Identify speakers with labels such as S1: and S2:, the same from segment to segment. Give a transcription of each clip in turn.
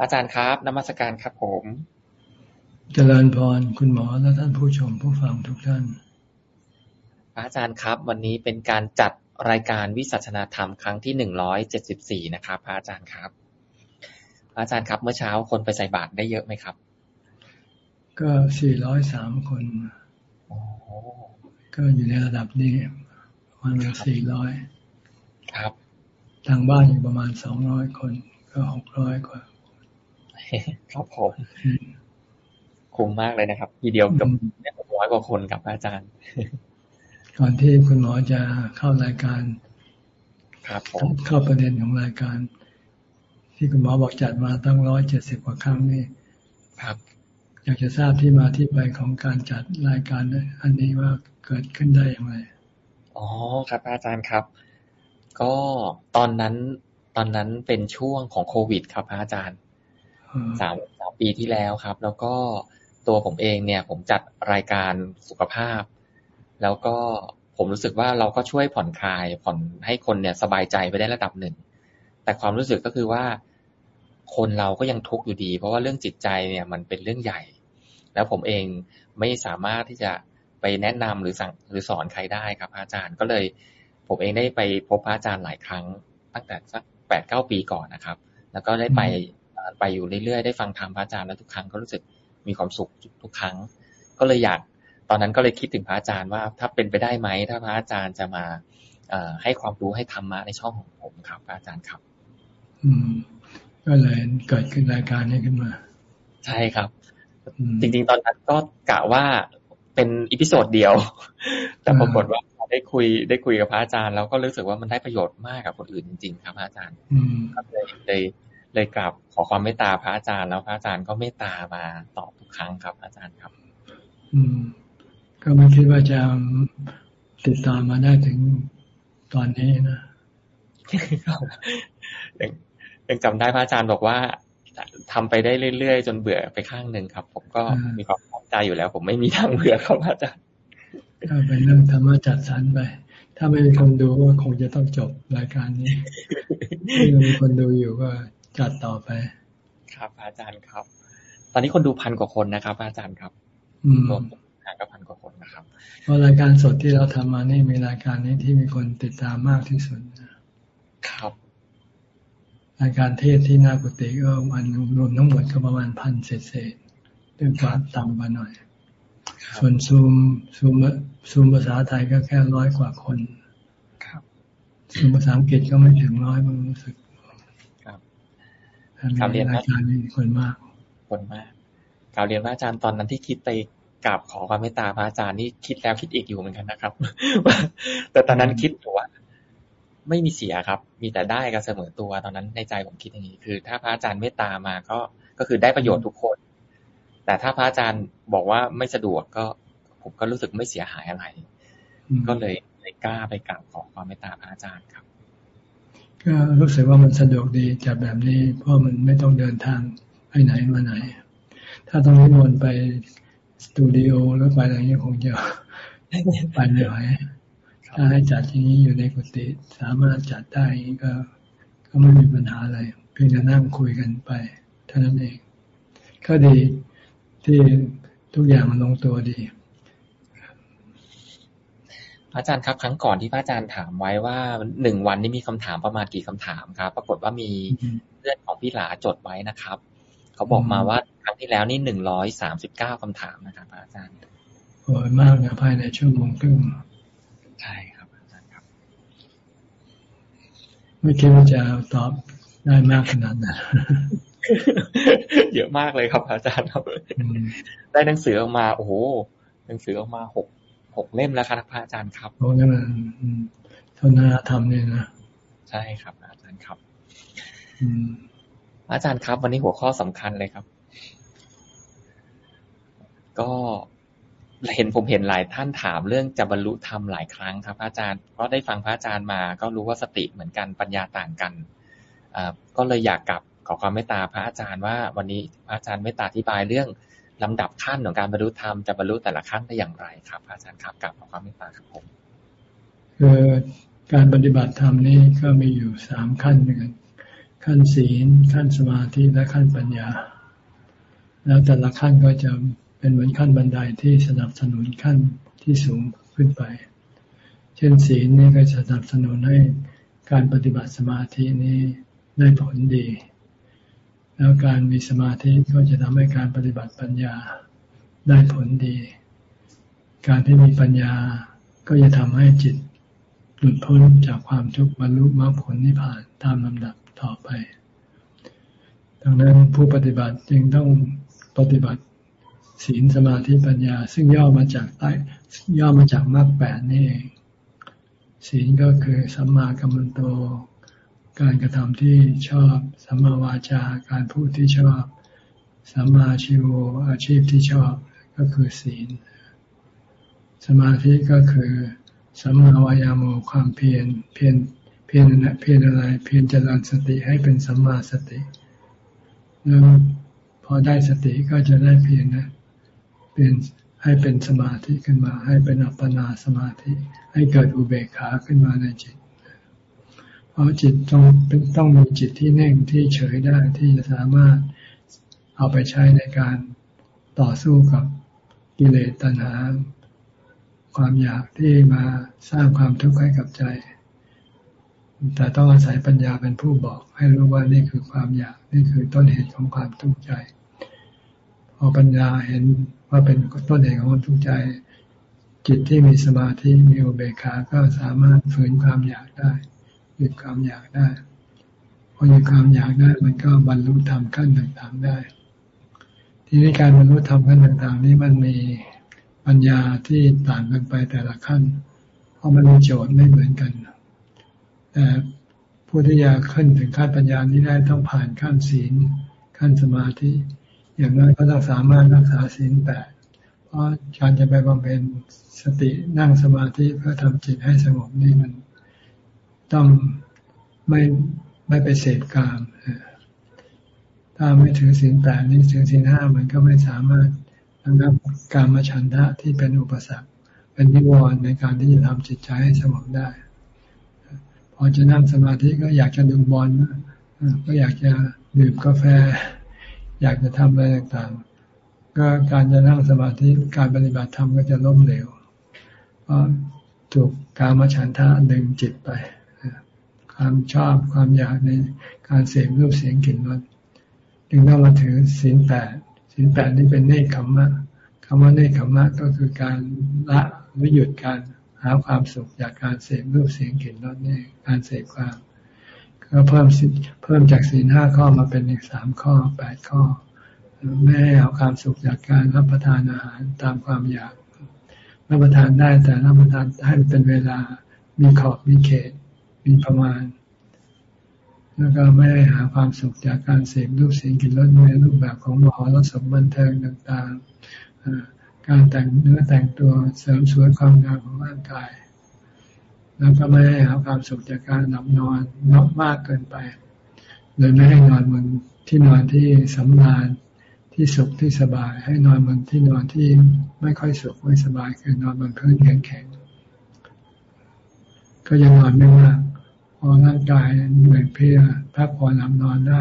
S1: อาจารย์ครับนมัสการครับผม
S2: เจริญพรคุณหมอและท่านผู้ชมผู้ฟังทุกท่าน
S1: อาจารย์ครับ วันนี้เป็นการจัดรายการวิสัชนาธรรมครั้งที่หนึ่งร้อยเจ็ดสิบสี่นะครับพระอาจารย์ครับพระอาจารย์ครับเมื่อเช้าคนไปใส่บาตรได้เยอะไหมครับ
S2: ก็สี่ร้อยสามคนก็อยู่ในระดับนี้ประมาณสี่ร้อย
S1: ครับ
S2: ทางบ้านอยู่ประมาณสองร้อยคน ก็หกร้อยกว่า
S1: ครับผมคุ้มมากเลยนะครับ ทีเดียวกับหกร้อยกว่าคนกับอาจารย์
S2: ก่อนที่คุณหมอจะเข้ารายการ
S1: ครับผม
S2: เข้าประเด็นของรายการ ที่คุณหมอบอกจัดมาตั้งร้อยเจ็ดสิบกว่าครั้งนี่
S1: ครับ
S2: อยากจะทราบที่มาที่ไปของการจัดรายการอันนี้ว่าเกิดขึ้นได้อย่างไร
S1: อ๋อครับ อาจารย์ครับ ก็ตอนนั้นตอนนั้นเป็นช่วงของโควิด ครับอาจารย์ สามสามปีที่แล้วครับ แล้วก็ตัวผมเองเนี่ย ผมจัดรายการสุขภาพ แล้วก็ผมรู้สึกว่าเราก็ช่วยผ่อนคลาย ผ่อนให้คนเนี่ยสบายใจไปได้ระดับหนึ่ง แต่ความรู้สึกก็คือว่าคนเราก็ยังทุกข์อยู่ดี เพราะว่าเรื่องจิตใจเนี่ยมันเป็นเรื่องใหญ่ แล้วผมเองไม่สามารถที่จะไปแนะนำหรือสั่งหรือสอนใครได้ครับอาจารย์ก็เลย ผมเองได้ไปพบพระอาจารย์หลายครั้ง ตั้งแต่สักแปดเก้าปีก่อนนะครับ แล้วก็ได้ไป ไปอยู่เรื่อยๆ ได้ฟังธรรมพระอาจารย์แล้วทุกครั้งก็รู้สึกมีความสุขทุกครั้ง ก็เลยอยากตอนนั้นก็เลยคิดถึงพระอาจารย์ว่าถ้าเป็นไปได้ไหมถ้าพระอาจารย์จะมาให้ความรู้ให้ธรรมะในช่องของผมครับ พระอาจารย์ครับ
S2: อืม ก็เลยเกิดขึ้นรายการนี้ขึ้นมา
S1: ใช่ครับ จริง ๆ ตอนนั้นก็กะว่าเป็น episode เดียว แต่ปรากฏว่าได้คุยได้คุยกับพระอาจารย์ แล้วก็รู้สึกว่ามันได้ประโยชน์มากกับคนอื่นจริง ๆ ครับพระอาจารย์ก็เลยเลย เลยกลับขอความเมตตาพระอาจารย์แล้วพระอาจารย์ก็เมตตามาตอบทุกครั้งครับ อาจารย์ครับ
S2: อืม ก็ไม่คิดว่าจะติดตามมาได้ถึงตอนนี้นะ
S1: ยังยังจำได้พระอาจารย์บอกว่าทำไปได้เรื่อยๆ จนเบื่อไปข้างหนึ่งครับ ผมก็มีความเข้าใจอยู่แล้ว ผมไม่มีทางเบื่อครับอาจารย์
S2: ก็เป็นเรื่องธรรมะจัดสรรไป ถ้าไม่มีคนดูก็คงจะต้องจบรายการนี้ถ้ามีคนดูอยู่ก็ จัดต่อไป
S1: ครับ อาจารย์ครับ ตอนนี้คนดูพันกว่าคนนะครับ อาจารย์ครับรวมหางก็พันกว่าคนนะครับ
S2: เพราะรายการสดที่เราทำมานี่มีรายการนี้ที่มีคนติดตามมากที่สุด
S1: ครับ
S2: รายการเทศที่น่ากุฏิก็วันรวมทั้งหมดก็ประมาณพันเศษเศษด้วยความต่ำกว่าหน่อย ส่วนซูมซูมซูมภาษาไทยก็แค่ร้อยกว่าคน
S1: ครับ
S2: ซูมภาษาอังกฤษก็ไม่ถึงร้อยมันรู้สึก
S1: กล่าวเรียน
S2: อาจารย์คนมาก
S1: คนมากกล่าวเรียนว่าอาจารย์ตอนนั้นที่คิดไปกราบขอความเมตตาพระอาจารย์นี่คิดแล้วคิดอีกอยู่เหมือนกันนะครับ แต่ตอนนั้นคิดว่าไม่มีเสียครับ มีแต่ได้กันเสมอตัวตอนนั้นในใจผมคิดอย่างนี้ คือ ถ้าพระอาจารย์เมตตามาก็ก็คือได้ประโยชน์ทุกคน แต่ถ้าพระอาจารย์บอกว่าไม่สะดวกก็ ผมก็รู้สึกไม่เสียหายอะไร ก็เลยเลยกล้าไปกราบขอความเมตตาพระอาจารย์ครับ
S2: ก็รู้สึกว่ามันสะดวกดีจากแบบนี้ เพราะมันไม่ต้องเดินทางไปไหนมาไหน ถ้าต้องนิมนต์ไปสตูดิโอแล้วไปอะไรเงี้ยคงจะไปไม่ไหวถ้าให้จัดอย่างนี้อยู่ในกุฏิสามารถจัดได้ก็ก็ไม่มีปัญหาอะไร เพียงแต่นั่งคุยกันไปเท่านั้นเอง ก็ดีที่ทุกอย่างมันลงตัวดี
S1: พระอาจารย์ครับ ครั้งก่อนที่พระอาจารย์ถามไว้ว่าหนึ่งวันนี้มีคำถามประมาณกี่คำถามครับ ปรากฏว่ามีเพื่อนของพี่หลาจดไว้นะครับ เขาบอกมาว่าครั้งที่แล้วนี่หนึ่งร้อยสามสิบเก้าคำถามนะครับพระอาจารย์
S2: โอ้ยมากนะภายในชั่วโมงครึ่ง
S1: ใช่ครับอาจารย์ครับ
S2: ไม่คิดว่าจะตอบได้มากขนาดนั้น
S1: เยอะมากเลยครับอาจารย์ครับ ได้หนังสือออกมา โอ้โหหนังสือออกมาหก หกเล่มแล้วครับพระอาจารย์ครับ
S2: โอ้นั่นมันทนาธรรมเนี่ยนะ
S1: ใช่ครับ อาจารย์ครับอืมอาจารย์ครับ วันนี้หัวข้อสำคัญเลยครับ ก็เห็นผมเห็นหลายท่านถามเรื่องจะบรรลุธรรมหลายครั้งครับอาจารย์ก็ได้ฟังพระอาจารย์มา ก็รู้ว่าสติเหมือนกันปัญญาต่างกันอ่าก็เลยอยากกลับขอความเมตตาพระอาจารย์ว่า วันนี้พระอาจารย์เมตตาอธิบายเรื่อง ลำดับขั้นของการบรรลุธรรมจะบรรลุแต่ละขั้นได้อย่างไรครับอาจารย์ครับกลับความเมตตาครับผม
S2: คือการปฏิบัติธรรมนี่ก็มีอยู่สามขั้นเหมือนกันขั้นศีลขั้นสมาธิและขั้นปัญญา แล้วแต่ละขั้นก็จะเป็นเหมือนขั้นบันไดที่สนับสนุนขั้นที่สูงขึ้นไป เช่นศีลนี่ก็สนับสนุนให้การปฏิบัติสมาธินี้ได้ผลดี แล้วการมีสมาธิก็จะทำให้การปฏิบัติปัญญาได้ผลดี การที่มีปัญญาก็จะทำให้จิตหลุดพ้นจากความทุกข์บรรลุมรรคผลนิพพานตามลำดับต่อไป ดังนั้นผู้ปฏิบัติจึงต้องปฏิบัติศีลสมาธิปัญญา ซึ่งย่อมาจากใต้ย่อมาจากมรรคแปดนี่เองศีลก็คือสัมมากัมมันโต การกระทำที่ชอบ สัมมาวาจาการพูดที่ชอบ สัมมาชีวอาชีพที่ชอบก็คือศีล สมาธิก็คือสัมมาวายาโมความเพียรเพียรเพียรเพียรอะไร เพียรเจริญสติให้เป็นสัมมาสติแล้วพอได้สติก็จะได้เพียรนะเป็นให้เป็นสมาธิขึ้นมา ให้เป็นอัปปนาสมาธิ ให้เกิดอุเบกขาขึ้นมาในจิต เพราะจิตต้องเป็นต้องมีจิตที่เน่งที่เฉยได้ที่จะสามารถเอาไปใช้ในการต่อสู้กับกิเลสตัณหา ความอยากที่มาสร้างความทุกข์ให้กับใจ แต่ต้องอาศัยปัญญาเป็นผู้บอก ให้รู้ว่านี่คือความอยากนี่คือต้นเหตุของความทุกข์ใจ พอปัญญาเห็นว่าเป็นต้นเหตุของความทุกข์ใจ จิตที่มีสมาธิมีอุเบกขาก็สามารถฝืนความอยากได้ หยุดความอยากได้พอหยุดความอยากได้มันก็บรรลุธรรมขั้นต่างๆได้ ทีนี้การบรรลุธรรมขั้นต่างๆ นี้มันมีปัญญาที่ต่างกันไปแต่ละขั้น เพราะมันมีโจทย์ไม่เหมือนกันแต่ผู้ที่จะขึ้นถึงขั้นปัญญานี้ได้ต้องผ่านขั้นศีลขั้นสมาธิอย่างน้อยก็ต้องสามารถรักษาศีลแปดเพราะการจะไปบำเพ็ญสตินั่งสมาธิเพื่อทำจิตให้สงบนี่มัน ต้องไม่ไม่ไปเสพกามถ้าไม่ถือศีลแปดนี่ถือศีลห้ามันก็ไม่สามารถระงับการมาฉันทะที่เป็นอุปสรรค เป็นนิวรณ์ในการที่จะทำจิตใจให้สงบได้ พอจะนั่งสมาธิก็อยากจะดูบอลก็อยากจะดื่มกาแฟ อยากจะทำอะไรต่างๆ ก็การจะนั่งสมาธิการปฏิบัติธรรมก็จะล้มเหลวเพราะถูกการมาฉันทะดึงจิตไป ความชอบความอยากในการเสพรูปเสียงกลิ่นรสจึงต้องมาถือศีลแปดศีลแปดนี่เป็นเนคขมมะคำว่าเนคขมมะก็คือการละหรือหยุดการหาความสุขจากการเสพรูปเสียงกลิ่นรสนี่การเสพความก็เพิ่มเพิ่มจากศีลห้าข้อมาเป็นอีกสามข้อแปดข้อไม่ให้เอาความสุขจากการรับประทานอาหารตามความอยาก รับประทานได้แต่รับประทานให้เป็นเวลามีขอบมีเขต มีประมาณ แล้วก็ไม่ให้หาความสุขจากการเสพรูปเสียงกลิ่นรสในรูปแบบของมหรสมบันเทิงต่างๆ การแต่งเนื้อแต่งตัวเสริมสวยความงามของร่างกาย แล้วก็ไม่ให้หาความสุขจากการหลับนอนนอนมากเกินไปเลยไม่ให้นอนบนที่นอนที่สำราญที่สุขที่สบาย ให้นอนบนที่นอนที่ไม่ค่อยสุขไม่สบายคือนอนบนพื้นแข็งๆก็ยังนอนไม่มาก พอร่างกายเหนื่อยเพลียพักผ่อนหลับนอนได้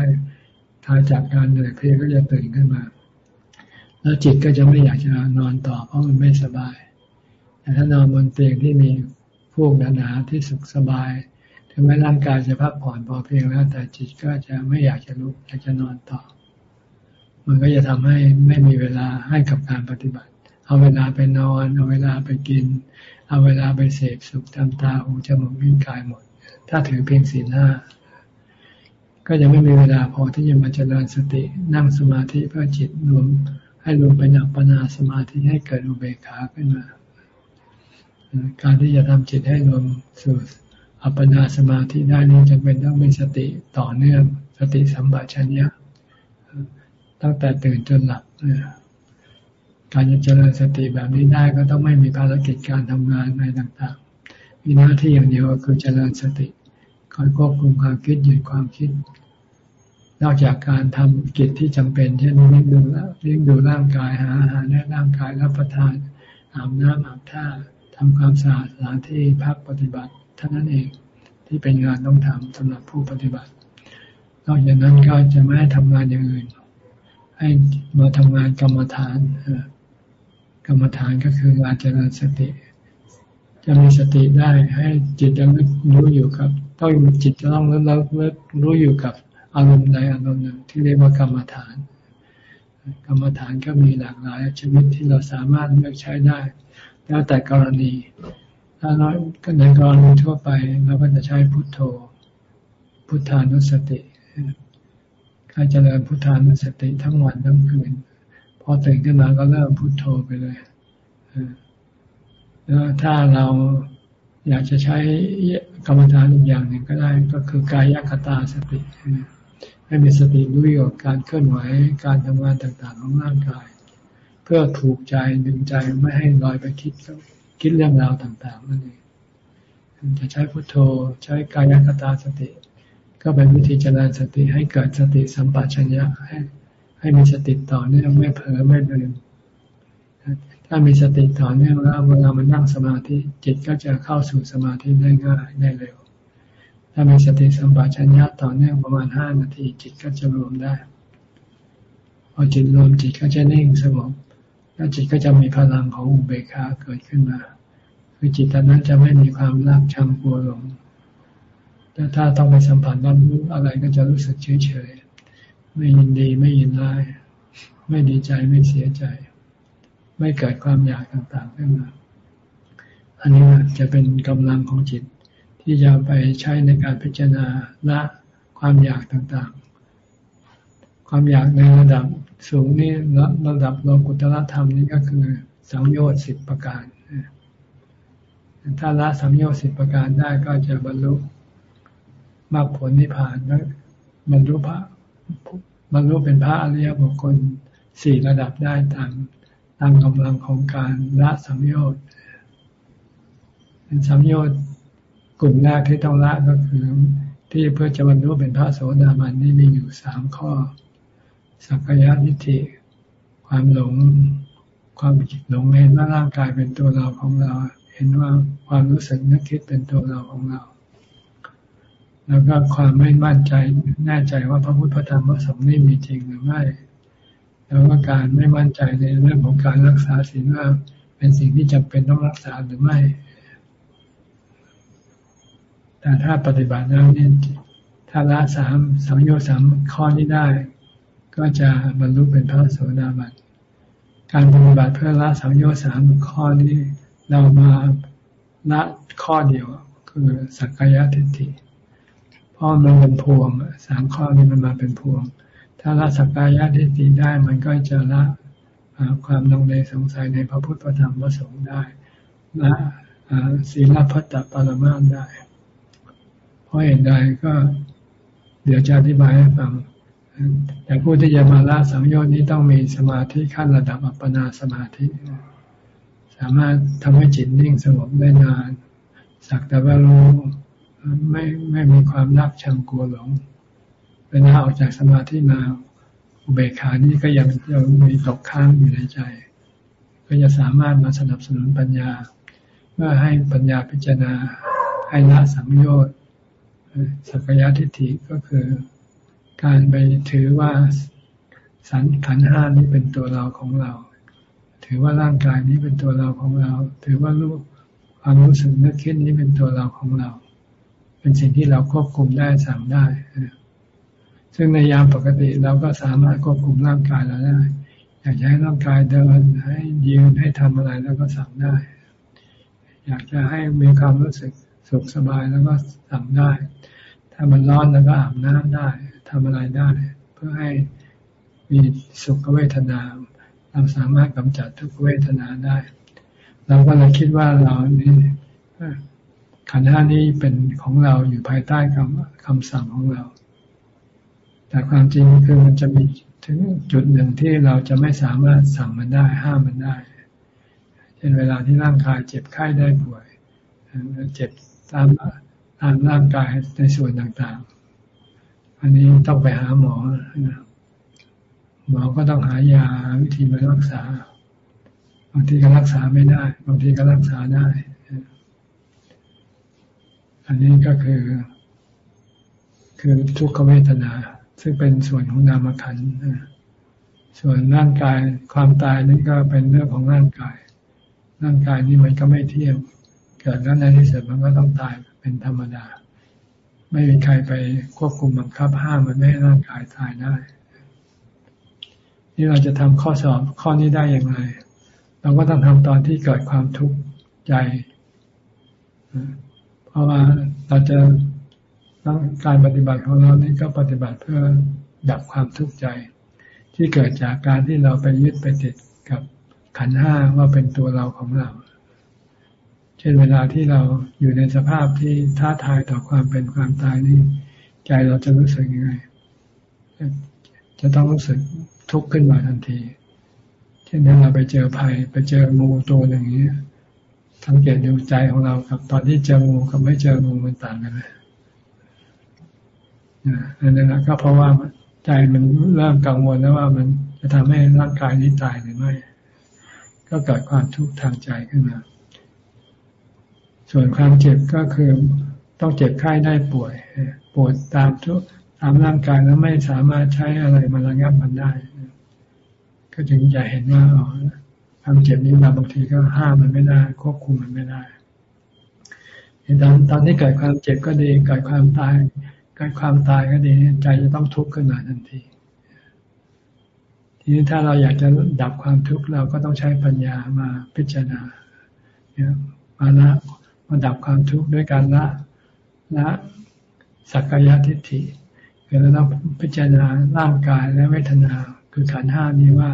S2: ท้ายจากการเหนื่อยเพลียก็จะตื่นขึ้นมา แล้วจิตก็จะไม่อยากจะนอนต่อเพราะมันไม่สบาย แต่ถ้านอนบนเตียงที่มีพวกหนาๆที่สุขสบายถึงแม้ร่างกายจะพักผ่อนพอเพียงแล้ว แต่จิตก็จะไม่อยากจะลุกอยากจะนอนต่อ มันก็จะทำให้ไม่มีเวลาให้กับการปฏิบัติ เอาเวลาไปนอน เอาเวลาไปกิน เอาเวลาไปเสพสุขทำตาหูจมูกลิ้นกายหมด ถ้าถือเพียงศีลห้าก็ยังไม่มีเวลาพอที่จะมาเจริญสตินั่งสมาธิเพื่อจิตรวม ให้รวมเป็นอัปปนาสมาธิให้เกิดอุเบกขาขึ้นมา การที่จะทำจิตให้รวมสู่อัปปนาสมาธิได้นี้จำเป็นต้องมีสติต่อเนื่องสติสัมปชัญญะตั้งแต่ตื่นจนหลับการจะเจริญสติแบบนี้ได้ก็ต้องไม่มีภารกิจการทำงานอะไรต่างๆ มีหน้าที่อย่างเดียวก็คือเจริญสติ อยควบคุมความคิดหยุดความคิด นอกจากการทำกิจที่จำเป็นเช่นเลี้ยงดูเลี้ยงดูร่างกายหาอาหารในร่างกายรับประทานอาบน้ำอาบท่าทำความสะอาดสถานที่พักปฏิบัติเท่านั้นเองที่เป็นงานต้องทำสำหรับผู้ปฏิบัติ นอกจากนั้นก็จะไม่ให้ทำงานอย่างอื่น ให้มาทำงานกรรมฐานกรรมฐานก็คือการเจริญสติจะมีสติได้ให้จิตยังรู้อยู่กับ ต้องจิตจะต้องรู้รู้อยู่กับอารมณ์ใดอารมณ์หนึ่งที่เรียกว่ากรรมฐาน กรรมฐานก็มีหลากหลายชนิดที่เราสามารถเลือกใช้ได้ แล้วแต่กรณี ถ้าน้อยก็ในกรณีทั่วไปเราก็จะใช้พุทโธ พุทธานุสติการเจริญพุทธานุสติทั้งวันทั้งคืนพอตื่นขึ้นมาก็เริ่มพุทโธไปเลยแล้วถ้าเรา อยากจะใช้กรรมฐานอีกอย่างหนึ่งก็ได้ก็คือกายคตาสติให้มีสติรู้อยู่กับการเคลื่อนไหวการทำงานต่างๆของร่างกาย เพื่อถูกใจดึงใจไม่ให้ลอยไปคิดคิดเรื่องราวต่างๆนั่นเองจะใช้พุทโธใช้กายคตาสติ ก็เป็นวิธีเจริญสติให้เกิดสติสัมปชัญญะให้ให้มีสติต่อเนื่องไม่เผลอไม่ลืม ถ้ามีสติต่อเนื่องแล้วเวลามันนั่งสมาธิจิตก็จะเข้าสู่สมาธิได้ง่ายได้เร็ว ถ้ามีสติสัมปชัญญะต่อเนื่องประมาณห้านาที จิตก็จะรวมได้ พอจิตรวมจิตก็จะนิ่งสงบแล้วจิตก็จะมีพลังของอุเบกขาเกิดขึ้นมา คือจิตตอนนั้นจะไม่มีความรักชังกลัวหลงแต่ถ้าต้องไปสัมผัสรับรู้อะไรก็จะรู้สึกเฉยเฉยไม่ยินดีไม่ยินร้าย ไม่ดีใจไม่เสียใจ ไม่เกิดความอยากต่างๆขึ้นมาอันนี้จะเป็นกำลังของจิต ที่จะไปใช้ในการพิจารณาละความอยากต่างๆ ความอยากในระดับสูงนี่ระดับโลกุตละธรรมนี่ก็คือสังโยชน์สิบประการ ถ้าละสังโยชน์สิบประการได้ก็จะบรรลุมรรคผลนิพพานแล้วบรรลุพระบรรลุเป็นพระอริยบุคคลสี่ระดับได้ตาม ตามกำลังของการละสัมโยชน์เป็นสัมโยชน์กลุ่มแรกที่ต้องละก็คือที่เพื่อจะบรรลุเป็นพระโสดาบันนี่มีอยู่สามข้อ สักยะนิธิความหลง ความหลงเห็นว่าร่างกายเป็นตัวเราของเรา เห็นว่าความรู้สึกนึกคิดเป็นตัวเราของเรา แล้วก็ความไม่มั่นใจแน่ใจว่าพระพุทธพระธรรมพระสงฆ์นี่มีจริงหรือไม่ แล้วก็การไม่มั่นใจในเรื่องของการรักษาศีลว่าเป็นสิ่งที่จำเป็นต้องรักษาหรือไม่ แต่ถ้าปฏิบัติแล้วเนี่ยถ้าละสามสังโยชน์สามข้อนี้ได้ ก็จะบรรลุเป็นพระโสดาบันการปฏิบัติเพื่อละสังโยชน์สามข้อนี้ เรามาละข้อเดียวคือสักกายทิฏฐิเพราะมันเป็นพวงสามข้อนี้มันมาเป็นพวง ถ้าละสักกายทิฏฐิได้มันก็จะละความลงในสงสัยในพระพุทธธรรมพระสงฆ์ได้ละศีลพัตตปรมาได้ เพราะเห็นใดก็เดี๋ยวจะอธิบายให้ฟัง แต่ผู้ที่จะมาละสังโยชน์นี้ต้องมีสมาธิขั้นระดับอัปปนาสมาธิ สามารถทำให้จิตนิ่งสงบได้นาน สักแต่ว่ารู้ไม่ไม่มีความรักชังกลัวหลง เวลาออกจากสมาธิมาอุเบกขานี้ก็ยังยังมีตกค้างอยู่ในใจ ก็จะสามารถมาสนับสนุนปัญญาเพื่อให้ปัญญาพิจารณาให้ละสังโยชน์สักยะทิฏฐิก็คือการไปถือว่าสันขันห้านี้เป็นตัวเราของเรา ถือว่าร่างกายนี้เป็นตัวเราของเรา ถือว่ารูปความรู้สึกนึกคิดนี้เป็นตัวเราของเรา เป็นสิ่งที่เราควบคุมได้สั่งได้ ซึ่งในยามปกติเราก็สามารถควบคุมร่างกายเราได้ อยากจะให้ร่างกายเดินให้ยืนให้ทำอะไรแล้วก็สั่งได้ อยากจะให้มีความรู้สึกสุขสบายแล้วก็สั่งได้ ถ้ามันร้อนแล้วก็อาบน้ำได้ทำอะไรได้ เพื่อให้มีสุขเวทนา เราสามารถกำจัดทุกเวทนาได้ เราก็เลยคิดว่าเรานี่ขันห้านี้เป็นของเราอยู่ภายใต้คำคำสั่งของเรา แต่ความจริงคือมันจะมีถึงจุดหนึ่งที่เราจะไม่สามารถสั่งมันได้ ห้ามมันได้เช่นเวลาที่ร่างกายเจ็บไข้ได้ป่วยเจ็บตามตามร่างกายในส่วนต่างๆ อันนี้ต้องไปหาหมอหมอก็ต้องหายาวิธีมารักษา บางทีก็รักษาไม่ได้ บางทีก็รักษาได้ อันนี้ก็คือ คือทุกขเวทนา ซึ่งเป็นส่วนของนามขันธ์ส่วนร่างกายความตายนี่ก็เป็นเรื่องของร่างกาย ร่างกายนี่มันก็ไม่เที่ยงเกิดแล้วในที่สุดมันก็ต้องตายเป็นธรรมดา ไม่มีใครไปควบคุมบังคับห้ามมันไม่ให้ร่างกายตายได้ นี่เราจะทำข้อสอบข้อนี้ได้อย่างไร เราก็ต้องทำตอนที่เกิดความทุกข์ใจ เพราะว่าเราจะ ต้องการปฏิบัติของเรานี่ก็ปฏิบัติเพื่อดับความทุกข์ใจ ที่เกิดจากการที่เราไปยึดไปติดกับขันห้าว่าเป็นตัวเราของเรา เช่นเวลาที่เราอยู่ในสภาพที่ท้าทายต่อความเป็นความตายนี่ใจเราจะรู้สึกยังไง จะต้องรู้สึกทุกข์ขึ้นมาทันที เช่นถ้าเราไปเจอภัยไปเจองูตัวอย่างนี้สังเกตดูใจของเรากับ ตอนที่เจองูกับไม่เจองูมันต่างกันเลย อันนั้นก็เพราะว่าใจมันเริ่มกังวลแล้วว่ามันจะทำให้ร่างกายนี้ตายหรือไม่ ก็เกิดความทุกข์ทางใจขึ้นมา ส่วนความเจ็บก็คือต้องเจ็บไข้ได้ป่วย ปวดตามทุกตามร่างกายแล้วไม่สามารถใช้อะไรมาระงับมันได้ ก็จึงจะเห็นว่าอ๋อความเจ็บนี้มาบางทีก็ห้ามมันไม่ได้ ควบคุมมันไม่ได้ตอนตอนที่เกิดความเจ็บก็ดีเกิดความตาย การความตายก็ดีใจจะต้องทุกข์ขึ้นมาทันที ทีนี้ถ้าเราอยากจะดับความทุกข์เราก็ต้องใช้ปัญญามาพิจารณามาละมาดับความทุกข์ด้วยการละละสักกายทิฏฐิคือเราต้องพิจารณาร่างกายและเวทนาคือขันห้านี้ว่า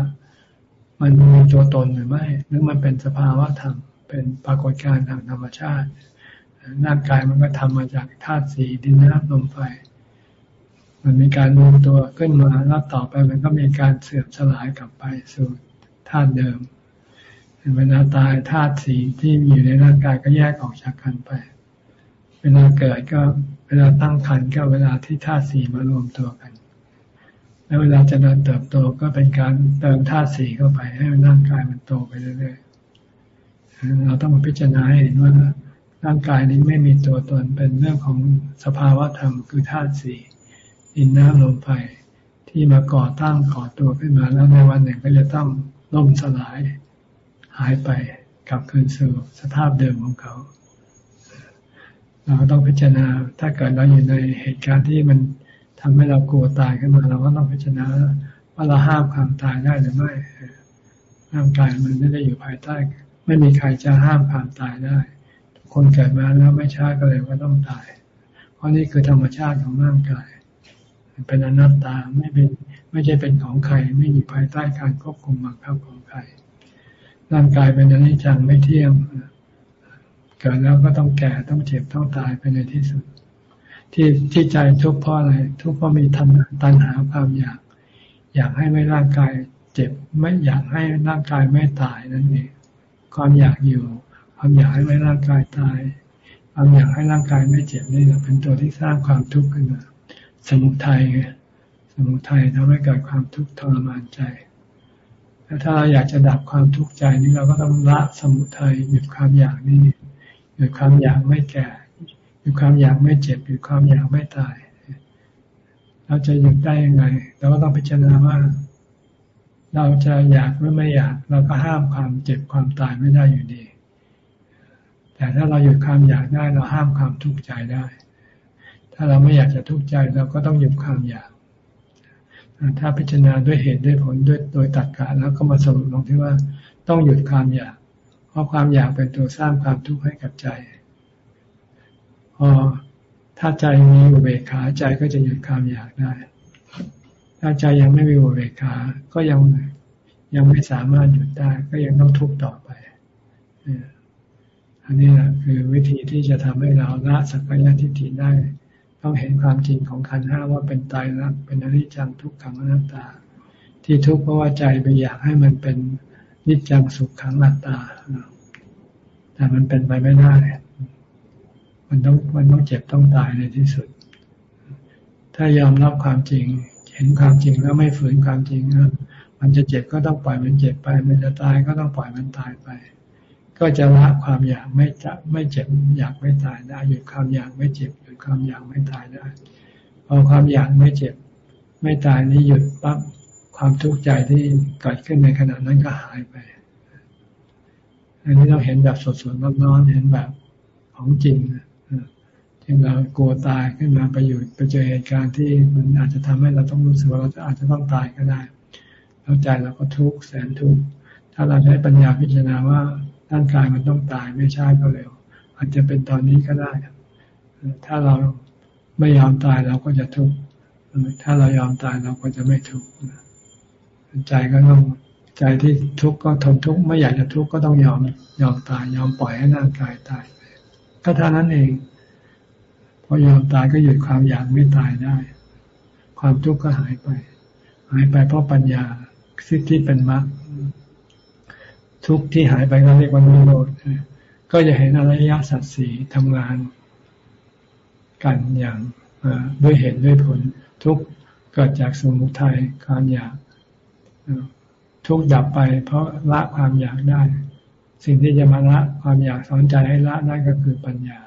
S2: มันมีตัวตนหรือไม่ หรือมันเป็นสภาวะธรรม เป็นปรากฏการณ์ทางธรรมชาติ ร่างกายมันก็ทำมาจากธาตุสีดินน้ำลมไฟมันมีการรวมตัวขึ้นมาแล้วต่อไปมันก็มีการเสื่อมสลายกลับไปสู่ธาตุเดิมเวลาตายธาตุสีที่มีอยู่ในร่างกายก็แยกออกจากกันไป เวลาเกิดก็เวลาตั้งครรภ์ก็เวลาที่ธาตุสีมารวมตัวกัน แล้วเวลาจะนเติบโตก็เป็นการเติมธาตุสีเข้าไปให้ร่างกายมันโตไปเรื่อยๆเราต้องมาพิจารณาให้เห็นว่า ร่างกายนี้ไม่มีตัวตนเป็นเรื่องของสภาวะธรรมคือธาตุสี่ดินน้ำลมไฟที่มาก่อตั้งก่อตัวขึ้นมาแล้วในวันหนึ่งก็จะต้องล่มสลาย หายไปกลับคืนสู่สภาพเดิมของเขา เราก็ต้องพิจารณาถ้าเกิดเราอยู่ในเหตุการณ์ที่มันทำให้เรากลัวตายขึ้นมา เราก็ต้องพิจารณาว่าเราห้ามความตายได้หรือไม่ร่างกายมันไม่ได้อยู่ภายใต้ ไม่มีใครจะห้ามความตายได้ คนเกิดมาแล้วไม่ช้าก็เลยว่าต้องตาย เพราะนี่คือธรรมชาติของร่างกายเป็นอนัตตาไม่เป็นไม่ใช่เป็นของใคร ไม่อยู่ภายใต้การควบคุมบังคับของใคร ร่างกายเป็นอนิจจังไม่เที่ยงเกิดแล้วก็ต้องแก่ต้องเจ็บต้องตายไปในที่สุด ที่ที่ใจทุกข์เพราะอะไรทุกข์เพราะมีทำตัณหาความอยาก อยากให้ไม่ร่างกาย เจ็บไม่อยากให้ร่างกายไม่ตายนั่นเองความอยากอยู่ ความอยากให้ไม่ร่างกายตายความอยากให้ร่างกายไม่เจ็บนี่เป็นตัวที่สร้างความทุกข์ขึ้นมา สมุทัยไงสมุทัยทำให้เกิดความทุกข์ทรมานใจแล้วถ้าเราอยากจะดับความทุกข์ใจนี้เราก็ต้องละสมุทัยหยุดความอยากนี้หยุดความอยากไม่แก่หยุดความอยากไม่เจ็บหยุดความอยากไม่ตาย เราจะหยุดได้ยังไงเราก็ต้องพิจารณาว่าเราจะอยากหรือไม่อยาก เราก็ห้ามความเจ็บความตายไม่ได้อยู่ดี แต่ถ้าเราหยุดความอยากได้เราห้ามความทุกข์ใจได้ ถ้าเราไม่อยากจะทุกข์ใจเราก็ต้องหยุดความอยาก ถ้าพิจารณาด้วยเหตุด้วยผลด้วยโดยตัดกะแล้วก็มาสรุปลงที่ว่าต้องหยุดความอยาก เพราะความอยากเป็นตัวสร้างความทุกข์ให้กับใจพอถ้าใจมีอุเบกขาใจก็จะหยุดความอยากได้ ถ้าใจยังไม่มีอุเบกขา ก็ยังยังไม่สามารถหยุดได้ ก็ยังต้องทุกข์ต่อไป อันนี้แหละคือวิธีที่จะทำให้เราละสักกายทิฏฐิได้ ต้องเห็นความจริงของขันห้าว่าเป็นตายรักเป็นอนิจจังทุกขังอนัตตา ที่ทุกข์เพราะว่าใจไปอยากให้มันเป็นนิจจังสุขขังอนัตตา แต่มันเป็นไปไม่ได้ มันต้องมันต้องเจ็บต้องตายในที่สุด ถ้ายอมรับความจริง เห็นความจริงแล้วไม่ฝืนความจริงนะมันจะเจ็บก็ต้องปล่อยมันเจ็บไป มันจะตายก็ต้องปล่อยมันตายไป ก็จะละความอยากไม่จะไม่เจ็บอยากไม่ตายได้หยุดความอยากไม่เจ็บหยุดความอยากไม่ตายได้พอความอยากไม่เจ็บ ไม่ตายนี้หยุดปั๊บความทุกข์ใจที่เกิดขึ้นในขณะนั้นก็หายไป อันนี้เราเห็นแบบสดๆร้อนๆเห็นแบบของจริงที่เรากลัวตายขึ้นมาไปอยู่ไปเจอเหตุการณ์ที่มันอาจจะทำให้เราต้องรู้สึกว่าเราจะอาจจะต้องตายก็ได้แล้วใจเราก็ทุกข์แสนทุกข์ถ้าเราใช้ปัญญาพิจารณาว่า ร่างกายมันต้องตายไม่ใช่ก็เร็ว อาจจะเป็นตอนนี้ก็ได้ ถ้าเราไม่ยอมตายเราก็จะทุกข์ถ้าเรายอมตายเราก็จะไม่ทุกข์ใจก็ต้องใจที่ทุกข์ก็ทนทุกข์ไม่อยากจะทุกข์ก็ต้องยอมยอมตาย ยอมปล่อยให้ร่างกายตาย ก็เท่านั้นเองพอยอมตายก็หยุดความอยากไม่ตายได้ ความทุกข์ก็หายไป หายไปเพราะปัญญาสิที่เป็นมรรค ทุกที่หายไปก็เรียกว่านิโรธก็จะเห็นอริยสัจสี่ทำงานกันอย่างด้วยเหตุด้วยผล ทุกเกิดจากสมุทัยความอยากทุกดับไป เพราะละความอยากได้ สิ่งที่จะมาละความอยากสอนใจให้ละได้ก็คือปัญญา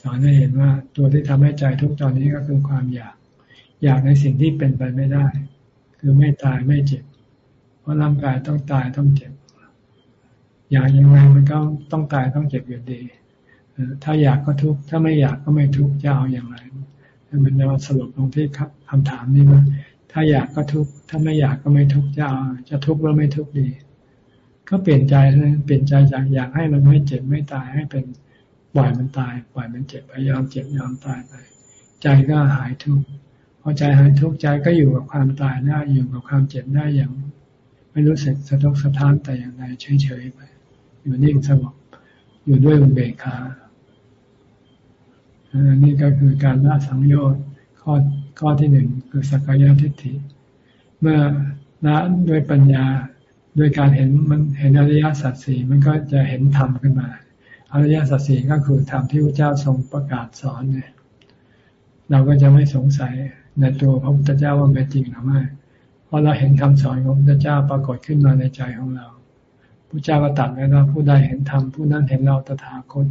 S2: สอนให้เห็นว่าตัวที่ทำให้ใจทุกตอนนี้ก็คือความอยาก อยากในสิ่งที่เป็นไปไม่ได้ คือไม่ตายไม่เจ็บ ราะร่างกายต้องตายต้องเจ็บ อยากยังไงมันก็ต้องตายต้องเจ็บอยู่ดีถ้าอยากก็ทุกข์ถ้าไม่อยากก็ไม่ทุกข์จะเอาอย่างไรมันจะมาสรุปตรงที่คำถามนี้ว่าถ้าอยากก็ทุกข์ถ้าไม่อยากก็ไม่ทุกข์จะเอาจะทุกข์หรือไม่ทุกข์ดี ก็เปลี่ยนใจนะเปลี่ยนใจจากอยากให้มันไม่เจ็บไม่ตายให้เป็นปล่อยมันตาย ปล่อยมันเจ็บพยายามเจ็บยอมตายไปใจก็หายทุกข์พอใจหายทุกข์ใจก็อยู่กับความตายได้อยู่กับความเจ็บได้อย่าง ไม่รู้สึกสะทกสะท้านแต่อย่างใดเฉยๆไป อยู่นิ่งสงบอยู่ด้วยอุเบกขาอันนี้ก็คือการละสังโยชน์ข้อข้อที่หนึ่งคือสักกายทิฏฐิ เมื่อละด้วยปัญญาด้วยการเห็นมันเห็นอริยสัจสี่มันก็จะเห็นธรรมขึ้นมาอริยสัจสี่ก็คือธรรมที่พระเจ้าทรงประกาศสอนเนี่ยเราก็จะไม่สงสัยในตัวพระพุทธเจ้าว่าเป็นจริงหรือไม่ เพราะเราเห็นคำสอนของพระพุทธเจ้าปรากฏขึ้นมาในใจของเราพระเจ้าก็ตัดไว้ว่าผู้ใดเห็นธรรมผู้นั้นเห็นเราตถาคต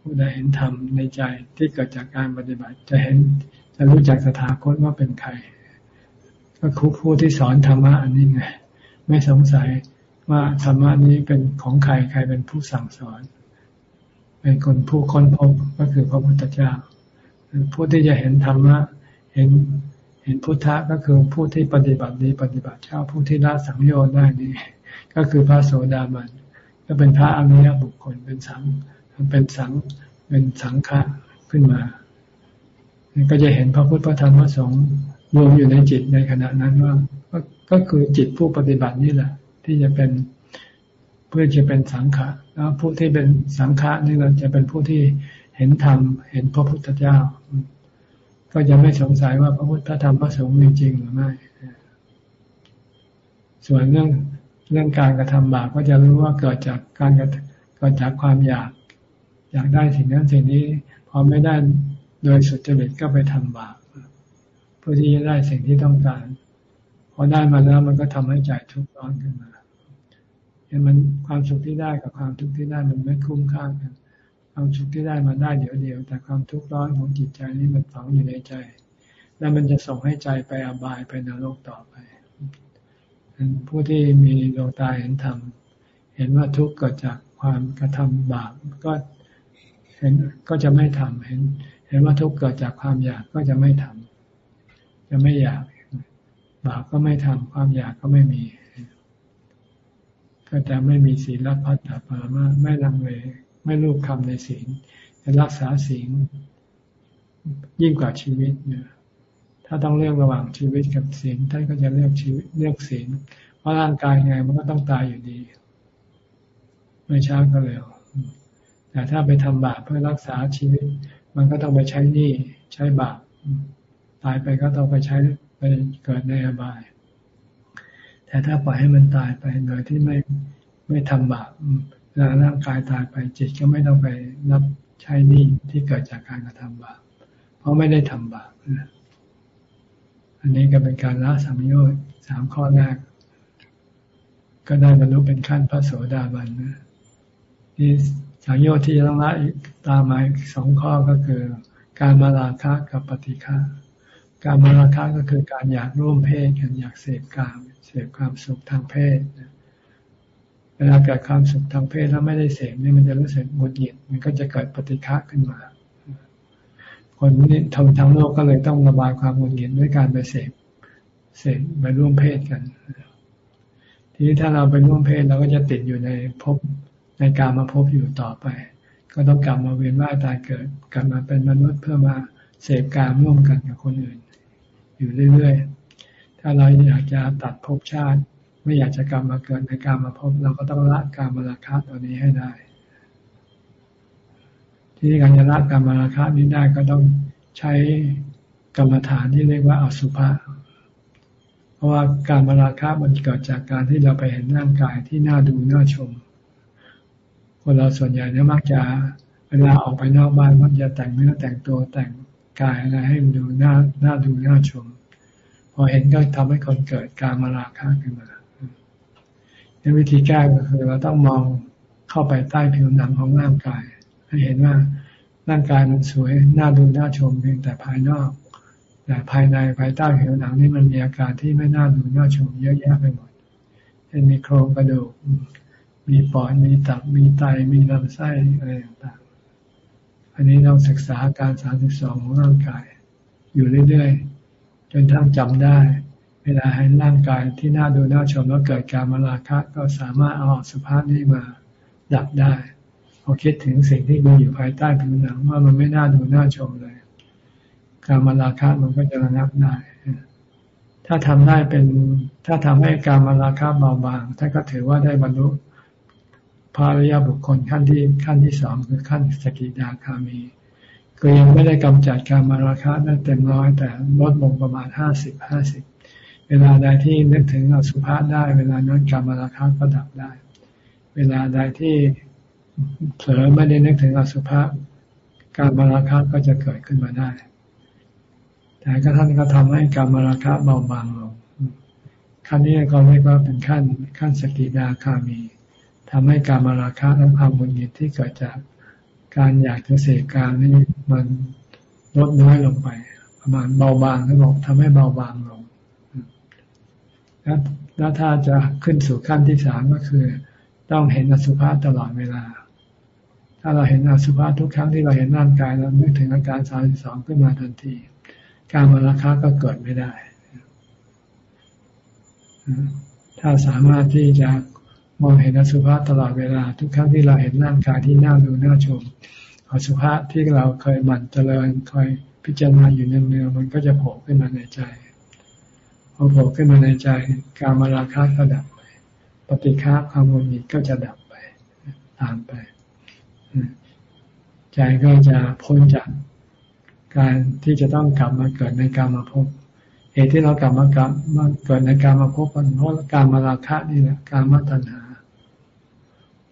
S2: ผู้ใดเห็นธรรมในใจที่เกิดจากการปฏิบัติ จะเห็นจะรู้จักสถาคตว่าเป็นใคร ก็ครูผู้ที่สอนธรรมะอันนี้ไงไม่สงสัยว่าธรรมะนี้เป็นของใครใครเป็นผู้สั่งสอน เป็นคนผู้ค้นพบก็คือพระพุทธเจ้าผู้ที่จะเห็นธรรมะเห็น เห็นพุทธะก็คือผู้ที่ปฏิบัติดีปฏิบัติชอบผู้ที่ละสังโยชน์ได้นี่ก็คือพระโสดาบันก็เป็นพระอริยบุคคลเป็นสังเป็นสังเป็นสังฆะขึ้นมาก็จะเห็นพระพุทธพระธรรมพระสงฆ์รวมอยู่ในจิตในขณะนั้นว่าก็คือจิตผู้ปฏิบัตินี่แหละ ที่จะเป็นเพื่อจะเป็นสังฆะแล้วผู้ที่เป็นสังฆะนี่เราจะเป็นผู้ที่เห็นธรรมเห็นพระพุทธเจ้า ก็จะไม่สงสัยว่าพระพุทธธรรมพระสงฆ์มีจริงหรือไม่ส่วนเรื่องเรื่องการกระทำบาปก็จะรู้ว่าเกิดจากการกระเกิดจากความอยากอยากได้สิ่งนั้นสิ่งนี้พอไม่ได้โดยสุดจริตก็ไปทำบาปเพื่อที่จะได้สิ่งที่ต้องการพอได้มาแล้วมันก็ทำให้ใจทุกข์ร้อนขึ้นมาเห็นมันความสุขที่ได้กับความทุกข์ที่ได้มันไม่คุ้มค่ากัน ความสุขที่ได้มาได้เดี๋ยวเดียว แต่ความทุกข์ร้อนของจิตใจนี้มันฝังอยู่ในใจ แล้วมันจะส่งให้ใจไปอบายไปนรกต่อไป ผู้ที่มีดวงตาเห็นธรรมเห็นว่าทุกข์เกิดจากความกระทำบาปก็เห็นก็จะไม่ทำเห็น เห็นว่าทุกข์เกิดจากความอยากก็จะไม่ทำจะไม่อยากบาปก็ไม่ทำความอยากก็ไม่มี ก็จะไม่มีศีลพัฒนาปามาไม่ลังเล ไม่รูปคำในศีลจะรักษาศีลยิ่งกว่าชีวิตเนี่ยถ้าต้องเลือกระหว่างชีวิตกับศีลท่านก็จะเลือกชีวิตเลือกศีลเพราะร่างกายไงมันก็ต้องตายอยู่ดี ไม่ช้าก็เร็วแต่ถ้าไปทำบาปเพื่อรักษาชีวิต มันก็ต้องไปใช้หนี้ใช้บาปตายไปก็ต้องไปใช้ไปเกิดในอบาย แต่ถ้าปล่อยให้มันตายไปโดยที่ไม่ไม่ทำบาป ลาร่างกายตายไปจิตก็ไม่ต้องไปรับใช้หนี้ที่เกิดจากการกระทำบาปเพราะไม่ได้ทำบาปอันนี้ก็เป็นการละสัมโยชน์สามข้อแรก ก็ได้บรรลุเป็นขั้นพระโสดาบันนะนี่สังโยชน์ที่จะต้องละตามมาสองข้อก็คือ การมาลาคะกับปฏิฆะการมาราคะก็คือการอยากร่วมเพศกันอยากเสพกามเสพความสุขทางเพศ เวลาเกิดความสุขทางเพศแล้วไม่ได้เสพนี่มันจะรู้สึกหงุดหงิดมันก็จะเกิดปฏิฆะขึ้นมา คนนี้ทำทั้งโลกก็เลยต้องระบายความหงุดหงิดด้วยการไปเสพเสพไปร่วมเพศกัน ทีนี้ถ้าเราไปร่วมเพศเราก็จะติดอยู่ในภพในการมาพบอยู่ต่อไป ก็ต้องกลับมาเวียนว่ายตายเกิดกลับมาเป็นมนุษย์เพื่อมาเสพการร่วมกันกับคนอื่น อยู่เรื่อยๆ ถ้าเราอยากจะตัดภพชาติ ไม่อยากจะกลับมาเกิดในการมาพบ เราก็ต้องละการมาราคะตัวนี้ให้ได้ ที่การจะละการมาราคะนี้ได้ก็ต้องใช้กรรมฐานที่เรียกว่าอสุภะเพราะว่าการมาราคะมันเกิดจากการที่เราไปเห็นร่างกายที่น่าดูน่าชม คนเราส่วนใหญ่เนี่ยมักจะเวลาออกไปนอกบ้านมักจะแต่งเนื้อแต่งตัวแต่งกายอะไรให้มันดูน่าน่าดูน่าชม พอเห็นก็ทำให้คนเกิดการมาราคะขึ้นมา วิธีแก้ก็คือ เราต้องมองเข้าไปใต้ผิวหนังของร่างกาย ให้เห็นว่าร่างกายมันสวยน่าดูน่าชมเพียงแต่ภายนอก แต่ภายในภายใต้ผิวหนังนี่มันมีอาการที่ไม่น่าดูน่าชมเยอะแยะไปหมดเช่นมีโครงกระดูก มีปอดมีตับมีไตมีลำไส้อะไรต่างอันนี้ต้องศึกษาการสามสิบสองของร่างกาย อยู่เรื่อยๆ จนทั้งจำได้ เวลาให้ร่างกายที่น่าดูน่าชมแล้วเกิดการมาราคะก็สามารถเอาสภาพนี้มาดับได้พอคิดถึงสิ่งที่มีอยู่ภายใต้ผิวหนังว่ามันไม่น่าดูน่าชมเลย การมาราคะมันก็จะระงับได้ถ้าทำได้เป็นถ้าทำให้การมาราคะเบาบางท่านก็ถือว่าได้บรรลุพระอริยบุคคลขั้นที่ขั้นที่สองคือขั้นสกิดาคามีคือยังไม่ได้กำจัดการมาราคะได้เต็มร้อยแต่ลดลงประมาณห้าสิบห้าสิบ เวลาใดที่นึกถึงอสุภะได้ เวลานั้นการมราคะก็ดับได้ เวลาใดที่เผลอไม่ได้นึกถึงอสุภะการมาราคะก็จะเกิดขึ้นมาได้ แต่ก็ท่านก็ทำให้การมาราคะเบาบางลง ขั้นนี้ก็เรียกว่าเป็นขั้นขั้นสกิดาคามีทำให้การมาราคะและความหงุดหงิดที่เกิดจากการอยากจะเสกการนี่มันลดน้อยลงไป ประมาณเบาบางที่บอกทำให้เบาบางลง แล้วถ้าจะขึ้นสู่ขั้นที่สามก็คือ ต้องเห็นอสุภะตลอดเวลา ถ้าเราเห็นอสุภะทุกครั้งที่เราเห็นร่างกายเรานึกถึงอาการสามสองขึ้นมาทันที การมาราคะก็เกิดไม่ได้ ถ้าสามารถที่จะมองเห็นอสุภะตลอดเวลา ทุกครั้งที่เราเห็นร่างกายที่น่าดูน่าชมอสุภะที่เราเคยหมั่นเจริญคอยพิจารณาอยู่เนืองๆมันก็จะโผล่ขึ้นมาในใจ พอโผล่ขึ้นมาในใจการมาราคะก็ดับไป ปฏิฆาความโมหิก็จะดับไปตามไป ใจก็จะพ้นจากการที่จะต้องกลับมาเกิดในการมาพบเหตุที่เรากลับมากลับมาเกิดในการมาพบกันเพราะการมาราคะนี่แหละการมาตัณหา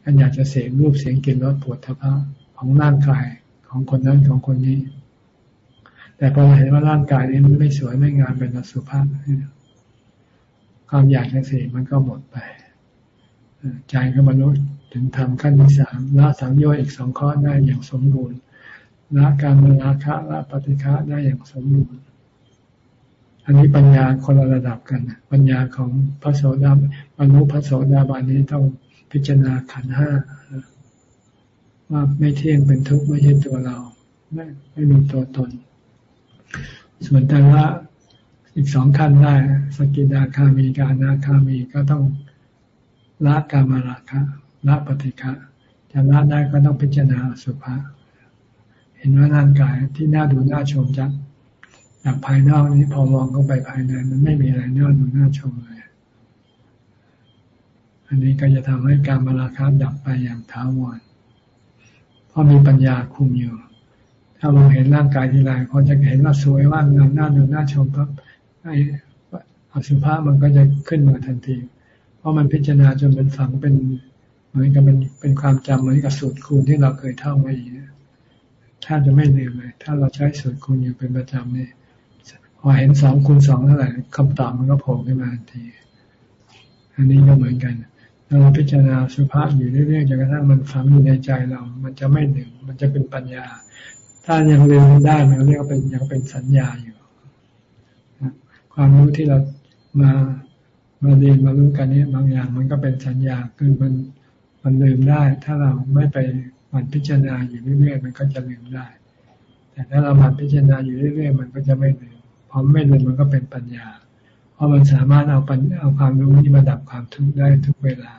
S2: อันอยากจะเสพรูปเสียงกลิ่นรสปวดทพะของร่างกายของคนนั้นของคนนี้ แต่พอเห็นว่าร่างกายนี้มันไม่สวยไม่งามเป็นอสุภะ ความอยากจะเสพมันก็หมดไปใจก็บรรลุถึงทำขั้นที่สามละสังโยชน์อีกสองข้อได้อย่างสมบูรณ์ละการมราคะละปฏิฆะได้อย่างสมบูรณ์อันนี้ปัญญาคนละระดับกัน ปัญญาของพระโสดาบรรลุพระโสดาบันนี้ต้องพิจารณาขันห้าว่าไม่เที่ยงเป็นทุกข์ไม่ใช่ตัวเรา ไม่ไม่มีตัวตน ส่วนแต่ละ อีกสองขั้นได้ สกิดาคามีการนาคามีก็ต้องละกามาราคะละปฏิฆะจะละได้ก็ต้องพิจารณาสุภาเห็นว่าร่างกายที่น่าดูน่าชมจังจากภายนอกนี้พอมองเข้าไปภายในมันไม่มีอะไรน่าดูน่าชมเลย อันนี้ก็จะทำให้การมาราคาดับไปอย่างท้าวรเพราะมีปัญญาคุมอยู่ ถ้ามองเห็นร่างกายทีไรพอจะเห็นว่าสวยว่างามน่าดูน่าชมครับ ไอ้อสุภาพมันก็จะขึ้นมาทันที เพราะมันพิจารณาจนเป็นฝังเป็นเหมือนกับเป็นเป็นความจำเหมือนกับสูตรคูณที่เราเคยท่องไว้อย่างนี้ถ้าจะไม่ลืมเลย ถ้าเราใช้สูตรคูณอยู่เป็นประจำเนี่ยพอเห็นสองคูณสองเท่าไหร่คำตอบมันก็โผล่ขึ้นมาทันที อันนี้ก็เหมือนกันเราพิจารณาสุภาพอยู่เรื่อยๆจนกระทั่งมันฝังอยู่ในใจเรา มันจะไม่หนึ่ง มันจะเป็นปัญญา ถ้ายังเรียนได้มันเรียกว่าเป็นยังเป็นสัญญาอยู่ ความรู้ที่เรามามาเรียนมารู้กันนี้บางอย่าง มันก็เป็นสัญญาคือมันมันลืมได้ ถ้าเราไม่ไปมันพิจารณาอยู่เรื่อยๆมันก็จะลืมได้ แต่ถ้าเรามันพิจารณาอยู่เรื่อยๆมันก็จะไม่ลืมพอไม่ลืมมันก็เป็นปัญญา เพราะมันสามารถเอาปัญเอาความรู้นี้มาดับความทุกข์ได้ทุกเวลา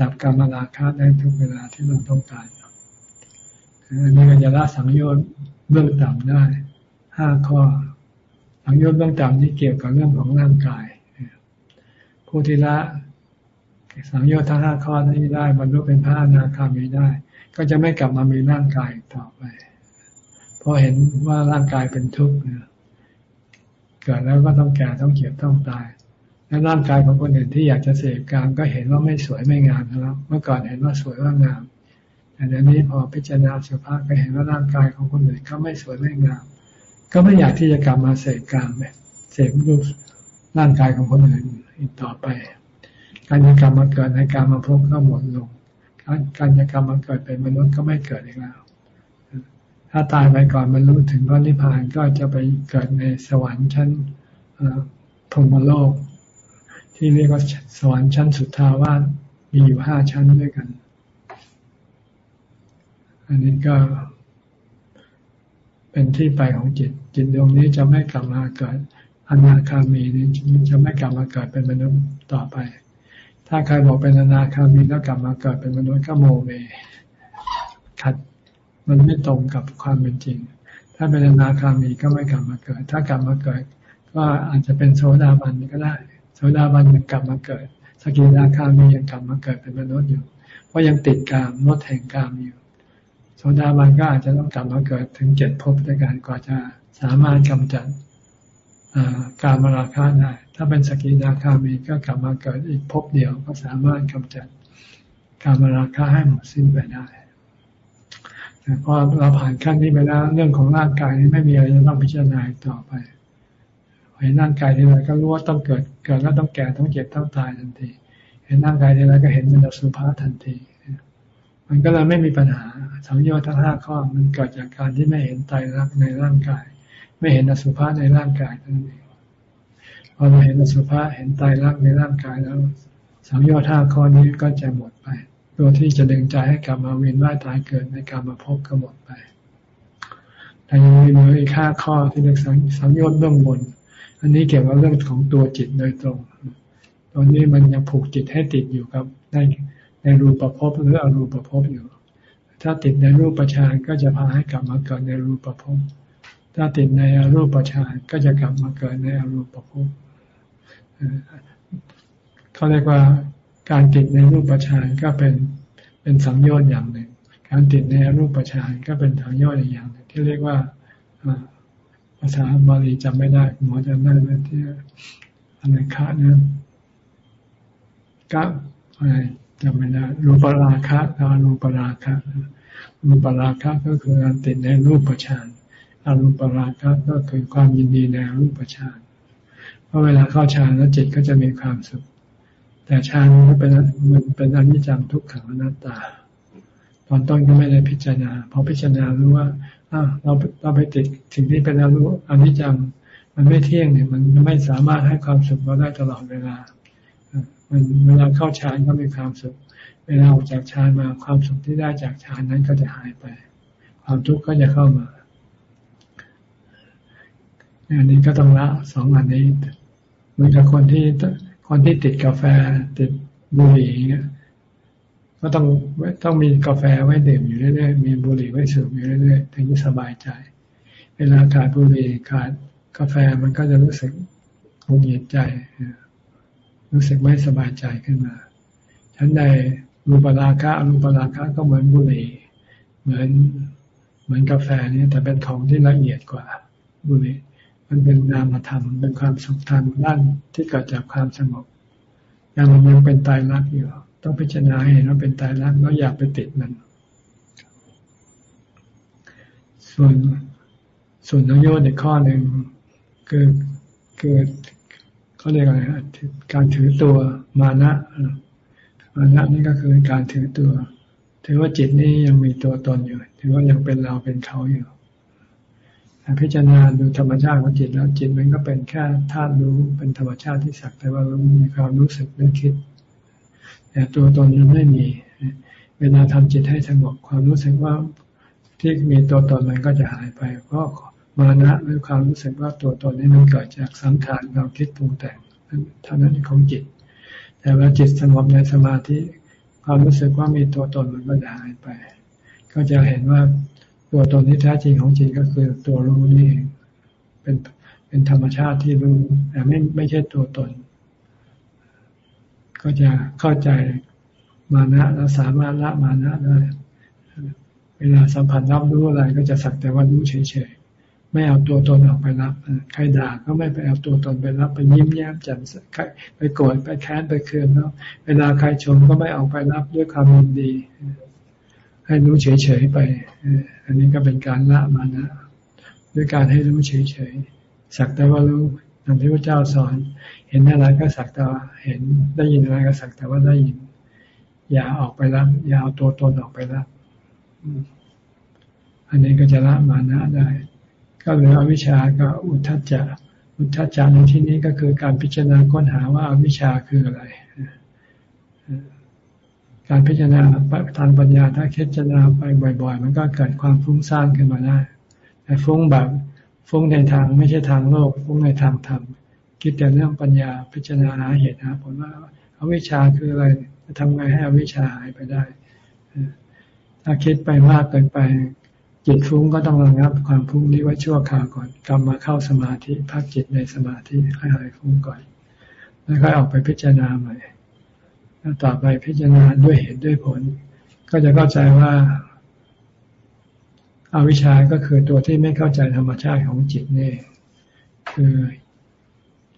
S2: ดับกรรมราคะได้ทุกเวลาที่เราต้องการอันนี้ก็จะละสังโยชน์เบื้องต่ำได้ห้าข้อ สังโยชน์เบื้องต่ำที่เกี่ยวกับเรื่องของร่างกาย ผู้ที่ละสังโยชน์ทั้งห้าข้อนี้ได้บรรลุเป็นพระอนาคามีได้ ก็จะไม่กลับมามีร่างกายต่อไป เพราะเห็นว่าร่างกายเป็นทุกข์เกิดแล้วก็ต้องแก่ต้องเจ็บต้องตายและร่างกายของคนอื่นที่อยากจะเสพกามก็เห็นว่าไม่สวยไม่งามแล้วเมื่อก่อนเห็นว่าสวยว่างามแต่เดี๋ยวนี้พอพิจารณาสุภาพก็เห็นว่าร่างกายของคนอื่นเขาไม่สวยไม่งาม ก็ไม่อยากที่จะกลับมาเสพกามเสพรูปร่างกายของคนอื่นอีกต่อไป การจะกรรมมาเกิดในการมาพบก็หมดลง การจะกรรมมาเกิดเป็นมนุษย์ก็ไม่เกิดอีกแล้วถ้าตายไปก่อนมันรู้ถึงพระนิพพานก็จะไปเกิดในสวรรค์ชั้นพรหมโลก ที่เรียกว่าสวรรค์ชั้นสุดทาวาสมีอยู่ห้าชั้นด้วยกัน อันนี้ก็ เป็นที่ไปของจิต จิตดวงนี้จะไม่กลับมาเกิดอนาคามีนี้จะไม่กลับมาเกิดเป็นมนุษย์ต่อไป ถ้าใครบอกเป็นอนาคามีแล้วกลับมาเกิดเป็นมนุษย์ก็โมเมขัดมันไม่ตรงกับความเป็นจริง ถ้าเป็นอนาคามีก็ไม่กลับมาเกิด ถ้ากลับมาเกิด ก็อาจจะเป็นโสดาบันก็ได้โสดาบันยังกลับมาเกิด สกิทาคามียังกลับมาเกิดเป็นมนุษย์อยู่ เพราะยังติดกามรสแห่งกามอยู่ โสดาบันก็อาจจะต้องกลับมาเกิดถึงเจ็ดภพด้วยกันกว่าจะสามารถกำจัดการมาราคาได้ ถ้าเป็นสกิทาคามีก็กลับมาเกิดอีกภพเดียวก็สามารถกำจัดการมาราคาให้หมดสิ้นไปได้แต่พอเราผ่านขั้นนี้ไปแล้วเรื่องของร่างกายนี้ไม่มีอะไรจะต้องพิจารณาต่อไปเห็นร่างกายทีไรก็รู้ว่าต้องเกิดเกิดแล้วต้องแก่ต้องเจ็บต้องตายทันที เห็นร่างกายทีไรก็เห็นเป็นสุภาทันที มันก็เลยไม่มีปัญหาสังโยชน์ทั้งห้าข้อมันเกิดจากการที่ไม่เห็นไตรลักษณ์ในร่างกาย ไม่เห็นอสุภะในร่างกายนั่นเองพอเราเห็นอสุภะเห็นตายรักในร่างกายแล้ว สังโยชน์ห้าข้อนี้ก็จะหมดไป ตัวที่จะดึงใจให้กลับมาเวียนว่ายตายเกิดในการมาพบก็หมดไปแต่ยังมีเหลืออีกห้าข้อที่เรียกสังโยชน์เบื้องบน อันนี้เกี่ยวกับเรื่องของตัวจิตโดยตรงตอนนี้มันยังผูกจิตให้ติดอยู่กับใน ในรูปประพบหรืออรูปประพบอยู่ ถ้าติดในรูปประชานก็จะพาให้กลับมาเกิดในรูปประพบถ้าติดในอรูปฌานก็จะกลับมาเกิดในอรูปภพเขาเรียกว่าการติดในรูปฌานก็เป็นเป็นสังโยชน์อย่างหนึ่ง การติดในอรูปฌานก็เป็นสังโยชน์อีกอย่างหนึ่งที่เรียกว่าภาษาบาลีจำไม่ได้หมอจำได้ไหมที่อะไรคะนะก็อะไร จำไม่ได้รูปราคะแล้วรูปราคะรูปราคะก็คือการติดในรูปฌานอรูปราคะก็คือความยินดีในรูปฌานเพราะเวลาเข้าฌานแล้วจิตก็จะมีความสุข แต่ฌานมันเป็นมันเป็นอนิจจังทุกขังอนัตตา ตอนต้นก็ไม่ได้พิจารณาพอพิจารณารู้ว่าอ้าเราเราไปติดสิ่งที่เป็นอรูอนิจจังมันไม่เที่ยงเนี่ยมันไม่สามารถให้ความสุขเราได้ตลอดเวลา มันเวลาเข้าฌานก็มีความสุข เวลาออกจากฌานมาความสุขที่ได้จากฌานนั้นก็จะหายไป ความทุกข์ก็จะเข้ามาอันนี้ก็ต้องละสองอันนี้เหมือนกับคนที่คนที่ติดกาแฟติดบุหรี่เงี้ยก็ต้องต้องมีกาแฟไว้ดื่มอยู่เรื่อยๆมีบุหรี่ไว้สูบอยู่เรื่อยๆถึงจะสบายใจ เวลาขาดบุหรี่ขาดกาแฟมันก็จะรู้สึกหงุดหงิดใจ รู้สึกไม่สบายใจขึ้นมาฉันใดรูปราคะอรูปราคะก็เหมือนบุหรี่เหมือนเหมือนกาแฟนี่แต่เป็นของที่ละเอียดกว่าบุหรี่มันเป็นนามธรรมเป็นความสุขทางด้านที่เกิดจากความสงบยังมันยังเป็นตายรักอยู่ ต้องพิจารณาเห็นว่าเป็นตายรักแล้วอยากไปติดมัน ส่วนส่วนนโยชน์ในข้อหนึ่งคือคือ เขาเรียกอะไรการถือตัวมานะมานะนี่ก็คือการถือตัว ถือว่าจิตนี้ยังมีตัวตนอยู่ ถือว่ายังเป็นเราเป็นเขาอยู่พิจารณาดูธรรมชาติของจิตแล้วจิตมันก็เป็นแค่ธาตุรู้เป็นธรรมชาติที่สักแต่ว่ารู้มีความรู้สึกนึกคิด แต่ตัวตนยังไม่มี เวลาทำจิตให้สงบความรู้สึกว่าที่มีตัวตนมันก็จะหายไป เพราะ มานะหรือความรู้สึกว่าตัวตนนี้มันเกิดจากสังขารเราคิดปรุงแต่งเท่านั้นของจิต แต่เวลาจิตสงบในสมาธิความรู้สึกว่ามีตัวตนมันก็จะหายไป ก็จะเห็นว่าตัวตนที่แท้จริงของจิตก็คือตัวรู้นี่เป็นเป็นธรรมชาติที่รู้แต่ไม่ไม่ใช่ตัวตน ก็จะเข้าใจมานะแล้วสามารถละมานะได้เวลาสัมผัสรับรู้อะไรก็จะสักแต่ว่ารู้เฉยๆ ไม่เอาตัวตนออกไปรับ ใครด่าก็ไม่ไปเอาตัวตนไปรับ ไปยิ้มแย้มแจ่มใครไปโกรธไปแค้นไปเคืองแล้วเวลาใครชมก็ไม่เอาไปรับด้วยความยินดี ให้รู้เฉยๆไป อันนี้ก็เป็นการละมานะ ด้วยการให้รู้เฉยๆ สักแต่ว่ารู้อย่างที่พระเจ้าสอน เห็นอะไรก็สักแต่ว่าเห็น ได้ยินอะไรก็สักแต่ว่าได้ยิน อย่าออกไปรับ อย่าเอาตัวตนออกไปรับ อันนี้ก็จะละมานะได้ ก็เหลืออวิชาก็อุทธัจจะอุทธัจจะในที่นี้ก็คือการพิจารณาค้นหาว่าอวิชาคืออะไร การพิจารณาทางปัญญาถ้าคิดจารณาไปบ่อย ๆ มันก็เกิดความฟุ้งซ่านขึ้นมาได้ แต่ฟุ้งแบบฟุ้งในทางไม่ใช่ทางโลกฟุ้งในทางธรรมคิดแต่เรื่องปัญญาพิจารณาหาเหตุหาผลว่าอวิชชาคืออะไรจะทำไงให้อวิชชาหายไปได้ ถ้าคิดไปมากเกินไป จิตฟุ้งก็ต้องระงับความฟุ้งนี้ไว้ชั่วคราวก่อนกลับมาเข้าสมาธิพักจิตในสมาธิให้หายฟุ้งก่อนแล้วค่อยออกไปพิจารณาใหม่ต่อไปพิจารณาด้วยเหตุด้วยผล ก็จะเข้าใจว่าอาวิชชาก็คือตัวที่ไม่เข้าใจธรรมชาติของจิตนี่คือ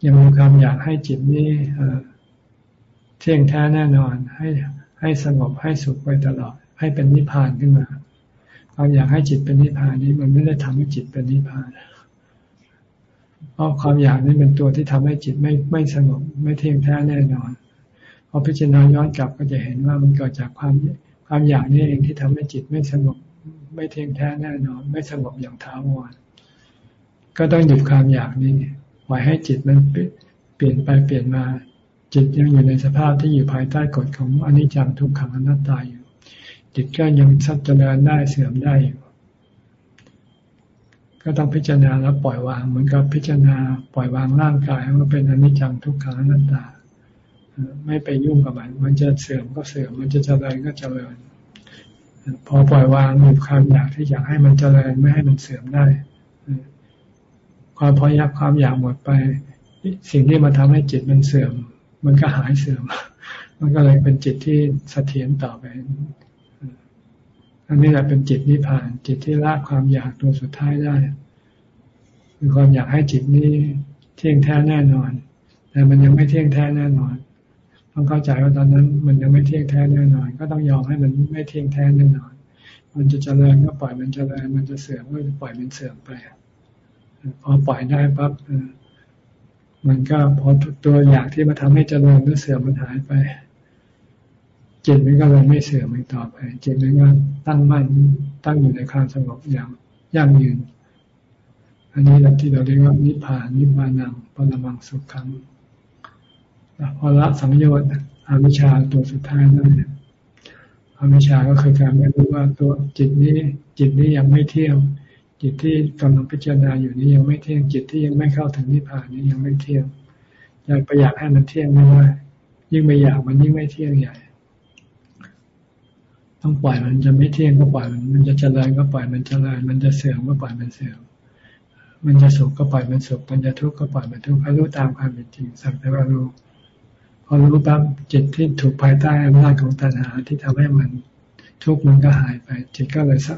S2: ยังมีความอยากให้จิตนี้เที่ยงแท้แน่นอนให้ให้สงบให้สุขไปตลอด ให้เป็นนิพพานขึ้นมา ความอยากให้จิตเป็นนิพพานนี้มันไม่ได้ทำให้จิตเป็นนิพพานเพราะความอยากนี้เป็นตัวที่ทำให้จิตไม่ไม่สงบไม่เที่ยงแท้แน่นอนพอพิจารณาย้อนกลับก็จะเห็นว่ามันเกิดจากความความอยากนี่เองที่ทำให้จิตไม่สงบไม่เที่ยงแท้แน่นอน ไม่สงบอย่างท้าวรก็ต้องหยุดความอยากนี้ปล่อยให้จิตมันเปลี่ยนไปเปลี่ยนมา จิตยังอยู่ในสภาพที่อยู่ภายใต้กฎของอนิจจังทุกขังอนัตตาอยู่ จิตก็ยังสัจจริญได้เสื่อมได้อยู่ก็ต้องพิจารณาแล้วปล่อยวางเหมือนกับพิจารณาปล่อยวางร่างกายว่าเป็นอนิจจังทุกขังอนัตตา ไม่ไปยุ่งกับมัน มันจะเสื่อมก็เสื่อมมันจะเจริญก็เจริญ พอปล่อยวางมีความอยากที่อยากให้มันเจริญไม่ให้มันเสื่อมได้ ความพอยักความอยากหมดไป สิ่งที่มาทำให้จิตมันเสื่อม มันก็หายเสื่อม มันก็เลยเป็นจิตที่เสถียรต่อไป อันนี้แหละเป็นจิตนิพพาน จิตที่ละความอยากตัวสุดท้ายได้คือความอยากให้จิตนี้เที่ยงแท้แน่นอน แต่มันยังไม่เที่ยงแท้แน่นอน ต้องเข้าใจว่าตอนนั้น มันยังไม่เที่ยงแท้แน่นอน ก็ต้องยอมให้มันไม่เที่ยงแท้แน่นอน มันจะเจริญก็ปล่อยมันเจริญ มันจะเสื่อมก็ปล่อยมันเสื่อมไป พอปล่อยได้ปั๊บมันก็พอตัวอยากที่มาทำให้เจริญหรือเสื่อมมันหายไป จิตมันก็เลยไม่เสื่อมอีกต่อไปจิตมันก็ตั้งมั่นตั้งอยู่ในความสงบอย่างยั่งยืน อันนี้แหละที่เราเรียกว่านิพพานนิพพานังปรมังสุขขังพอละสังโยชน์อวิชาตัวสุดท้ายนั่นอวิชาก็คือการไม่รู้ว่าตัวจิตนี้ จิตนี้ยังไม่เที่ยงจิตที่กำลังพิจารณาอยู่นี้ยังไม่เที่ยงจิตที่ยังไม่เข้าถึงนิพพานนี้ยังไม่เที่ยงอยากไปอยากให้มันเที่ยงไม่ได้ยิ่งไม่อยากมันยิ่งไม่เที่ยงใหญ่ ต้องปล่อยมันจะไม่เที่ยงก็ปล่อยมัน มันจะเจริญก็ปล่อยมันเจริญ มันจะเสื่อมก็ปล่อยมันเสื่อม มันจะสุขก็ปล่อยมันสุข มันจะทุกข์ก็ปล่อยมันทุกข์ให้รู้ตามความเป็นจริงสักแต่ว่ารู้ พอรู้ปั๊บจิตที่ถูกภายใต้อำนาจของตัณหาที่ทำให้มันทุกข์มันก็หายไป จิตก็เลยสั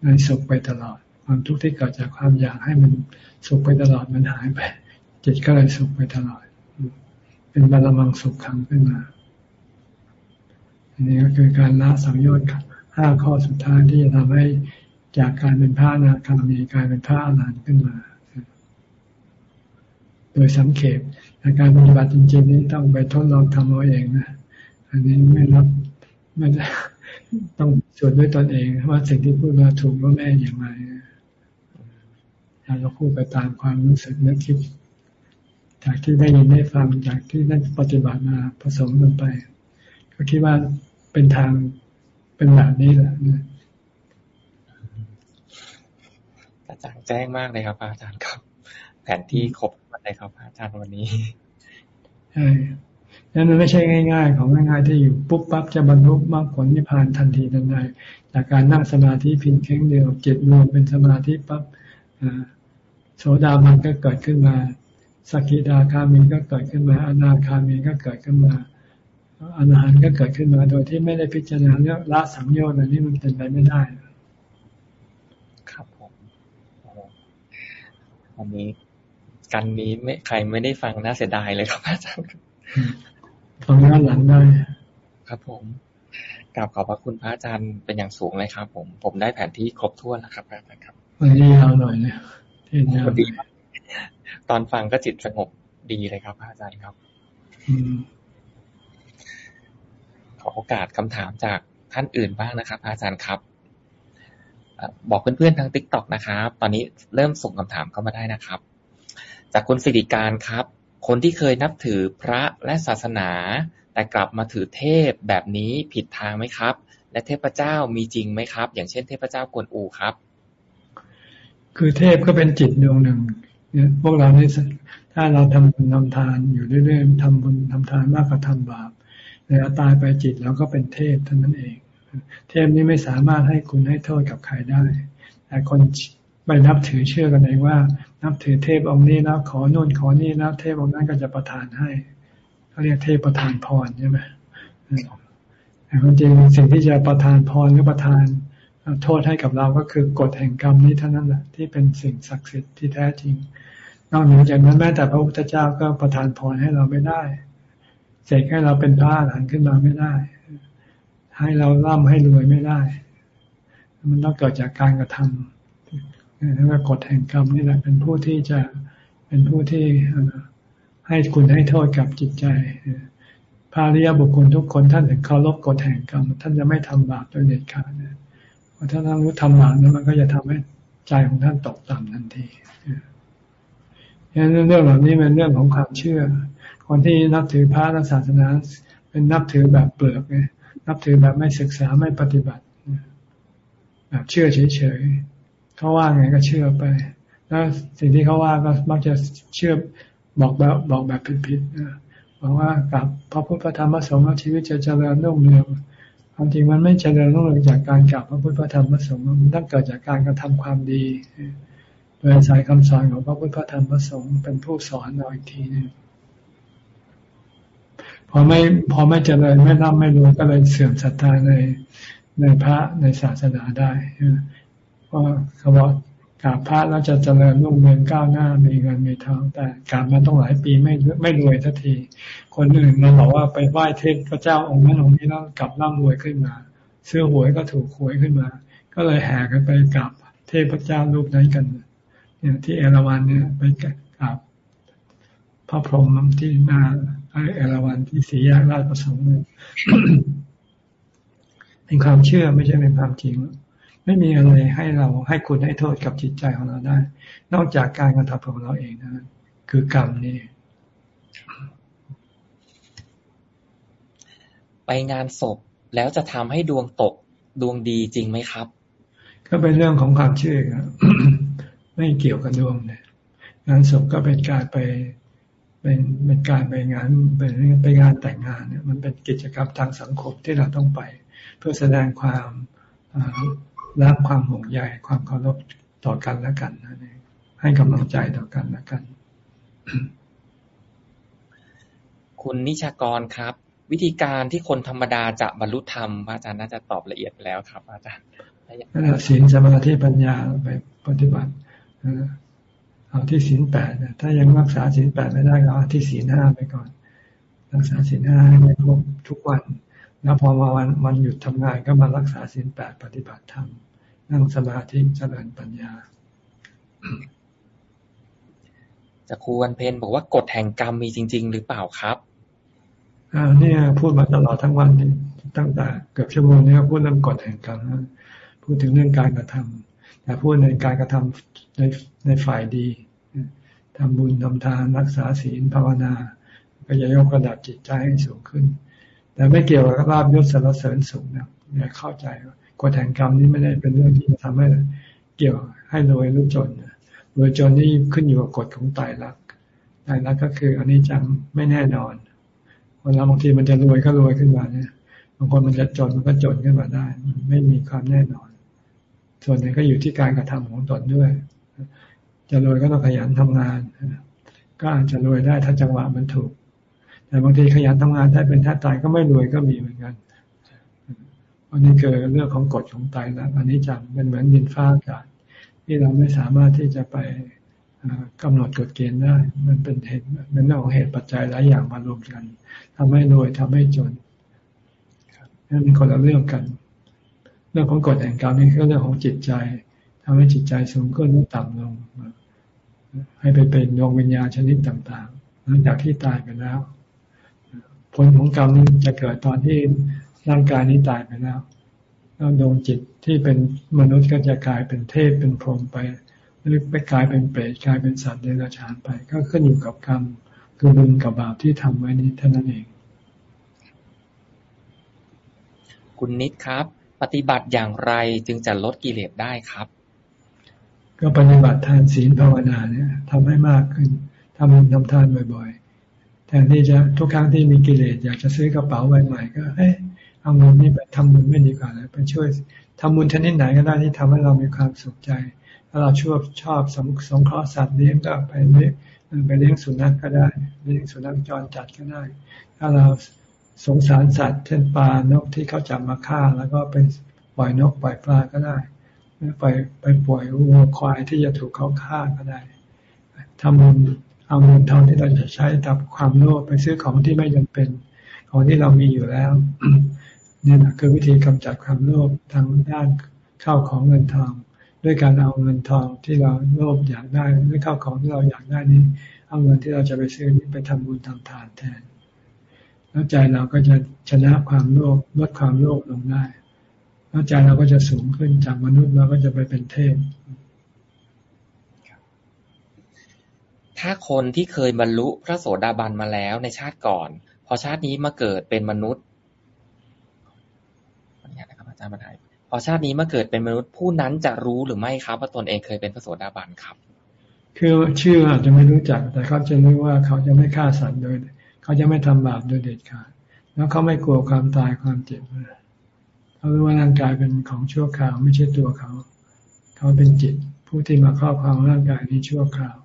S2: เลยสุขไปตลอด ความทุกข์ที่เกิดจากความอยากให้มันสุขไปตลอดมันหายไป จิตก็เลยสุขไปตลอด เป็นบารมังสุขขังขึ้นมา อันนี้ก็คือการละสังโยชน์ห้าข้อสุดท้ายที่จะทำให้จากการเป็นพระนาคามีกลายเป็นพระอรหันต์ขึ้นมา โดยสังเขปแต่การปฏิบัติจริงๆนี้ต้องไปทดลองทำเอาเองนะ อันนี้ไม่รับไม่ได้ต้องสวดด้วยตนเองว่าสิ่งที่พูดมาถูกว่าแม่อย่างไรเราก็พูดไปตามความรู้สึกนึกคิด จากที่ได้ยินได้ฟังจากที่ได้ปฏิบัติมาผสมกันไป ก็คิดว่า เป็นทางเป็นแบบนี้แหละ
S1: อาจารย์แจ้งมากเลยครับ อาจารย์ครับ แผนที่ครบหมดเลยครับ อาจารย์วันนี้
S2: ใช่นั่นมันไม่ใช่ง่าย ๆ ของง่ายๆที่อยู่ปุ๊บปั๊บจะบรรลุมรรคผลนิพพานทันทีทันใดจากการนั่งสมาธิเพียงแค่เดียวจิตรวมเป็นสมาธิปั๊บโสดามันก็เกิดขึ้นมาสกิดาคามีก็เกิดขึ้นมา อนาคามีก็เกิดขึ้นมา อนาหารก็เกิดขึ้นมาโดยที่ไม่ได้พิจารณาเรื่องละสังโยชน์อันนี้มันเป็นไปไม่ได้
S1: ครับผมวันนี้กันนี้ไม่ใครไม่ได้ฟังน่าเสียดายเลยครับอาจารย์
S2: ฟังย้อนหลังได้
S1: ครับผมกราบขอบพระคุณพระอาจารย์เป็นอย่างสูงเลยครับ ผม ผมได้แผนที่ครบถ้วนแล้วครับอาจารย์ครับ
S2: วันนี้ยาวหน่อยเนี่ย
S1: ที่ยาวดีตอนฟังก็จิตสงบดีเลยครับอาจารย์ครับ ขอโอกาสคำถามจากท่านอื่นบ้างนะครับ อาจารย์ครับ บอกเพื่อนๆทางติ๊กต็อกนะครับ ตอนนี้เริ่มส่งคำถามเข้ามาได้นะครับ จากคุณสิริการครับ คนที่เคยนับถือพระและศาสนา แต่กลับมาถือเทพแบบนี้ผิดทางไหมครับ และเทพเจ้ามีจริงไหมครับ อย่างเช่นเทพเจ้ากวนอูครับ
S2: คือเทพก็เป็นจิตดวงหนึ่งพวกเราเนี่ยถ้าเราทำบุญทำทานอยู่เรื่อยๆทำบุญทำทานมากกว่าทำบาป เวลาตายไปจิตเราก็เป็นเทพเท่านั้นเอง เทพนี้ไม่สามารถให้คุณให้โทษกับใครได้ แต่คนไปนับถือเชื่อกันเองว่า นับถือเทพองค์นี้แล้วขอโน่นขอนี่แล้วเทพองค์นั้นก็จะประทานให้เขาเรียกเทพประทานพรใช่ไหมแต่ความจริงสิ่งที่จะประทานพรหรือประทานโทษให้กับเราก็คือกฎแห่งกรรมนี้เท่านั้นแหละที่เป็นสิ่งศักดิ์สิทธิ์ที่แท้จริง นอกจากนั้นแม้แต่พระพุทธเจ้าก็ประทานพรให้เราไม่ได้ เสกให้เราเป็นพระหลานขึ้นมาไม่ได้ ให้เราร่ำให้รวยไม่ได้ มันต้องเกิดจากการกระทำแล้วก็กฎแห่งกรรมนี่แหละเป็นผู้ที่จะเป็นผู้ที่ให้คุณให้โทษกับจิตใจพระริยบุคคลทุกคนท่านถึงเคารพกฎแห่งกรรม ท่านจะไม่ทำบาปโดยเด็ดขาดเพราะถ้าท่านรู้ทำบาปนั้นมันก็จะทำให้ใจของท่านตกต่ำทันทีดังนั้นเรื่องเหล่านี้เป็นเรื่องของความเชื่อ คนที่นับถือพระและศาสนา เป็นนับถือแบบเปลือกไงนับถือแบบไม่ศึกษาไม่ปฏิบัติแบบเชื่อเฉยๆเขาว่าไงก็เชื่อไป แล้วสิ่งที่เขาว่าก็มักจะเชื่อบอกแบบบอกแบบผิดๆบอกว่ากับพระพุทธธรรมพระสงฆ์ชีวิตจะเจริญรุ่งเรืองความจริงมันไม่เจริญรุ่งเรืองจากการกราบพระพุทธธรรมพระสงฆ์มันต้องเกิดจากการกระทำความดีโดยอาศัยคำสอนของพระพุทธธรรมพระสงฆ์เป็นผู้สอนเราอีกทีนึง พอไม่พอไม่เจริญไม่ร่ำไม่รู้ก็เลยเสื่อมศรัทธาในในพระในศาสนาได้เพราะเขาบอกกราบพระแล้วจะเจริญรุ่งเรืองก้าวหน้ามีเงินมีทองแต่กราบมาต้องหลายปีไม่ไม่รวยทันที คนอื่นมาบอกว่าไปไหว้เทพพระเจ้าองค์นั้นองค์นี้แล้วกลับร่ำรวยขึ้นมาซื้อหวยก็ถูกหวยขึ้นมา ก็เลยแห่กันไปกราบเทพเจ้ารูปนั้นกันเนี่ยที่เอราวันเนี่ยไปกราบพระพรหมที่หน้า ไอเอราวันที่สีแยกราชประสงค์เป็นความเชื่อไม่ใช่เป็นความจริง ไม่มีอะไรให้เราให้คุณให้โทษกับจิตใจของเราได้ นอกจากการกระทำของเราเองนะคือกรรมนี่
S1: ไปงานศพแล้วจะทำให้ดวงตกดวงดีจริงไหมครับ
S2: ก็เป็นเรื่องของความเชื่อครับไม่เกี่ยวกับดวงเนี่ยงานศพก็เป็นการไป เป็นเป็นการไปงานเป็นไปงานแต่งงานเนี่ยมันเป็นกิจกรรมทางสังคมที่เราต้องไป เพื่อแสดงความรักความห่วงใยความเคารพต่อกันและกันนั่นเองให้กำลังใจต่อกันและกัน
S1: คุณนิชากรครับ วิธีการที่คนธรรมดาจะบรรลุธรรมอาจารย์น่าจะตอบละเอียดแล้วครับ อาจารย์
S2: นั่นแหละศีลสมาธิปัญญาไปปฏิบัติ เอาที่ศีลแปดถ้ายังรักษาศีลแปดไม่ได้ก็เอาที่ศีลห้าไปก่อน รักษาศีลห้าให้ครบทุกวัน แล้วพอมาวันวันหยุดทำงานก็มารักษาศีลแปดปฏิบัติธรรมนั่งสมาธิเจริญปัญญา
S1: จะครูวันเพนบอกว่ากฎแห่งกรรมมีจริง ๆ หรือเปล่าครับ
S2: อ่าเนี่ยพูดมาตลอดทั้งวันตั้งแต่เกือบชั่วโมงนี้พูดเรื่องกฎแห่งกรรมพูดถึงเรื่องการกระทำแต่พูดในการกระทำ ในในฝ่ายดีทำบุญทำทานรักษาศีลภาวนา ก็จะยกระดับจิตใจให้สูงขึ้น แต่ไม่เกี่ยวกับลาบยศสารเสริญสูงนะอย่าเข้าใจกฎแห่งกรรมนี้ไม่ได้เป็นเรื่องที่จะทำให้เกี่ยวให้รวยรือจนรวยจนนี่ขึ้นอยู่กับกฎของตายรักตายรักก็คืออันนี้จังไม่แน่นอนคนเราบางทีมันจะรวยก็รวยขึ้นมาเนี่ยบางคนมันจะจนมันก็จนขึ้นมาได้ ไม่มีความแน่นอน ส่วนนึ่งก็อยู่ที่การกระทำของตนด้วย จะรวยก็ต้องขยันทำงาน ก็อาจจะรวยได้ถ้าจังหวะมันถูก แต่บางทีขยันทำงานได้เป็นท่าตายก็ไม่รวยก็มีเหมือนกันอันนี้คือเรื่องของกฎของตายแล้วอันนี้จังเป็นเหมือนดินฟ้าอากาศที่เราไม่สามารถที่จะไปกำหนดกฎเกณฑ์ได้ มันเป็นเหตุเป็นเรื่องของเหตุปัจจัยหลายอย่างมารวมกันทำให้รวยทำให้จนนั่นเป็นคนละเรื่องกัน เรื่องของกฎแห่งกรรมนี่คือเรื่องของจิตใจทำให้จิตใจสูงขึ้นหรือต่ำลง ให้ไปเป็นดวงวิญญาณชนิดต่างๆ หลังจากที่ตายไปแล้ว ผลของกรรมนี้จะเกิดตอนที่ร่างกายนี้ตายไปแล้วแล้วดวงจิตที่เป็นมนุษย์ก็จะกลายเป็นเทพเป็นพรหมไปหรือไปกลายเป็นเปรตกลายเป็นสัตว์เดรัจฉานไป ก็ขึ้นอยู่กับกรรมคือบุญกับบาปที่ทำไว้นี้เท่านั้นเอง
S1: คุณนิดครับ ปฏิบัติอย่างไรจึงจะลดกิเลสได้ครับ
S2: ก็ปฏิบัติทานศีลภาวนาเนี่ยทำให้มากขึ้นทำบุญทำทานบ่อยๆ แทนที่จะทุกครั้งที่มีกิเลสอยากจะซื้อกระเป๋าใบใหม่ก็เอ้เอาเงินนี้ไปทำบุญไม่ดีกว่าเลยไปช่วยทำบุญชนิดไหนก็ได้ที่ทำให้เรามีความสุขใจ ถ้าเราชอบชอบสงเคราะห์สัตว์เลี้ยงก็ไปเลี้ยงไปเลี้ยงสุนัขกก็ได้ เลี้ยงสุนัขจรจัดก็ได้ ถ้าเราสงสารสัตว์เช่นปลานกที่เขาจับมาฆ่า แล้วก็เป็นปล่อยนกปล่อยปลาก็ได้ ไปไปปล่อยวัวควายที่จะถูกเขาฆ่าก็ได้ทำบุญเอาเงินทองที่เราจะใช้ตับความโลภไปซื้อของที่ไม่จำเป็น ของที่เรามีอยู่แล้วนี่แหละคือวิธีกำจัดความโลภทางด้านเข้าของเงินทอง ด้วยการเอาเงินทองที่เราโลภอยากได้หรือเข้าของที่เราอยากได้นี้ เอาเงินที่เราจะไปซื้อนี้ไปทำบุญทำทานแทน แล้วใจเราก็จะชนะความโลภลดความโลภลงได้ แล้วใจเราก็จะสูงขึ้นจากมนุษย์เราก็จะไปเป็นเทพ
S1: ถ้าคนที่เคยบรรลุพระโสดาบันมาแล้วในชาติก่อน พอชาตินี้มาเกิดเป็นมนุษย์นี่นะครับอาจารย์บรรทายพอชาตินี้มาเกิดเป็นมนุษย์ผู้นั้นจะรู้หรือไม่ครับว่าตนเองเคยเป็นพระโสดาบันครับ
S2: คือชื่ออาจจะไม่รู้จัก แต่เขาจะรู้ว่าเขาจะไม่ฆ่าสัตว์โดย เขาจะไม่ทำบาปโดยเด็ดขาดแล้วเขาไม่กลัวความตายความเจ็บ เขารู้ว่าร่างกายเป็นของชั่วคราวไม่ใช่ตัวเขา เขาเป็นจิตผู้ที่มาครอบครองร่างกายนี้ชั่วคราว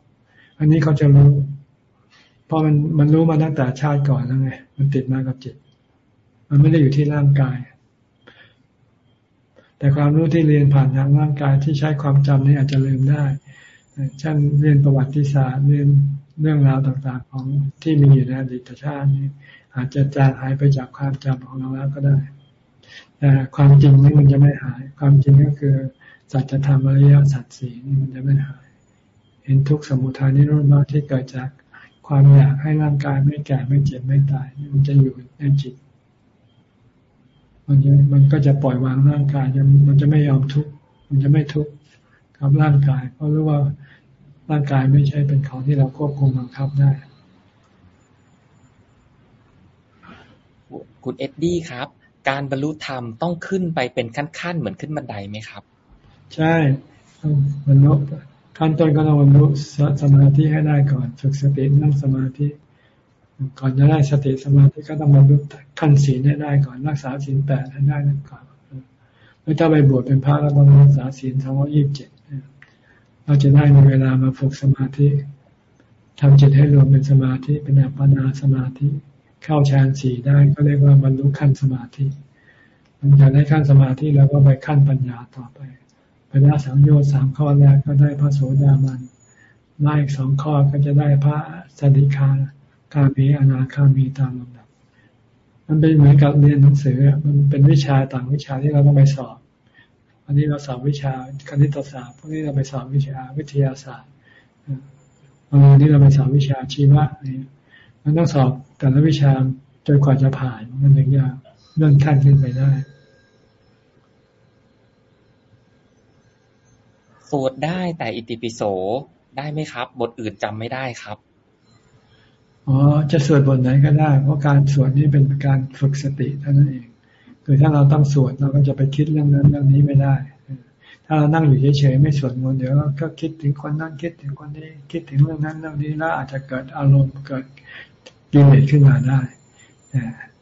S2: อันนี้เขาจะรู้ เพราะมันมันรู้มาตั้งแต่ชาติก่อนแล้วไง มันติดมากับจิต มันไม่ได้อยู่ที่ร่างกาย แต่ความรู้ที่เรียนผ่านทางร่างกายที่ใช้ความจำนี่อาจจะลืมได้เช่นเรียนประวัติศาสตร์เรียนเรื่องราวต่างๆ ของที่มีอยู่ในอดีตชาตินี้อาจจะจางหายไปจากความจำของเราแล้วก็ได้ แต่ความจริงนี่มันจะไม่หาย ความจริงก็คือสัจธรรมอริยสัจสี่นี่มันจะไม่หาย เห็นทุกสมุทัยนิโรธมากที่เกิดจากความอยากให้ร่างกายไม่แก่ไม่เจ็บไม่ตายมันจะอยู่ในจิต มันจะมันก็จะปล่อยวางร่างกายมันจะไม่ยอมทุกข์มันจะไม่ทุกข์กับร่างกาย เพราะรู้ว่าร่างกายไม่ใช่เป็นของที่เราควบคุมบังคับได้
S1: คุณเอ็ดดี้ครับ การบรรลุธรรมต้องขึ้นไปเป็นขั้นๆเหมือนขึ้นบันไดไหมครับ
S2: ใช่บรรลุขั้นต้นก็ต้องบรรลุสมาธิให้ได้ก่อนฝึกสตินั่งสมาธิ ก่อนจะได้สติสมาธิก็ต้องบรรลุขั้นศีลให้ได้ก่อนรักษาศีลแปดให้ได้ก่อนแล้วถ้าไปบวชเป็นพระก็ต้องรักษาศีลทั้งหมดยี่สิบเจ็ดเราจะได้มีเวลามาฝึกสมาธิทำจิตให้รวมเป็นสมาธิเป็นอัปปนาสมาธิ เข้าฌานสี่ได้ก็เรียกว่าบรรลุขั้นสมาธิมันจะได้ขั้นสมาธิแล้วก็ไปขั้นปัญญาต่อไปไปได้สามโยชน์สามข้อแรกก็ได้พระโสดาบันไล่อีกสองข้อก็จะได้พระสติคาคามีอนาคามีตามลำดับ มันเป็นเหมือนกับเรียนหนังสือมันเป็นวิชาต่างวิชาที่เราต้องไปสอบ อันนี้เราสอบวิชาคณิตศาสตร์พวกนี้เราไปสอบวิชาวิทยาศาสตร์อันนี้เราไปสอบวิชาชีวะนี่ มันต้องสอบแต่ละวิชาจนกว่าจะผ่าน มันถึงจะเลื่อนขั้นขึ้นไปได้
S1: สวดได้แต่อิติปิโสได้ไหมครับ บทอื่นจำไม่ได้ครับ
S2: อ๋อจะสวดบทไหนก็ได้ เพราะการสวดนี้เป็นการฝึกสติเท่านั้นเอง คือถ้าเราต้องสวดเราก็จะไปคิดเรื่องนั้นเรื่องนี้ไม่ได้ ถ้าเรานั่งอยู่เฉยๆไม่สวดมนต์เดี๋ยวก็คิดถึงคนนั้นคิดถึงคนนี้คิดถึงเรื่องนั้นเรื่องนี้แล้วอาจจะเกิดอารมณ์เกิด กิเลสขึ้นมาได้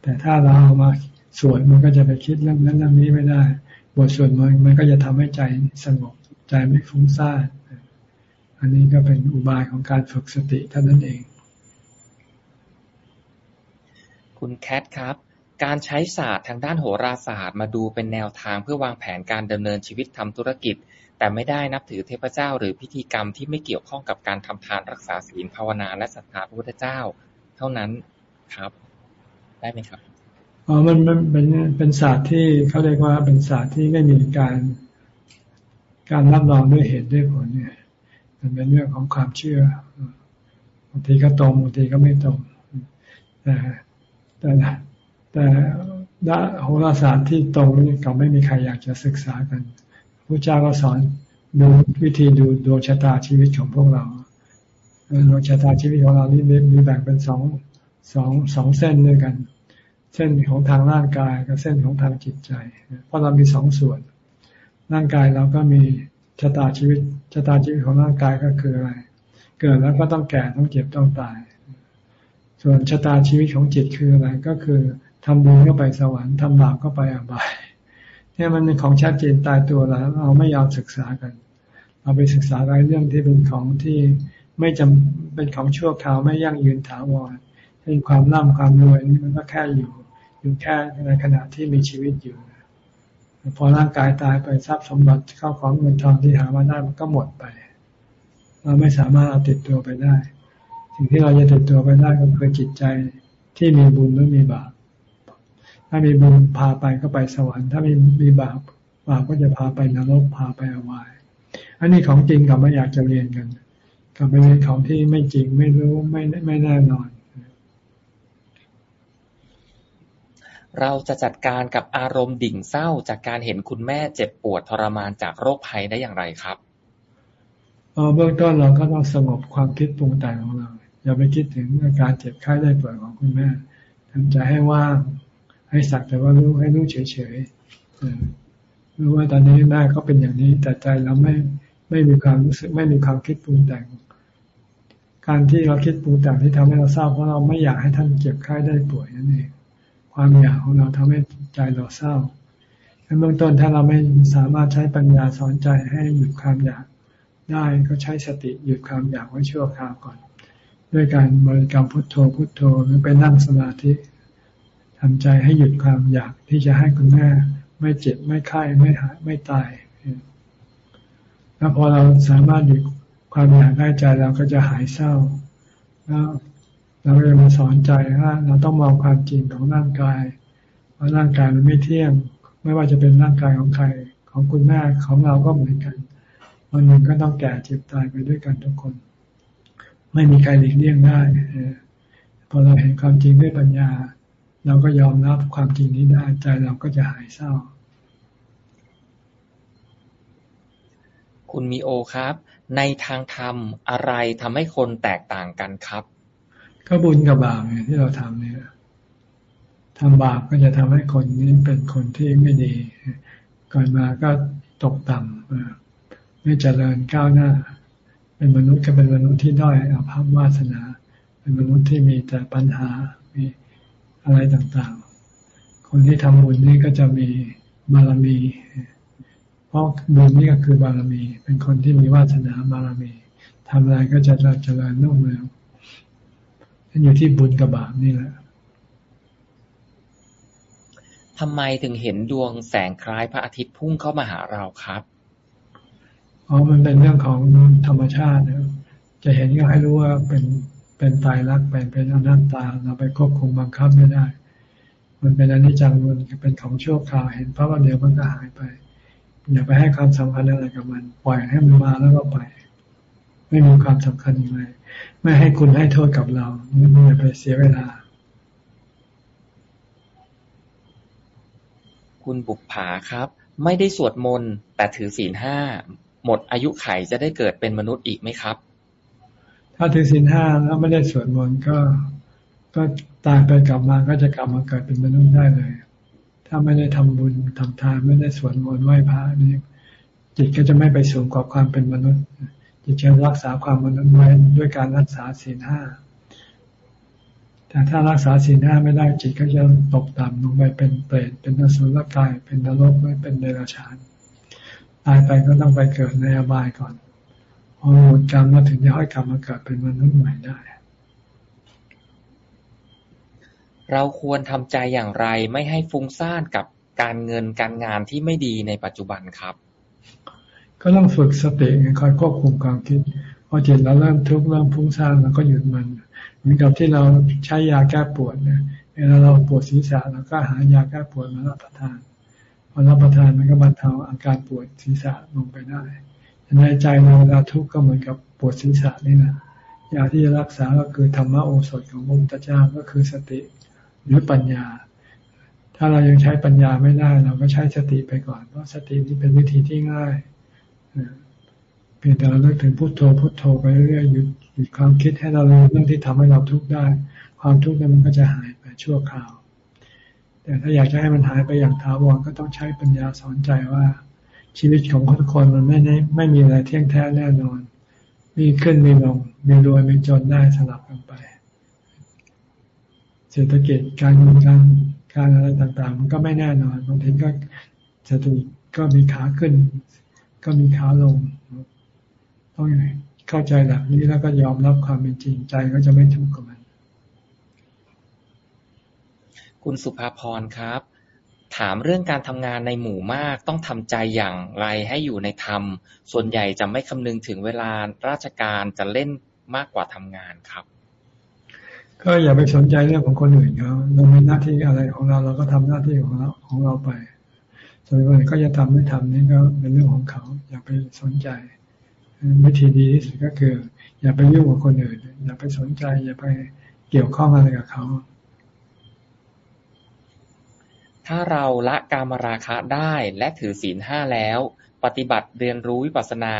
S2: แต่ถ้าเราเอามาสวดมันก็จะไปคิดเรื่องนั้นเรื่องนี้ไม่ได้ บทสวดมันมันก็จะทำให้ใจสงบใจไม่ฟุ้งซ่านอันนี้ก็เป็นอุบายของการฝึกสติเท่านั้นเอง
S1: คุณแคทครับ การใช้ศาสตร์ทางด้านโหราศาสตร์มาดูเป็นแนวทางเพื่อวางแผนการดำเนินชีวิตทำธุรกิจ แต่ไม่ได้นับถือเทพเจ้า หรือพิธีกรรมที่ไม่เกี่ยวข้องกับการทำทานรักษาศีลภาวนาและศรัทธาพระพุทธเจ้า เท่านั้นครับ ได้ไหมครับ
S2: อ๋อมันมันเป็นเป็นศาสตร์ที่เขาเรียกว่าเป็นศาสตร์ที่ไม่มีการ การรับรองด้วยเหตุด้วยผลเนี่ยมันเป็นเรื่องของความเชื่อบางทีก็ตรงบางทีก็ไม่ตรงแต่แต่แต่ด้านโหราศาสตร์ที่ตรงนี่ก็ไม่มีใครอยากจะศึกษากันพระเจ้าก็สอนดูวิธีดูดวงชะตาชีวิตของพวกเรา ดวงชะตาชีวิตของเรานี่มีแบ่งเป็นสองสองสองเส้นด้วยกัน เส้นของทางร่างกายกับเส้นของทางจิตใจ เพราะเรามีสองส่วน ร่างกายเราก็มีชะตาชีวิตชะตาชีวิตของร่างกายก็คืออะไร เกิดแล้วก็ต้องแก่ต้องเจ็บต้องตาย ส่วนชะตาชีวิตของจิตคืออะไรก็คือทำบุญก็ไปสวรรค์ทำบาปก็ไปอบายเนี่ยมันเป็นของชัดเจนตายตัวแล้วเราไม่ยอมศึกษากัน เราไปศึกษาอะไรเรื่องที่เป็นของที่ ไม่จำเป็นของชั่วคราวไม่ยั่งยืนถาวรเช่นความร่ำความรวยนี่มันก็แค่อยู่ อยู่แค่ในขณะที่มีชีวิตอยู่ พอร่างกายตายไปทรัพย์สมบัติเข้าของเงินทองที่หามาได้มันก็หมดไป เราไม่สามารถเอาติดตัวไปได้ สิ่งที่เราจะติดตัวไปได้ก็คือจิตใจที่มีบุญหรือมีบาปถ้ามีบุญพาไปก็ไปสวรรค์ ถ้ามีมีบาปบาปก็จะพาไปนรกพาไปอวาย อันนี้ของจริงกับไม่อยากจะเรียนกัน กับไปเรียนของที่ไม่จริงไม่รู้ไม่ไม่แน่นอน
S1: เราจะจัดการกับอารมณ์ดิ่งเศร้าจากการเห็นคุณแม่เจ็บปวดทรมานจากโรคภัยได้อย่างไรครับ
S2: เบื้องต้นเราก็ต้องสงบความคิดปรุงแต่งของเรา อย่าไปคิดถึงอาการเจ็บไข้ได้ป่วยของคุณแม่ทำใจให้ว่างให้สักแต่ว่ารู้ให้รู้เฉยๆรู้ว่าตอนนี้แม่ก็เป็นอย่างนี้ แต่ใจเราไม่ ไม่มีความรู้สึกไม่มีความคิดปรุงแต่ง การที่เราคิดปรุงแต่งที่ทำให้เราเศร้าเพราะเราไม่อยากให้ท่านเจ็บไข้ได้ป่วยนั่นเองความอยากของเราทำให้ใจเราเศร้าเบื้องต้นถ้าเราไม่สามารถใช้ปัญญาสอนใจให้หยุดความอยากได้ก็ใช้สติหยุดความอยากไว้ชั่วคราวก่อน ด้วยการบริกรรมพุทโธพุทโธหรือไปนั่งสมาธิทำใจให้หยุดความอยากที่จะให้คุณแม่ไม่เจ็บไม่ไข้ไม่หายไม่ตาย แล้วพอเราสามารถหยุดความอยากได้ใจเราก็จะหายเศร้า แล้วเราก็จะมาสอนใจว่าเราต้องมองความจริงของร่างกายว่าร่างกายมันไม่เที่ยง ไม่ว่าจะเป็นร่างกายของใครของคุณแม่ของเราก็เหมือนกันวันหนึ่งก็ต้องแก่เจ็บตายไปด้วยกันทุกคน ไม่มีใครหลีกเลี่ยงได้พอเราเห็นความจริงด้วยปัญญา เราก็ยอมรับความจริงนี้ได้ใจเราก็จะหายเศร้า
S1: คุณมีโอครับ ในทางธรรมอะไรทำให้คนแตกต่างกันครับ
S2: ก็บุญกับบาปเนี่ยที่เราทำเนี่ยทำบาปก็จะทำให้คนนี้เป็นคนที่ไม่ดี ก่อนมาก็ตกต่ำไม่เจริญก้าวหน้า เป็นมนุษย์ก็เป็นมนุษย์ที่ด้อยอภาพวาสนา เป็นมนุษย์ที่มีแต่ปัญหา มีอะไรต่างๆ คนที่ทำบุญนี่ก็จะมีบารมี เพราะบุญนี่ก็คือบารมี เป็นคนที่มีวาสนาบารมีทำอะไรก็จะเจริญรุ่งเรืองมันอยู่ที่บุญกับบาปนี่แหละ
S1: ทำไมถึงเห็นดวงแสงคล้ายพระอาทิตย์พุ่งเข้ามาหาเราครับ
S2: อ๋อมันเป็นเรื่องของธรรมชาตินะจะเห็นก็ให้รู้ว่าเป็นเป็นตายรักเป็นเป็นอนัตตา เราไปควบคุมบังคับไม่ได้ มันเป็นอนิจจังมันเป็นของชั่วคราวเห็นเพราะว่าเดี๋ยวมันก็หายไป อย่าไปให้ความสำคัญอะไรกับมัน ปล่อยให้มันมาแล้วก็ไป ไม่มีความสำคัญอย่างไรไม่ให้คุณให้โทษกับเราไม่อย่าไปเสียเวลา
S1: คุณบุกผาครับ ไม่ได้สวดมนต์แต่ถือศีลห้าหมดอายุไขจะได้เกิดเป็นมนุษย์อีกไหมครับ
S2: ถ้าถือศีลห้าแล้วไม่ได้สวดมนต์ก็ก็ตายไปกลับมาก็จะกลับมาเกิดเป็นมนุษย์ได้เลย ถ้าไม่ได้ทำบุญทำทานไม่ได้สวดมนต์ไหว้พระนี่จิตก็จะไม่ไปสูงกว่าความเป็นมนุษย์ จิตจะรักษาความมนุษย์ไว้ด้วยการรักษาศีลห้าแต่ถ้ารักษาศีลห้าไม่ได้จิตก็จะตกต่ำลงไปเป็นเปรตเป็นนสุลกาย เป็นนรกไม่เป็นเดรัจฉานตายไปก็ต้องไปเกิดในอบายก่อนพอหมดกรรมมาถึงจะให้กลับมาเกิดเป็นมนุษย์ใหม่ได้
S1: เราควรทำใจอย่างไรไม่ให้ฟุ้งซ่านกับการเงินการงานที่ไม่ดีในปัจจุบันครับ
S2: ก็ต้องฝึกสติคอยควบคุมความคิดพอจิตเราเริ่มทุกข์เริ่มฟุ้งซ่านเราก็หยุดมัน เหมือนกับที่เราใช้ยาแก้ปวดเนี่ยเวลาเราปวดศีรษะเราก็หายาแก้ปวดมารับประทานพอรับประทานมันก็บรรเทาอาการปวดศีรษะลงไปได้ในใจเราเวลาทุกข์ก็เหมือนกับปวดศีรษะนี่นะยาที่จะรักษาก็คือธรรมโอสถของพระพุทธเจ้าก็คือสติ หรือปัญญา ถ้าเรายังใช้ปัญญาไม่ได้ เราก็ใช้สติไปก่อน เพราะสตินี่เป็นวิธีที่ง่ายเพียงแต่เราเลิกถึงพุโทโธพุโทโธไปเรื่อยๆหยุดหยุดความคิดให้เรารู้เรื่องที่ทำให้เราทุกข์ได้ ความทุกข์นั้นมันก็จะหายไปชั่วคราว แต่ถ้าอยากจะให้มันหายไปอย่างถาวรก็ต้องใช้ปัญญาสอนใจว่าชีวิตของทุกคนมันไม่ได้ไม่มีอะไรเที่ยงแท้แน่นอน มีขึ้นมีลง มีรวยมีจนได้สลับกันไป เศรษฐกิจการเงินการการอะไรต่างๆ มันก็ไม่แน่นอนบางทีก็เศรษฐกิจก็มีขาขึ้น ก็มีขาลงต้องเข้าใจหลักนี้แล้วก็ยอมรับความเป็นจริงใจก็จะไม่ทุกข์กับมัน
S1: คุณสุภาพรครับ ถามเรื่องการทำงานในหมู่มากต้องทำใจอย่างไรให้อยู่ในธรรม ส่วนใหญ่จะไม่คำนึงถึงเวลาราชการจะเล่นมากกว่าทำงานครับ
S2: ก็อย่าไปสนใจเรื่องของคนอื่นเขาเรามีหน้าที่อะไรของเรา เราก็ทำหน้าที่ของเราของเราไปส่วนคนอื่นก็จะทำไม่ทำนี่ก็เป็นเรื่องของเขา อย่าไปสนใจ วิธีดีที่สุดก็คือ อย่าไปยุ่งกับคนอื่น อย่าไปสนใจ อย่าไปเกี่ยวข้องอะไรกับเขา
S1: ถ้าเราละกามราคะได้และถือศีลห้าแล้ว ปฏิบัติเรียนรู้วิปัสสนา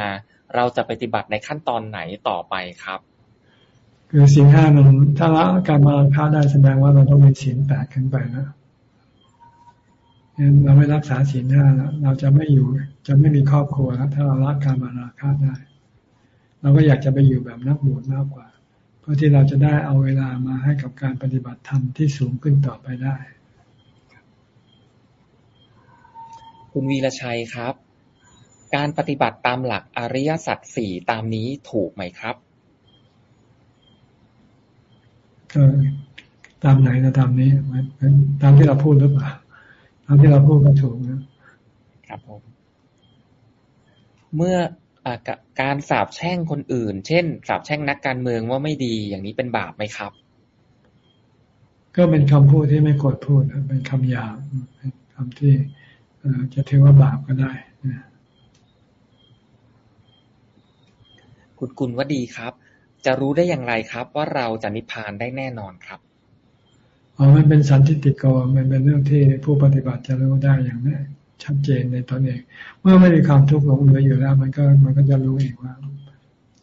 S1: เราจะปฏิบัติในขั้นตอนไหนต่อไปครับ
S2: คือศีลห้ามันถ้าละการมราคะได้แสดงว่าเราต้องมีศีลแปดขึ้นไปนะเราไม่รักษาศีลห้าแล้วเราจะไม่อยู่ จะไม่มีครอบครัวแล้วถ้าเราละการมาราคะได้ เราก็อยากจะไปอยู่แบบนักบวชมากกว่า เพื่อที่เราจะได้เอาเวลามาให้กับการปฏิบัติธรรมที่สูงขึ้นต่อไปได้
S1: คุณวีรชัยครับ การปฏิบัติตามหลักอริยสัจสี่ตามนี้ถูกไหมครับ
S2: ก็ตามไหนนะตามนี้ตามที่เราพูดหรือเปล่าตามที่เราพูดก็ถูกนะครับผม
S1: เมื่ออการสาบแช่งคนอื่น เช่นสาบแช่งนักการเมืองว่าไม่ดีอย่างนี้เป็นบาปไหมครับ
S2: ก็เป็นคำพูดที่ไม่ควรพูดเป็นคำหยาบเป็นคำที่จะถือว่าบาปก็ได้
S1: คุณกุลว่าดีครับ จะรู้ได้อย่างไรครับ ว่าเราจะนิพพานได้แน่นอนครับ
S2: อ๋อมันเป็นสันติติกมันเป็นเรื่องที่ผู้ปฏิบัติจะรู้ได้อย่างแนี้ชัดเจนในตอนเองเมื่อไม่มีความทุกข์หลงเหลืออยู่แล้ว มันก็มันก็จะรู้เองว่า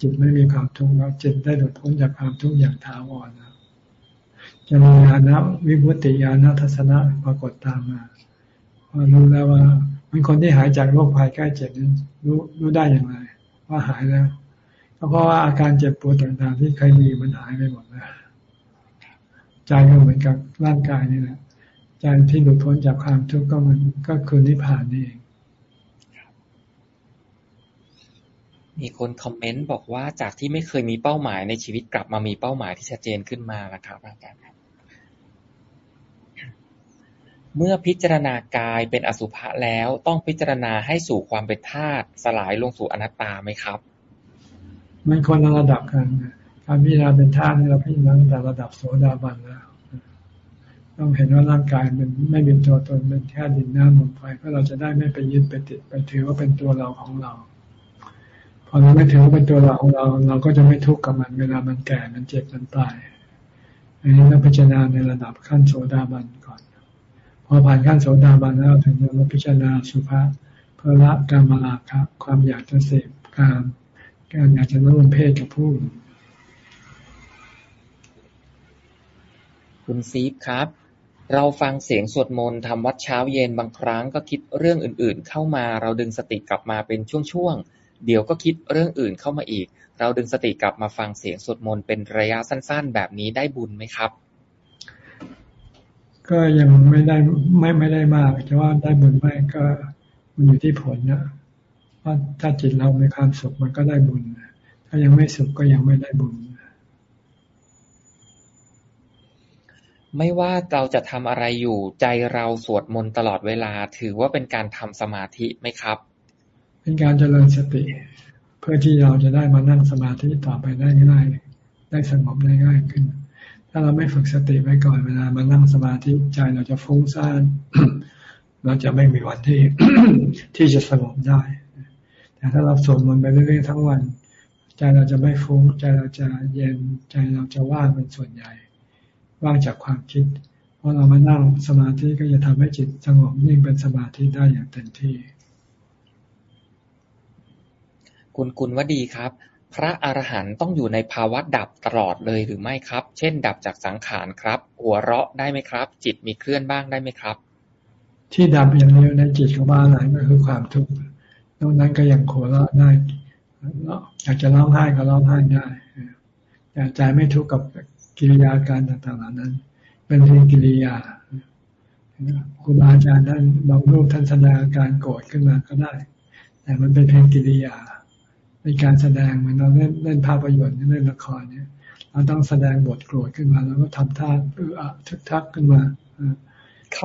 S2: จิตไม่มีความทุกข์แล้วจิตได้หลุดพ้นจากความทุกข์อย่างถาวรแล้วจะมีญาณวิบุติญาณทัศนะปรากฏตามมารู้แล้วว่าเป็นคนที่หายจากโรคภัยใกล้เจ็บนั้นรู้รู้ได้อย่างไร ว่าหายแล้ว เพราะว่าอาการเจ็บปวดต่างๆ ที่เคยมีมันหายไปหมดแล้วใจก็เหมือนกับร่างกายนี่แหละใจที่หลุดพ้นจากความทุกข์ก็มันก็คือนิพพานนี่เอง
S1: มีคนคอมเมนต์บอกว่าจากที่ไม่เคยมีเป้าหมายในชีวิตกลับมามีเป้าหมายที่ชัดเจนขึ้นมาแล้วครับอาจารย์เมื่อพิจารณากายเป็นอสุภะแล้วต้องพิจารณาให้สู่ความเป็นธาตุสลายลงสู่อนัตตาไหมครับ
S2: มันคนละระดับกันการพิจารณาเป็นธาตุนี่เราพิจารณาแต่ระดับโสดาบันแล้วต้องเห็นว่าร่างกายมันไม่เป็นตัวตนเป็นแค่ดินน้ำลมไฟเพื่อเราจะได้ไม่ไปยึดไปติดไปถือว่าเป็นตัวเราของเรา พอเราไม่ถือว่าเป็นตัวเราของเรา เราก็จะไม่ทุกข์กับมันเวลามันแก่มันเจ็บมันตายอันนี้ต้องพิจารณาในระดับขั้นโสดาบันก่อน พอผ่านขั้นโสดาบันแล้วถึงจะมาพิจารณาสุภาษเพื่อละการมาลาครับความอยากจะเสพการ การอยากจะร่วมเพศกับผู้
S1: คุณซีฟครับ เราฟังเสียงสวดมนต์ทำวัดเช้าเย็นบางครั้งก็คิดเรื่องอื่น ๆ เข้ามา เราดึงสติกลับมาเป็นช่วง ๆ เดี๋ยวก็คิดเรื่องอื่นเข้ามาอีก เราดึงสติกลับมาฟังเสียงสวดมนต์เป็นระยะสั้น ๆ แบบนี้ได้บุญไหมครับ
S2: ก็ยังไม่ได้ไม่ไม่ได้มากจะว่าได้บุญไหมก็มันอยู่ที่ผลนะ ว่าถ้าจิตเรามีความสุขมันก็ได้บุญ ถ้ายังไม่สุขก็ยังไม่ได้บุญ
S1: ไม่ว่าเราจะทำอะไรอยู่ ใจเราสวดมนต์ตลอดเวลา ถือว่าเป็นการทำสมาธิไหมครับ
S2: เป็นการเจริญสติ เพื่อที่เราจะได้มานั่งสมาธิต่อไปได้ง่าย ได้สงบได้ง่ายขึ้นถ้าเราไม่ฝึกสติไว้ก่อนเวลามานั่งสมาธิใจเราจะฟุ้งซ่านเราจะไม่มีวันที่ที่จะสงบได้ แต่ถ้าเราสวดมนต์ไปเรื่อยๆทั้งวัน ใจเราจะไม่ฟุ้ง ใจเราจะเย็นใจเราจะว่างเป็นส่วนใหญ่ ว่างจากความคิดพอเรามานั่งสมาธิก็จะทำให้จิตสงบนิ่งเป็นสมาธิได้อย่างเต็มที่
S1: คุณกุลวดีครับ พระอรหันต์ต้องอยู่ในภาวะดับตลอดเลยหรือไม่ครับ เช่น ดับจากสังขารครับ หัวเราะได้ไหมครับ จิตมีเคลื่อนบ้างได้ไหมครับ
S2: ที่ดับอย่างเดียวในจิตของบ้านไหนก็คือความทุกข์ นอกนั้นก็ยังโวเราะได้อยากจะร้องไห้ก็ร้องไห้ได้แต่ใจไม่ทุกข์กับกิริยาการต่างๆเหล่านั้น เป็นเพียงกิริยาครูบาอาจารย์ท่านบางรูปท่านแสดงการโกรธขึ้นมาก็ได้ แต่มันเป็นเพียงกิริยาเป็นการแสดงเหมือนเราเล่นเล่นภาพยนตร์เล่นละครเนี่ยเราต้องแสดงบทโกรธขึ้นมา แล้วก็ทำท่าเออทึกทักขึ้นมา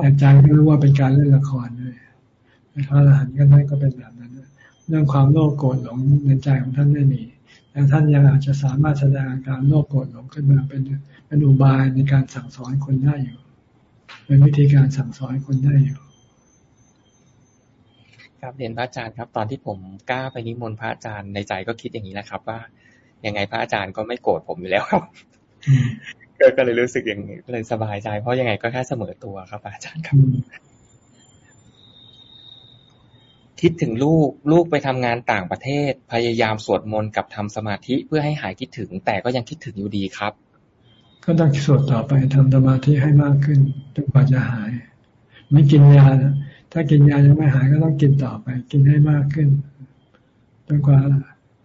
S2: แต่ใจไม่รู้ว่าเป็นการเล่นละครด้วยพระอรหันต์ก็นั่นก็เป็นแบบนั้น เรื่องความโลภโกรธหลงในใจของท่านไม่มีแต่ท่านยังอาจจะสามารถแสดงอาการโลภโกรธหลงขึ้นมาเป็นเป็นอุบายในการสั่งสอนคนได้อยู่ เป็นวิธีการสั่งสอนคนได้อยู่
S1: ครับเรียนพระอาจารย์ครับ ตอนที่ผมกล้าไปนิมนต์พระอาจารย์ในใจก็คิดอย่างนี้แหละครับ ว่ายังไงพระอาจารย์ก็ไม่โกรธผมอยู่แล้วครับก็เลยรู้สึกอย่างนี้เลยสบายใจ เพราะยังไงก็แค่เสมอตัวครับอาจารย์ครับ คิดถึงลูก ลูกไปทำงานต่างประเทศ พยายามสวดมนต์กับทำสมาธิเพื่อให้หายคิดถึง แต่ก็ยังคิดถึงอยู่ดีครับ
S2: ก็ต้องสวดต่อไปทำสมาธิให้มากขึ้นจนกว่าจะหาย ไม่กินยา ถ้ากินยายังไม่หายก็ต้องกินต่อไป กินให้มากขึ้นจนกว่า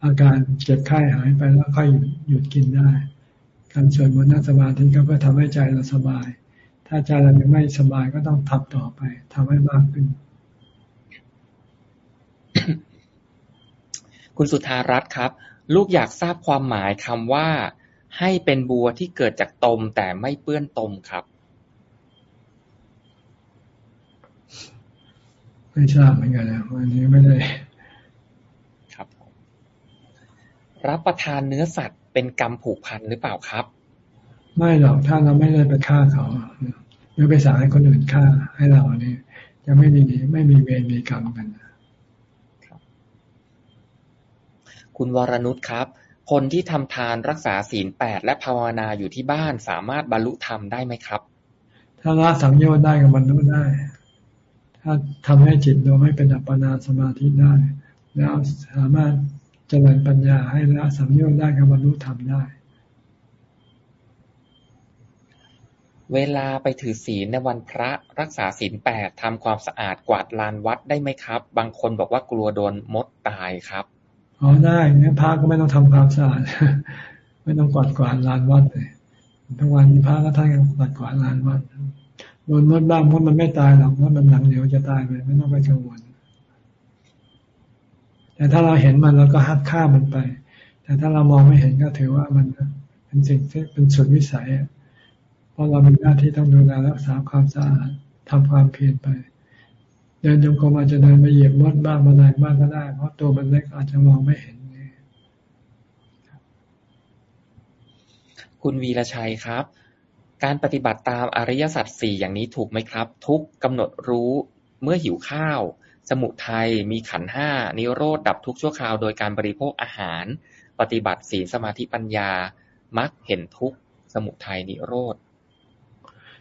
S2: อาการเจ็บไข้หายไปแล้วค่อยหยุดกินได้ การสวดมนต์นั่งสมาธิก็เพื่อทำให้ใจเราสบาย ถ้าใจเรายังไม่สบายก็ต้องทำต่อไปทำให้มากขึ้น
S1: คุณสุธารัตน์ครับ ลูกอยากทราบความหมายคำว่า ให้เป็นบัวที่เกิดจากตมแต่ไม่เปื้อนตมครับ
S2: ไม่ทราบเหมือนกันนะวันนี้ไม่ได้
S1: ครับรับประทานเนื้อสัตว์เป็นกรรมผูกพันหรือเปล่าครับ
S2: ไม่หรอกถ้าเราไม่ได้ไปฆ่าเขาหรือไปสั่งให้คนอื่นฆ่าให้เราเนี่ยจะไม่มีไม่มีเวรมีกรรมกัน
S1: คุณวรนุชครับ คนที่ทำทานรักษาศีลแปดและภาวนาอยู่ที่บ้านสามารถบรรลุธรรมได้ไหมครับ
S2: ถ้าละสังโยชน์ได้ก็บรรลุได้ ถ้าทำให้จิตเราไม่เป็นอัปปนาสมาธิได้ แล้วสามารถเจริญปัญญาให้ละสังโยชน์ได้กับบรรลุธรรมได้
S1: เวลาไปถือศีลในวันพระรักษาศีลแปดทำความสะอาดกวาดลานวัดได้ไหมครับ บางคนบอกว่ากลัวโดนมดตายครับ
S2: อ๋อได้เนี่ยพระก็ไม่ต้องทำความสะอาดไม่ต้องกวาดกวาดลานวัดเลยทุกวันพระก็ท่านกวาดกวาดลานวัดโดนมดบ้างมดมันไม่ตายหรอกมดมันหลังเดียวจะตายไปไม่ต้องไปกังวลแต่ถ้าเราเห็นมันเราก็หักฆ่ามันไป แต่ถ้าเรามองไม่เห็นก็ถือว่ามันเป็นสิ่งที่เป็นสุดวิสัยเพราะเรามีหน้าที่ต้องดูแลรักษาความสะอาดทำความเพียรไป เดินจงกรมอาจจะเดินไปเหยียบมดบ้างมาไหนบ้างก็ได้ เพราะตัวมันเล็กอาจจะมองไม่เห็น
S1: คุณวีรชัยครับ การปฏิบัติตามอริยสัจสี่อย่างนี้ถูกไหมครับ ทุกกำหนดรู้เมื่อหิวข้าว สมุทัยมีขันห้านิโรธดับทุกชั่วคราวโดยการบริโภคอาหาร ปฏิบัติศีลสมาธิปัญญามักเห็นทุกสมุทัยนิโรธ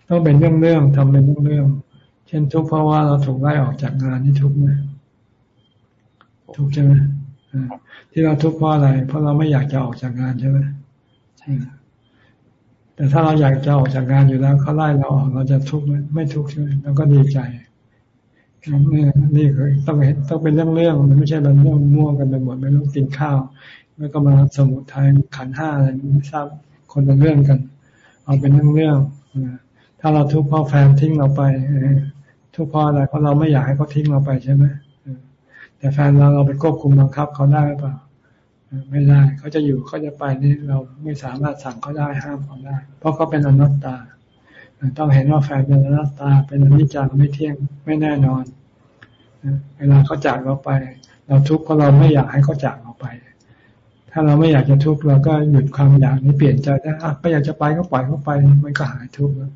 S2: ต้องเป็นเรื่องเรื่องทำเป็นเรื่องเรื่อง เช่นทุกเพราะว่าเราถูกไล่ออกจากงานนี่ทุกไหมทุกข์ใช่ไหมที่เราทุกข์เพราะอะไร เพราะเราไม่อยากจะออกจากงานใช่ไหมใช่แต่ถ้าเราอยากจะออกจากงานอยู่แล้วเขาไล่เราออกเราจะทุกข์ไหมไม่ทุกข์ใช่ไหมเราก็ดีใจนี่นี่คือต้องเห็นต้องเป็นเรื่องเรื่องมันไม่ใช่เป็นเรื่องมั่วกันไปหมดไม่ต้องกินข้าว แล้วก็มาสมุทายขันห้าอะไรไม่ทราบคนละเรื่องกัน เอาเป็นเรื่องเรื่องถ้าเราทุกข์เพราะแฟนทิ้งเราไป ทุกข์เพราะอะไรเพราะเราไม่อยากให้เขาทิ้งเราไปใช่ไหมแต่แฟนเราเราไปควบคุมบังคับเขาได้หรือเปล่าไม่ได้เขาจะอยู่เขาจะไปนี่เราไม่สามารถสั่งเขาได้ห้ามเขาได้ เพราะเขาเป็นอนัตตา ต้องเห็นว่าแฟนเป็นอนัตตา เป็นอนิจจังไม่เที่ยงไม่แน่นอนเวลาเขาจากเราไป เราทุกข์เพราะเราไม่อยากให้เขาจากเราไป ถ้าเราไม่อยากจะทุกข์เราก็หยุดความอยากนี้เปลี่ยนใจได้อะก็อยากจะไปก็ปล่อยเขาไป มันก็หายทุกข์แล้ว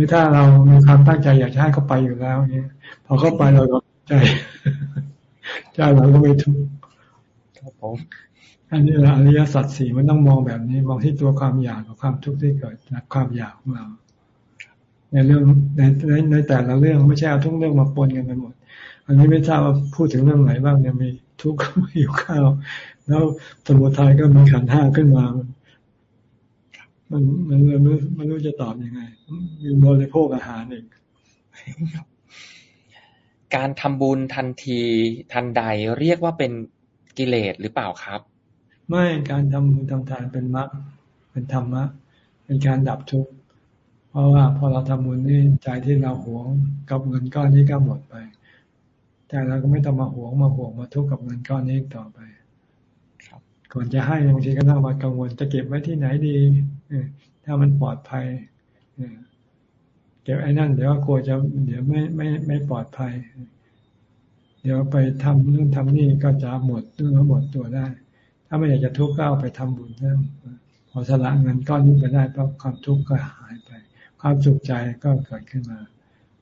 S2: รือถ้าเรามีความตั้งใจอยากจะให้เขาไปอยู่แล้วเนี่ยพอเขาไปเราก็ใจใจเราก็ไม่ทุกข์ครับผมอันนี้แหละอริยสัจสี่มันต้องมองแบบนี้มองที่ตัวความอยากกับความทุกข์ที่เกิดจากความอยากของเรา ในเรื่องในในในแต่ละเรื่องไม่ใช่เอาทุกเรื่องมาปนกันไปหมด อันนี้ไม่ทราบว่าพูดถึงเรื่องไหนบ้างเนี่ยมีทุกข์อยู่ข้าวแล้วสมุทัยก็มีขันห้าขึ้นมา มันมันเลยไม่ไม่รู้จะตอบยังไงมีบริโภคอาหารอีก
S1: การทำบุญทันทีทันใดเรียกว่าเป็นกิเลสหรือเปล่าครับ
S2: ไม่การทำบุญทำทานเป็นมรรคเป็นธรรมะ เป็นการดับทุกข์เพราะว่าพอเราทำบุญนี่ใจที่เราหวงกับเงินก้อนนี้ก็หมดไป แต่เราก็ไม่ต้องมาหวงมาห่วงมาทุกข์กับเงินก้อนนี้ต่อไปก่อนจะให้บางทีก็ต้องมากังวลจะเก็บไว้ที่ไหนดี ถ้ามันปลอดภัยเก็บไอ้นั่น เดี๋ยวกลัวจะ เดี๋ยวไม่ไม่ไม่ปลอดภัย เดี๋ยวไปทำนู่นทำนี่ก็จะหมดเรื่องหมดตัวได้ ถ้าไม่อยากจะทุกข์ก็เอาไปทำบุญเรื่องพอสละเงินก้อนนี้ไปได้ก็ความทุกข์ก็หายไป ความสุขใจก็เกิดขึ้นมา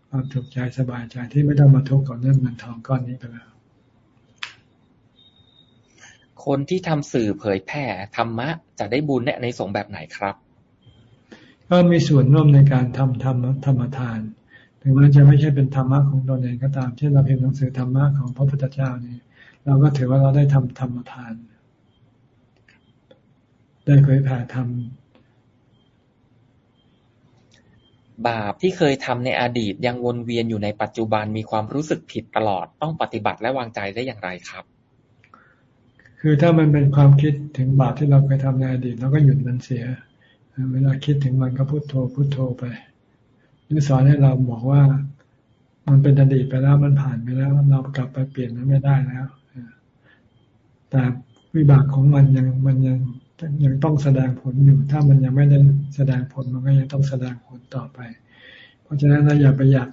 S2: ความสุขใจสบายใจที่ไม่ต้องมาทุกข์กับเรื่องเงินทองก้อนนี้ไปแล้ว
S1: คนที่ทำสื่อเผยแผ่ธรรมะ จะได้บุญในสงแบบไหนครับ
S2: ก็มีส่วนร่วมในการทำธรรมธรรมทาน ถึงแม้จะไม่ใช่เป็นธรรมะของตนเองก็ตาม เช่นเราเพียงหนังสือธรรมะของพระพุทธเจ้านี่เราก็ถือว่าเราได้ทำธรรมทาน ได้เผยแผ่ธรรม
S1: บาปที่เคยทำในอดีตยังวนเวียนอยู่ในปัจจุบันมีความรู้สึกผิดตลอดต้องปฏิบัติและวางใจได้อย่างไรครับ
S2: คือถ้ามันเป็นความคิดถึงบาปที่เราเคยทำในอดีตเราก็หยุดมันเสีย เวลาคิดถึงมันก็พุโทโธพุโทโธไปนี่สอนให้เราบอกว่ามันเป็นอดีตไปแล้วมันผ่านไปแล้วเรากลับไปเปลี่ยนมันไม่ได้แล้วแต่วิบากของมันยังมันยังยังต้องแสดงผลอยู่ ถ้ามันยังไม่ได้แสดงผลมันก็ยังต้องแสดงผลต่อไป เพราะฉะนั้นเราอย่าไปอยาก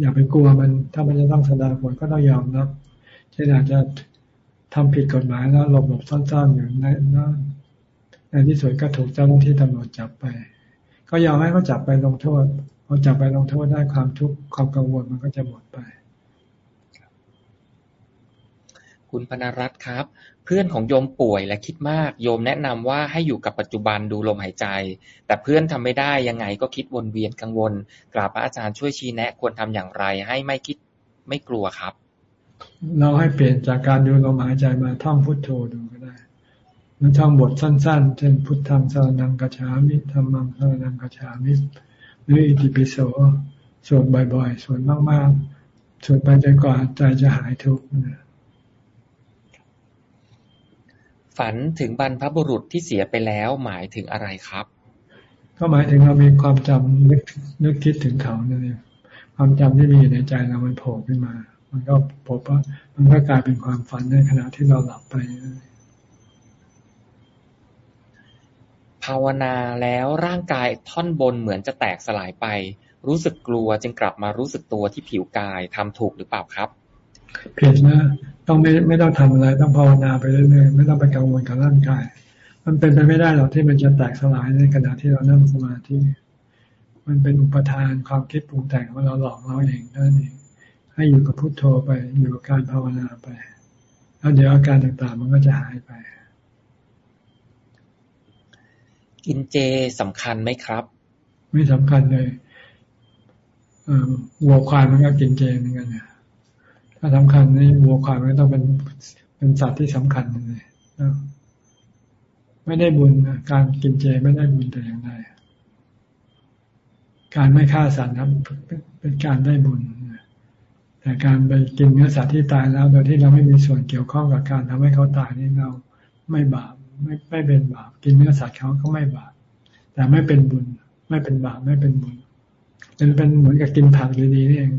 S2: อย่าไปกลัวมัน ถ้ามันจะต้องแสดงผลก็ต้องยอมรับเช่นอาจจะ ทำผิดกฎหมายแล้วหลบหลบซ่อนๆอยู่ในนั้นในที่สุดก็ถูกเจ้าหน้าที่ตำรวจจับไป ก็ยอมให้เขาจับไปลงโทษพอจับไปลงโทษได้ความทุกข์ความกังวลมันก็จะหมดไป
S1: คุณพนรัตน์ครับ เพื่อนของโยมป่วยและคิดมาก โยมแนะนำว่าให้อยู่กับปัจจุบันดูลมหายใจ แต่เพื่อนทำไม่ได้ยังไงก็คิดวนเวียนกังวล กราบพระอาจารย์ช่วยชี้แนะควรทำอย่างไรให้ไม่คิดไม่กลัวครับ
S2: เราให้เปลี่ยนจากการดูลมหายใจมาท่องพุทโธดูก็ได้มันท่องบทสั้นๆ เช่นพุทธังสรนังกัจฉามิธรรมังสรนังกัจฉามิหรืออิติปิโสสวดบ่อยๆ สวดมากๆ สวดไปจนกว่าใจจะหายทุกข์
S1: ฝันถึงบรรพบุรุษที่เสียไปแล้วหมายถึงอะไรครับ
S2: ก็หมายถึงเรามีความจำนึกนึกคิดถึงเขาเนี่ยความจำที่มีอยู่ในใจเรามันโผล่ขึ้นมา มันก็พบว่ามันก็กลายเป็นความฝันในขณะที่เราหลับไป
S1: ภาวนาแล้วร่างกายท่อนบนเหมือนจะแตกสลายไป รู้สึกกลัวจึงกลับมารู้สึกตัวที่ผิวกายทำถูกหรือเปล่าครับ
S2: ผิดนะต้องไม่ไม่ต้องทำอะไร ต้องภาวนาไปเรื่อยๆไม่ต้องไปกังวลกับร่างกาย มันเป็นไปไม่ได้หรอกที่มันจะแตกสลายในขณะที่เรานั่งสมาธิมันเป็นอุปทานความคิดปรุงแต่งของเราหลอกเราเองนั่นเอง ให้อยู่กับพุโทโธไป อยู่กับการภาวนาไป แล้วเดี๋ยวอาการต่างๆ มันก็จะหายไป
S1: กินเจสำคัญไหมครับ
S2: ไม่สำคัญเลยวัวควายมันก็กินเจเหมือนกันเนี่ยถ้าสำคัญนี่วัวควายมันต้องเป็นเป็นสัตว์ที่สำคัญเลยไม่ได้บุญการกินเจไม่ได้บุญแต่อย่างใดการไม่ฆ่าสัตว์นั้นเป็นการได้บุญ แต่การไปกินเนื้อสัตว์ที่ตายแล้ว โดยที่เราไม่มีส่วนเกี่ยวข้องกับการทำให้เขาตายนี่เราไม่บาปไม่ไม่เป็นบาปกินเนื้อสัตว์เขาก็ไม่บาปแต่ไม่เป็นบุญ ไม่เป็นบาปไม่เป็นบุญเป็นเป็นเหมือนกับกินผักดีๆนี่เอง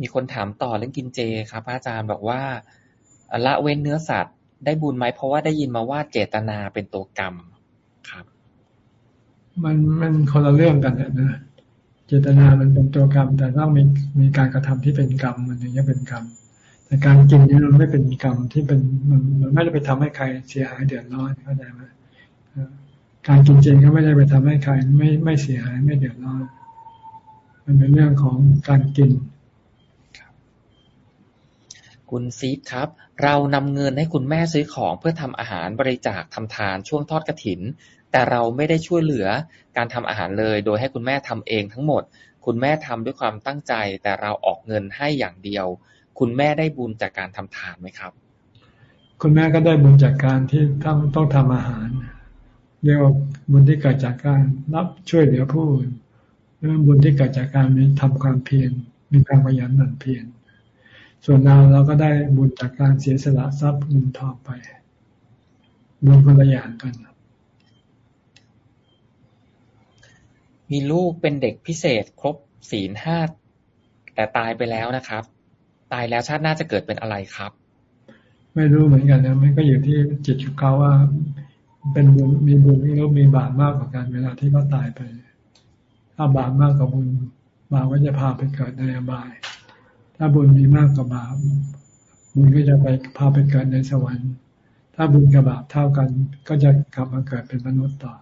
S1: มีคนถามต่อเรื่องกินเจครับอาจารย์บอกว่าละเว้นเนื้อสัตว์ได้บุญไหมเพราะว่าได้ยินมาว่าเจตนาเป็นตัวกรรมครับ
S2: มันมันคนละเรื่องกันนะ เจตนามันเป็นตัวกรรม แต่ต้องมีมีการกระทำที่เป็นกรรมมันถึงจะเป็นกรรมแต่การกินนี่มันไม่เป็นกรรมที่เป็นมันมันไม่ได้ไปทำให้ใครเสียหายเดือดร้อนเข้าใจไหมการกินเจก็ไม่ได้ไปทำให้ใครไม่ไม่เสียหายไม่เดือดร้อน มันเป็นเรื่องของการกิน
S1: คุณซีดครับ เรานำเงินให้คุณแม่ซื้อของเพื่อทำอาหารบริจาคทำทานช่วงทอดกระถิน แต่เราไม่ได้ช่วยเหลือการทำอาหารเลย โดยให้คุณแม่ทำเองทั้งหมด คุณแม่ทำด้วยความตั้งใจ แต่เราออกเงินให้อย่างเดียว คุณแม่ได้บุญจากการทำทานไหมครับ
S2: คุณแม่ก็ได้บุญจากการที่ต้องต้องทำอาหารเรียกว่าบุญที่เกิดจากการรับช่วยเหลือผู้อื่นหรือบุญที่เกิดจากการมีทำความเพียรมีความขยันหมั่นเพียรส่วนเราเราก็ได้บุญจากการเสียสละทรัพย์เงินทองไปบุญคนละอย่างกัน
S1: มีลูกเป็นเด็กพิเศษครบศีลห้าแต่ตายไปแล้วนะครับ ตายแล้วชาติหน้าจะเกิดเป็นอะไรครับ
S2: ไม่รู้เหมือนกันนะมันก็อยู่ที่จิตของเขาว่า เป็นบุญมีบุญหรือมีบาปมากกว่ากันเวลาที่เขาตายไป ถ้าบาปมากกว่าบุญบาปก็จะพาไปเกิดในอบาย ถ้าบุญมีมากกว่าบาปบุญก็จะไปพาไปเกิดในสวรรค์ ถ้าบุญกับบาปเท่ากัน ก็จะกลับมาเกิดเป็นมนุษย์ต่อ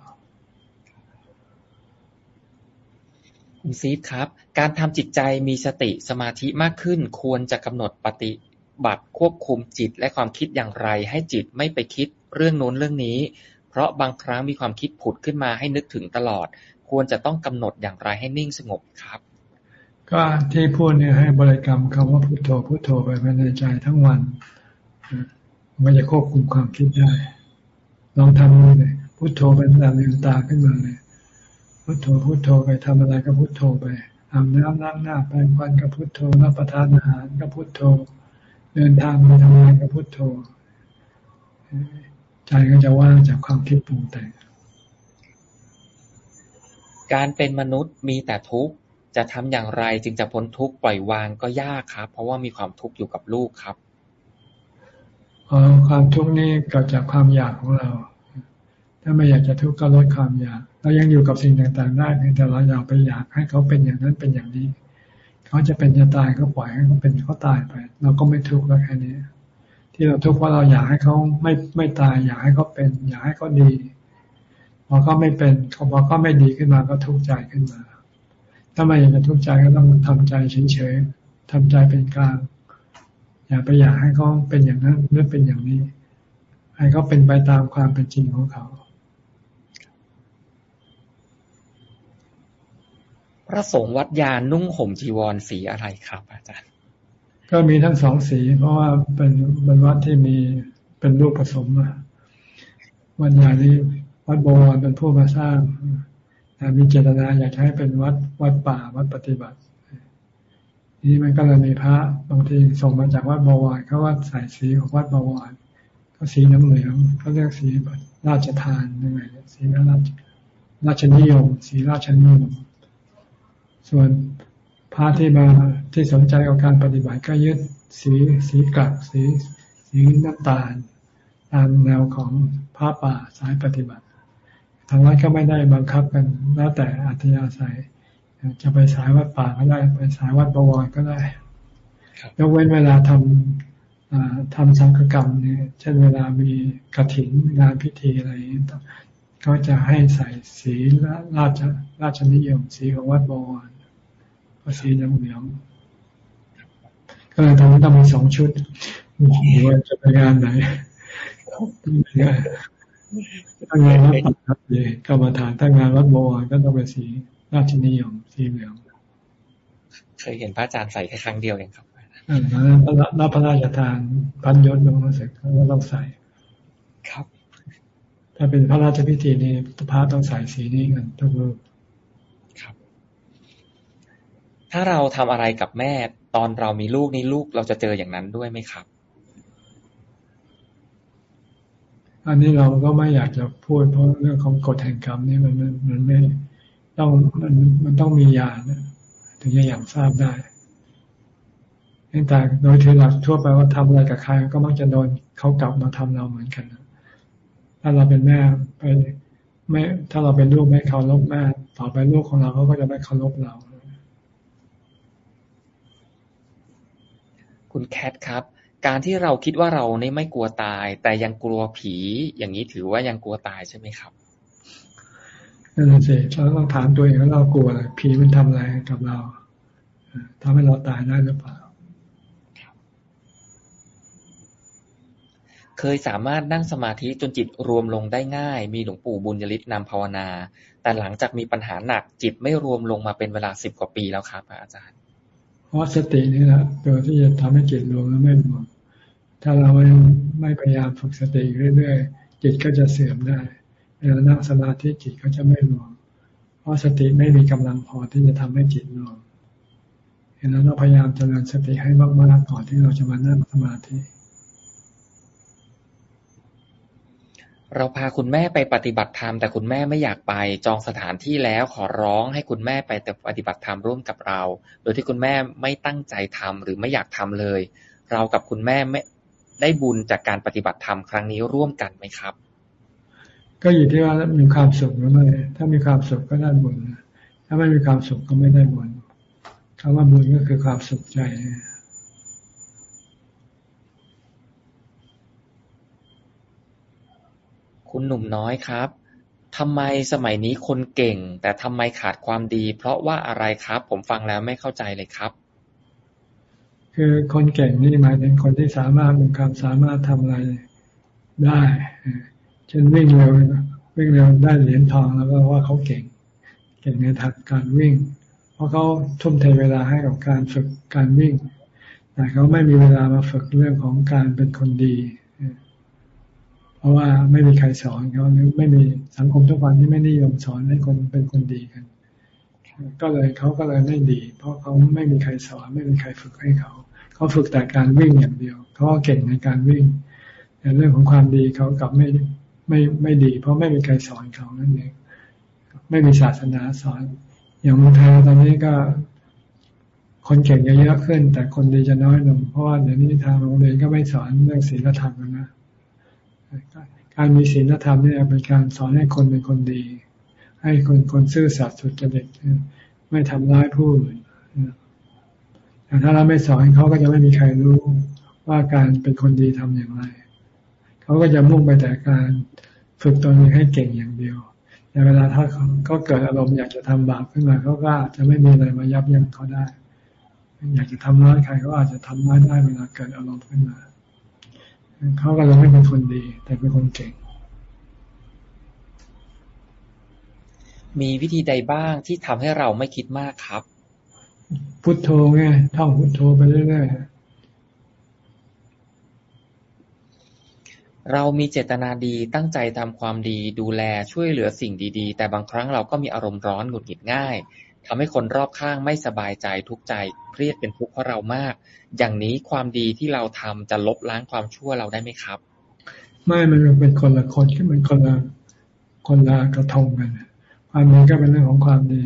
S1: คุณซีดครับ การทำจิตใจมีสติสมาธิมากขึ้น ควรจะกำหนดปฏิบัติควบคุมจิตและความคิดอย่างไร ให้จิตไม่ไปคิดเรื่องโน้นเรื่องนี้ เพราะบางครั้งมีความคิดผุดขึ้นมาให้นึกถึงตลอด ควรจะต้องกำหนดอย่างไรให้นิ่งสงบครับ
S2: ก็ที่พูดเนี่ยให้บริกรรมคำว่าพุโทโธพุโทโธไปภายในใจทั้งวันมันจะควบคุมความคิดได้ ลองทำดูเลยพุโทโธไปตั้งแต่ลืมตาขึ้นมาเลย พุโทโธพุโทโธไปทำอะไรก็พุโทโธไปอาบน้ำล้างหน้าแปรงฟันก็พุโทโธรับประทานอาหารก็พุโทโธ เดินทางไปทำงานก็พุโทโธใจก็จะว่างจากความคิดปรุงแต่ง
S1: การเป็นมนุษย์มีแต่ทุกข์จะทำอย่างไรจึงจะพ้นทุกข์ปล่อยวางก็ยากครับ เพราะว่ามีความทุกข์อยู่กับลูกครับ
S2: ความทุกข์นี่เกิดจากความอยากของเรา ถ้าไม่อยากจะทุกข์ก็ลดความอยากเรายังอยู่กับสิ่งต่างๆได้แต่เราอยากไปอยากให้เขาเป็นอย่างนั้นเป็นอย่างนี้ เขาจะเป็นจะตายก็ปล่อยให้เขาเป็นเขาตายไป เราก็ไม่ทุกข์แล้วแค่นี้ ที่เราทุกข์เพราะเราอยากให้เขาไม่ไม่ตาย อยากให้เขาเป็น อยากให้เขาดีพอเขาไม่เป็นเขาพอเขาไม่ดีขึ้นมาก็ทุกข์ใจขึ้นมา ถ้าไม่อยากจะทุกข์ใจก็ต้องทำใจเฉยๆทำใจเป็นกลาง อย่าไปอยากให้เขาเป็นอย่างนั้นหรือเป็นอย่างนี้ ให้เขาเป็นไปตามความเป็นจริงของเขา
S1: พระสงฆ์วัดยานนุ่งห่มจีวรสีอะไรครับ อาจารย์
S2: ก็มีทั้งสองสี เพราะว่าเป็นเป็นวัดที่มีเป็นรูปผสมวัดยานี้วัดบวรเป็นผู้มาสร้างแต่มีเจตนาอยากให้เป็นวัดวัดป่าวัดปฏิบัตินี่มันก็เลยมีพระบางทีส่งมาจากวัดบวรเขาว่าใส่สีของวัดบวรก็สีน้ำเหลืองเขาเรียกสีราชทานยังไงสีราชราชนิยม สีราชนิยม ส่วนพระที่มาที่สนใจกับการปฏิบัติก็ยึดสีสีกักสีสีน้ำตาล ตามแนวของพระป่าสายปฏิบัติ ทางวัดก็ไม่ได้บังคับกันแล้วแต่อัธยาศัย จะไปสายวัดป่าก็ได้ไปสายวัดประวรก็ได้ยกเว้นเวลาทำทำสังฆกรรมเนี่ยเช่นเวลามีกระถินงานพิธีอะไรก็จะให้ใส่สีราชราชนิยมสีของวัดบวร ก็สีเหลืองก็เลยทำให้ต้องมีสองชุดว่าจะไปงานไหนถ้างานวัดปักครับเลยกรรมฐานถ้างานวัดโบวรก็ต้องเป็นสีราชนิยมสีเหลือง
S1: เคยเห็นพระอาจารย์ใส่แค่ครั้งเดียวเองครับ
S2: อ่าแล้วพระราชทานพันยศลงมาเสร็จก็ต้องใส่
S1: ครับ
S2: ถ้าเป็นพระราชพิธีนี้พระต้องใส่สีนี้กันทุกรูป
S1: ครับ ถ้าเราทำอะไรกับแม่ตอนเรามีลูกนี่ลูกเราจะเจออย่างนั้นด้วยไหมครับ
S2: อันนี้เราก็ไม่อยากจะพูดเพราะเรื่องของกฎแห่งกรรมนี่มันมันไม่ต้องมันมันต้องมีญาณถึงจะอย่างทราบได้แต่โดยถือหลักทั่วไปว่าทำอะไรกับใครก็มักจะโดนเขากลับมาทำเราเหมือนกันถ้าเราเป็นแม่ไปไม่ถ้าเราเป็นลูกไม่เคารพแม่ ต่อไปลูกของเราเขาก็จะไม่เคารพเรา
S1: คุณแคทครับ การที่เราคิดว่าเรานี่ไม่กลัวตาย แต่ยังกลัวผี อย่างนี้ถือว่ายังกลัวตายใช่ไหมครับ
S2: นั่นสิเราต้องถามตัวเองว่าเรากลัวอะไรผีมันทำอะไรกับเราทำให้เราตายได้หรือเปล่า
S1: เคยสามารถนั่งสมาธิจนจิตรวมลงได้ง่าย มีหลวงปู่บุญยริศนำภาวนา แต่หลังจากมีปัญหาหนักจิตไม่รวมลงมาเป็นเวลาสิบกว่าปีแล้วครับ อาจารย์
S2: เพราะสตินี่แหละตัวที่จะทำให้จิตรวมแล้วไม่รวมถ้าเราไม่ไม่พยายามฝึกสติเรื่อยๆ จิตก็จะเสื่อมได้เวลานั่งสมาธิจิตก็จะไม่รวม เพราะสติไม่มีกำลังพอที่จะทำให้จิตรวมเห็นแล้วเราพยายามเจริญสติให้มากๆก่อนที่เราจะมานั่งสมาธิ
S1: เราพาคุณแม่ไปปฏิบัติธรรม แต่คุณแม่ไม่อยากไป จองสถานที่แล้วขอร้องให้คุณแม่ไปแต่ปฏิบัติธรรมร่วมกับเรา โดยที่คุณแม่ไม่ตั้งใจทำหรือไม่อยากทำเลย เรากับคุณแม่ไม่ได้บุญจากการปฏิบัติธรรมครั้งนี้ร่วมกันไหมครับ
S2: ก็อยู่ที่ว่ามีความสุขหรือไม่ ถ้ามีความสุขก็ได้บุญ ถ้าไม่มีความสุขก็ไม่ได้บุญคำว่าบุญก็คือความสุขใจ
S1: คุณหนุ่มน้อยครับ ทำไมสมัยนี้คนเก่ง แต่ทำไมขาดความดี เพราะว่าอะไรครับ ผมฟังแล้วไม่เข้าใจเลยครับ
S2: คือคนเก่งนี่หมายถึงคนที่สามารถมีความสามารถทำอะไรได้เช่นวิ่งเร็ววิ่งเร็วได้เหรียญทองแล้วก็ว่าเขาเก่ง เก่งในทางการวิ่ง เพราะเขาทุ่มเทเวลาให้กับการฝึกการวิ่ง แต่เขาไม่มีเวลามาฝึกเรื่องของการเป็นคนดี เพราะว่าไม่มีใครสอนเขาหรือไม่มีสังคมทุกวันที่ไม่นิยมสอนให้คนเป็นคนดีกัน ก็เลยเขาก็เลยไม่ดี เพราะเขาไม่มีใครสอน ไม่มีใครฝึกให้เขาเขาฝึกแต่การวิ่งอย่างเดียวเขาเก่งในการวิ่งแต่เรื่องของความดีเขากลับไม่ไม่ไม่ดี เพราะไม่มีใครสอนเขานั่นเองไม่มีศาสนาสอน อย่างเมืองไทยตอนนี้ก็คนเก่งเยอะขึ้น แต่คนดีจะน้อยลงเพราะว่าเดี๋ยวนี้ทางโรงเรียนก็ไม่สอนเรื่องศีลธรรมแล้วนะ การมีศีลธรรมเนี่ยเป็นการสอนให้คนเป็นคนดี ให้คนคนซื่อสัตย์สุจริตไม่ทำร้ายผู้อื่นแต่ถ้าเราไม่สอนเขาก็จะไม่มีใครรู้ว่าการเป็นคนดีทำอย่างไร เขาก็จะมุ่งไปแต่การฝึกตนเองให้เก่งอย่างเดียวแต่เวลาถ้าเขาเกิดอารมณ์อยากจะทำบาปขึ้นมาเขาก็จะไม่มีอะไรมายับยั้งเขาได้ อยากจะทำร้ายใครเขาอาจจะทำร้ายได้เวลาเกิดอารมณ์ขึ้นมา เขาก็เลยไม่เป็นคนดี แต่เป็นคนเก่ง
S1: มีวิธีใดบ้างที่ทำให้เราไม่คิดมากครับ
S2: พุทโธไงท่องพุทโธไปเรื่อย
S1: ๆเรามีเจตนาดีตั้งใจทำความดีดูแลช่วยเหลือสิ่งดี ๆ แต่บางครั้งเราก็มีอารมณ์ร้อนหงุดหงิดง่าย ทำให้คนรอบข้างไม่สบายใจทุกข์ใจ เครียดเป็นทุกข์เพราะเรามาก อย่างนี้ความดีที่เราทำจะลบล้างความชั่วเราได้ไหมครับ
S2: ไม่มันเป็นคนละคนที่มันคนละคนละกระทงกันความดีก็เป็นเรื่องของความดี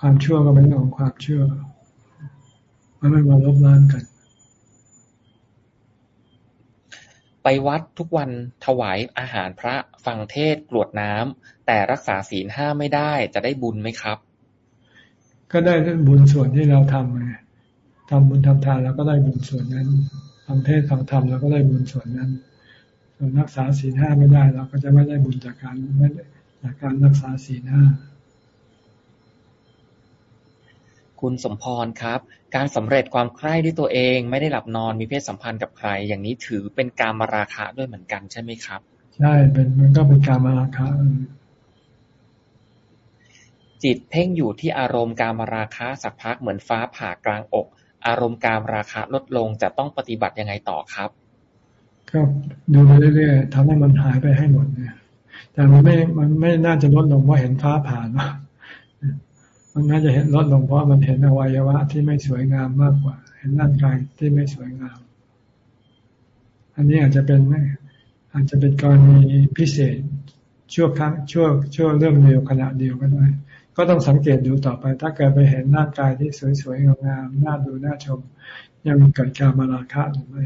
S2: ความชั่วก็เป็นเรื่องของความเชื่อมันไม่มาลบล้างกัน
S1: ไปวัดทุกวันถวายอาหารพระฟังเทศกรวดน้ำแต่รักษาศีลห้าไม่ได้จะได้บุญไหมครับ
S2: ก็ได้บุญส่วนที่เราทำไงทำบุญทำทานแล้วก็ได้บุญส่วนนั้นทำเทศทำธรรมแล้วก็ได้บุญส่วนนั้นส่วนรักษาศีลห้าไม่ได้ เราก็จะไม่ได้บุญจากการไม่จากการรักษาศีลห้า
S1: คุณสมพรครับ การสำเร็จความใคร่ด้วยตัวเองไม่ได้หลับนอนมีเพศสัมพันธ์กับใคร อย่างนี้ถือเป็นการมาราคะด้วยเหมือนกันใช่ไหมครับ
S2: ใช่เป็นมันก็เป็นการมาราคะ
S1: จิตเพ่งอยู่ที่อารมณ์การมราคะสักพักเหมือนฟ้าผ่ากลางอก อารมณ์การราคะลดลงจะต้องปฏิบัติยังไงต่อครับ
S2: ก็ดูไปเรื่อยๆทำให้มันหายไปให้หมดเนี่ยแต่มันไม่ มันไม่น่าจะลดลงเพราะเห็นฟ้าผ่านมันน่าจะเห็นลดลงเพราะมันเห็นอวัยวะที่ไม่สวยงามมากกว่า เห็นร่างกายที่ไม่สวยงาม อันนี้อาจจะเป็นอาจจะเป็นกรณีพิเศษชั่วครั้งชั่วชั่วเรื่องเดียวขณะเดียวก็ได้ ก็ต้องสังเกตดูต่อไป ถ้าเกิดไปเห็นร่างกายที่สวยๆงามๆน่าดูน่าชม ยังเกิดการมาราคะหรือไม่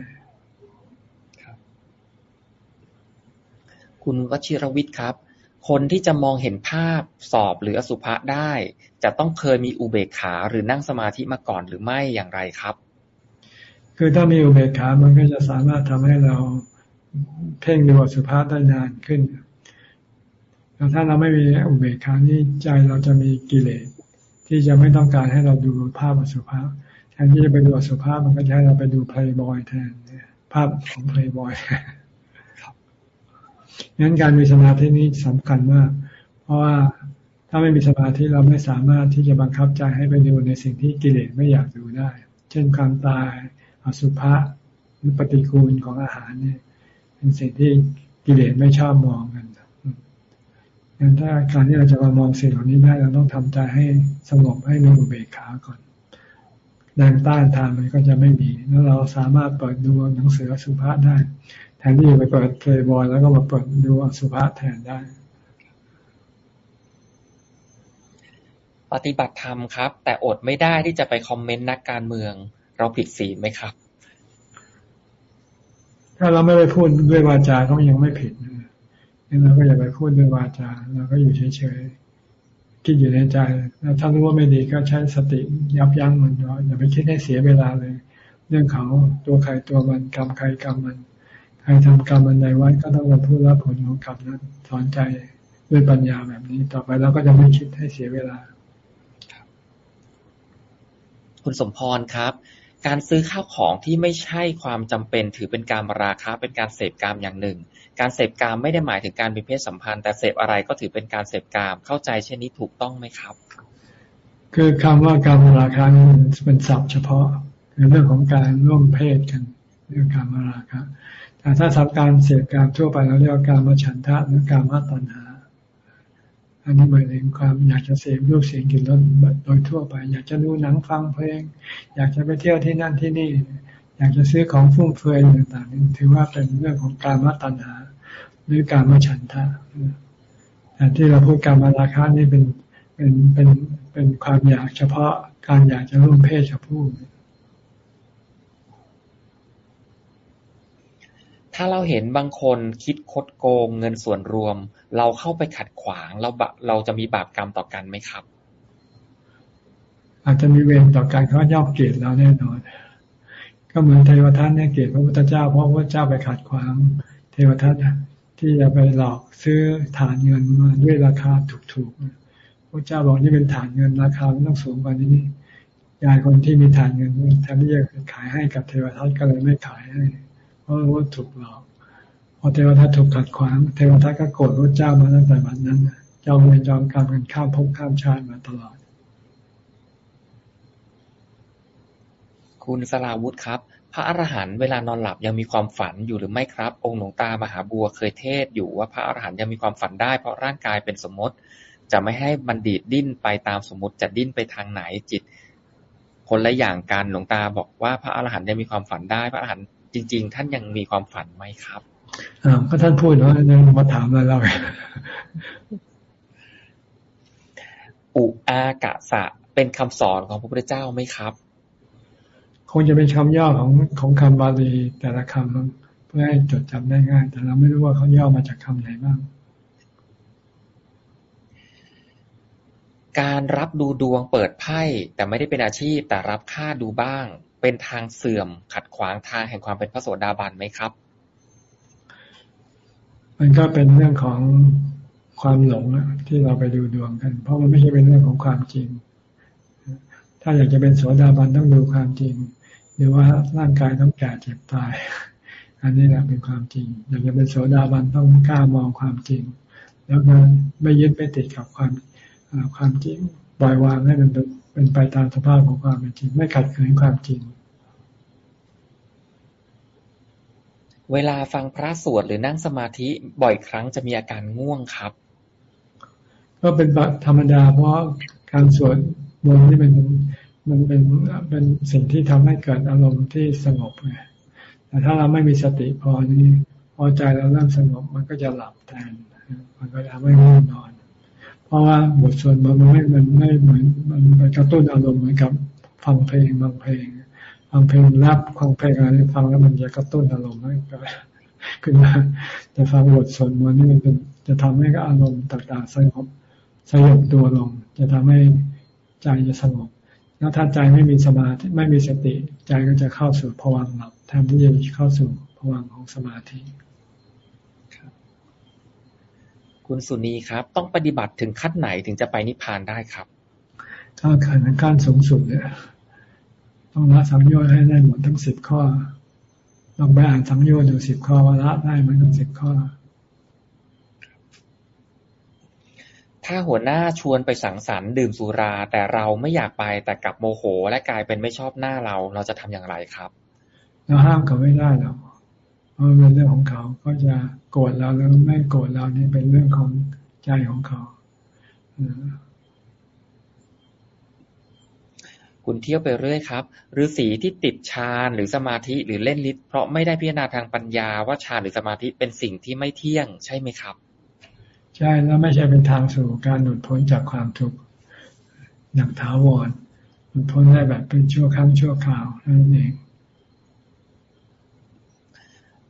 S1: คุณวชิรวิทย์ครับ คนที่จะมองเห็นภาพสอบหรืออสุภะได้ จะต้องเคยมีอุเบกขาหรือนั่งสมาธิมาก่อนหรือไม่อย่างไรครับ
S2: คือถ้ามีอุเบกขามันก็จะสามารถทำให้เราเพ่งดูอสุภะได้นานขึ้น แต่ถ้าเราไม่มีอุเบกขานี่ใจเราจะมีกิเลสที่จะไม่ต้องการให้เราดูภาพอสุภาพแทนที่จะไปดูอสุภาพมันก็จะให้เราไปดูเพลย์บอยแทนภาพของเพลย์บอยงั้นการมีสมาธินี้สำคัญมาก เพราะว่าถ้าไม่มีสมาธิเราไม่สามารถที่จะบังคับใจให้ไปดูในสิ่งที่กิเลสไม่อยากดูได้ เช่นความตายอสุภะหรือปฏิกูลของอาหารเนี่ย เป็นสิ่งที่กิเลสไม่ชอบมอง งั้นถ้าการที่เราจะมามองสิ่งเหล่านี้ได้เราต้องทำใจให้สงบให้มีอุเบกขาก่อนแรงต้านทานมันก็จะไม่มีแล้วเราสามารถเปิดดูหนังสือสุภาษได้ แทนที่จะไปเปิดเพลย์บอยแล้วก็มาเปิดดูสุภาษแทนได้
S1: ปฏิบัติธรรมครับ แต่อดไม่ได้ที่จะไปคอมเมนต์นักการเมือง เราผิดศีลไหมครับ
S2: ถ้าเราไม่ได้พูดด้วยวาจาก็ยังไม่ผิด เราก็อย่าไปพูดด้วยวาจาเราก็อยู่เฉยๆคิดอยู่ในใจแล้วถ้ารู้ว่าไม่ดีก็ใช้สติยับยั้งมันเนาะอย่าไปคิดให้เสียเวลาเลย เรื่องเขาตัวใครตัวมันกรรมใครกรรมมันใครทำกรรมมันใดไว้ก็ต้องรับผู้รับผลของกรรมนั้นสอนใจด้วยปัญญาแบบนี้ ต่อไปเราก็จะไม่คิดให้เสียเวลา
S1: คุณสมพรครับ การซื้อข้าวของที่ไม่ใช่ความจำเป็นถือเป็นการราคาเป็นการเสพกรรมอย่างหนึ่ง การเสพกามไม่ได้หมายถึงการมีเพศสัมพันธ์ แต่เสพอะไรก็ถือเป็นการเสพกามเข้าใจเช่นนี้ถูกต้องไหมครับ
S2: คือคำว่าการมราคะนี่เป็นศัพท์เฉพาะในเรื่องของการร่วมเพศกันเรื่องการมราคะแต่ถ้าทำการเสพการทั่วไปเราเรียกว่าการมาฉันทะหรือการมาตัณหา อันนี้หมายถึงความอยากจะเสพรูปเสียงกลิ่นรสโดยทั่วไป อยากจะดูหนังฟังเพลง อยากจะไปเที่ยวที่นั่นที่นี่ อยากจะซื้อของฟุ่มเฟือยต่างๆนี่ถือว่าเป็นเรื่องของการมตัณหา หรือการมาฉันทะแต่ที่เราพูดการมาราคะนี่เป็นเป็นเป็นเป็นความอยากเฉพาะการอยากจะร่วมเพศกับผู้
S1: ถ้าเราเห็นบางคนคิดคดโกงเงินส่วนรวม เราเข้าไปขัดขวาง เราเราจะมีบาปกรรมต่อกันไหมครับ
S2: อาจจะมีเวรต่อกันเขาย่อมเกลียดเราแน่นอน ก็เหมือนเทวทัตเนี่ยเกลียดพระพุทธเจ้าเพราะพระเจ้าไปขัดขวางเทวทัตที่จะไปหลอกซื้อฐานเงินมาด้วยราคาถูกๆพระเจ้าบอกนี่เป็นฐานเงินราคาต้องสูงกว่านี้นี่ยายคนที่มีฐานเงินแทนที่จะขายให้กับเทวทัตก็เลยไม่ขายให้ เพราะว่าถูกหลอกพอเทวทัตถูกขัดขวาง เทวทัตก็โกรธพระเจ้ามาตั้งแต่บัดนั้นเจ้าเวรจองกรรมกันข้ามภพข้ามชาติมาตลอด
S1: คุณสลาวุธครับ พระอรหันต์เวลานอนหลับยังมีความฝันอยู่หรือไม่ครับ องค์หลวงตามหาบัวเคยเทศอยู่ว่าพระอรหันต์ยังมีความฝันได้เพราะร่างกายเป็นสมมติ จะไม่ให้มันดีดดิ้นไปตามสมมติจะดิ้นไปทางไหนจิตคนละอย่างกันหลวงตาบอกว่าพระอรหันต์ยังมีความฝันได้ พระอรหันต์ จริง ๆ ท่านยังมีความฝันไหมครับ
S2: อ่าก็ท่านพูดว่ายังมาถามอะไรเรา
S1: อุอากะสะเป็นคำสอนของพระพุทธเจ้าไหมครับ
S2: คงจะเป็นคำย่อของของคำบาลีแต่ละคำเพื่อให้จดจำได้ง่าย แต่เราไม่รู้ว่าเขาย่อมาจากคำไหนบ้าง
S1: การรับดูดวงเปิดไพ่แต่ไม่ได้เป็นอาชีพแต่รับค่าดูบ้าง เป็นทางเสื่อม ขัดขวางทางแห่งความเป็นพระโสดาบันไหมครับ
S2: มันก็เป็นเรื่องของความหลงที่เราไปดูดวงกัน เพราะมันไม่ใช่เป็นเรื่องของความจริง ถ้าอยากจะเป็นโสดาบันต้องดูความจริง หรือว่าร่างกายต้องแก่เจ็บตาย อันนี้แหละเป็นความจริง อยากจะเป็นโสดาบันต้องกล้ามองความจริง แล้วก็ไม่ยึดไม่ติดกับความความจริงปล่อยวางให้มันเป็นไปตามสภาพของความเป็นจริง ไม่ขัดขืนความจริง
S1: เวลาฟังพระสวดหรือนั่งสมาธิบ่อยครั้งจะมีอาการง่วงครับ
S2: ก็เป็นธรรมดา เพราะการสวดมนต์นี่เป็นมันเป็นเป็นสิ่งที่ทำให้เกิดอารมณ์ที่สงบไงแต่ถ้าเราไม่มีสติพอนี้พอใจเราเริ่มสงบมันก็จะหลับแทน มันก็จะไม่ง่วงนอน เพราะว่าบทสวดมันไม่มันไม่เหมือนมันไปกระตุ้นอารมณ์เหมือนกับฟังเพลงบางเพลง ฟังเพลงรับฟังเพลงอะไรฟังแล้วมันจะกระตุ้นอารมณ์ให้เกิดขึ้นมาแต่ฟังบทสวดมันนี่มันเป็นจะทำให้อารมณ์ต่างๆสงบสงบตัวลง จะทำให้ใจจะสงบแล้วถ้าใจไม่มีสมาธิไม่มีสติ ใจก็จะเข้าสู่ภวังหลับแทนที่จะเข้าสู่ภวังของสมาธิ
S1: คุณสุนีครับ ต้องปฏิบัติถึงขั้นไหนถึงจะไปนิพพานได้ครับ
S2: ถ้าขันขั้นสูงสุดเนี่ย ต้องละสังโยชน์ให้ได้หมดทั้งสิบข้อลองไปอ่านสังโยชน์ดูสิบข้อว่าละได้ไหมทั้งสิบข้อ
S1: ถ้าหัวหน้าชวนไปสังสรรค์ดื่มสุรา แต่เราไม่อยากไปแต่กลับโมโห และกลายเป็นไม่ชอบหน้าเรา เราจะทำอย่างไรครับ
S2: เราห้ามเขาไม่ได้หรอกเพราะเป็นเรื่องของเขาก็จะโกรธเราหรือไม่โกรธเรานี่เป็นเรื่องของใจของเขา
S1: คุณเที่ยวไปเรื่อยครับฤาษีที่ติดฌานหรือสมาธิหรือเล่นฤทธิ์เพราะไม่ได้พิจารณาทางปัญญาว่าฌานหรือสมาธิเป็นสิ่งที่ไม่เที่ยง ใช่ไหมครับ
S2: ใช่แล้วไม่ใช่เป็นทางสู่การหลุดพ้นจากความทุกข์อย่างถาวรหลุดพ้นได้แบบเป็นชั่วครั้งชั่วคราวนั่นเอง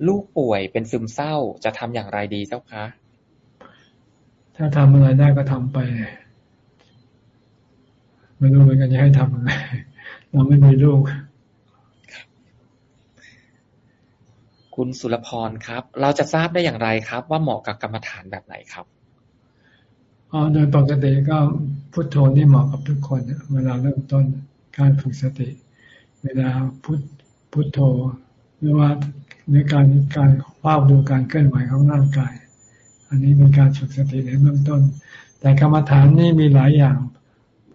S1: ลูกป่วยเป็นซึมเศร้าจะทำอย่างไรดีเจ้าคะ
S2: ถ้าทำอะไรได้ก็ทำไป ไม่รู้เหมือนกันจะให้ทำอะไรเราไม่มีลูก
S1: คุณสุรพรครับ เราจะทราบได้อย่างไรครับ ว่าเหมาะกับกรรมฐานแบบไหนครับ
S2: อ๋อโดยปกติก็พุทโธนี่เหมาะกับทุกคนเวลาเริ่มต้นการฝึกสติ เวลาพุทพุทโธหรือว่าในการการเฝ้าดูการเคลื่อนไหวของร่างกาย อันนี้เป็นการฝึกสติในเบื้องต้น แต่กรรมฐานนี่มีหลายอย่างเพ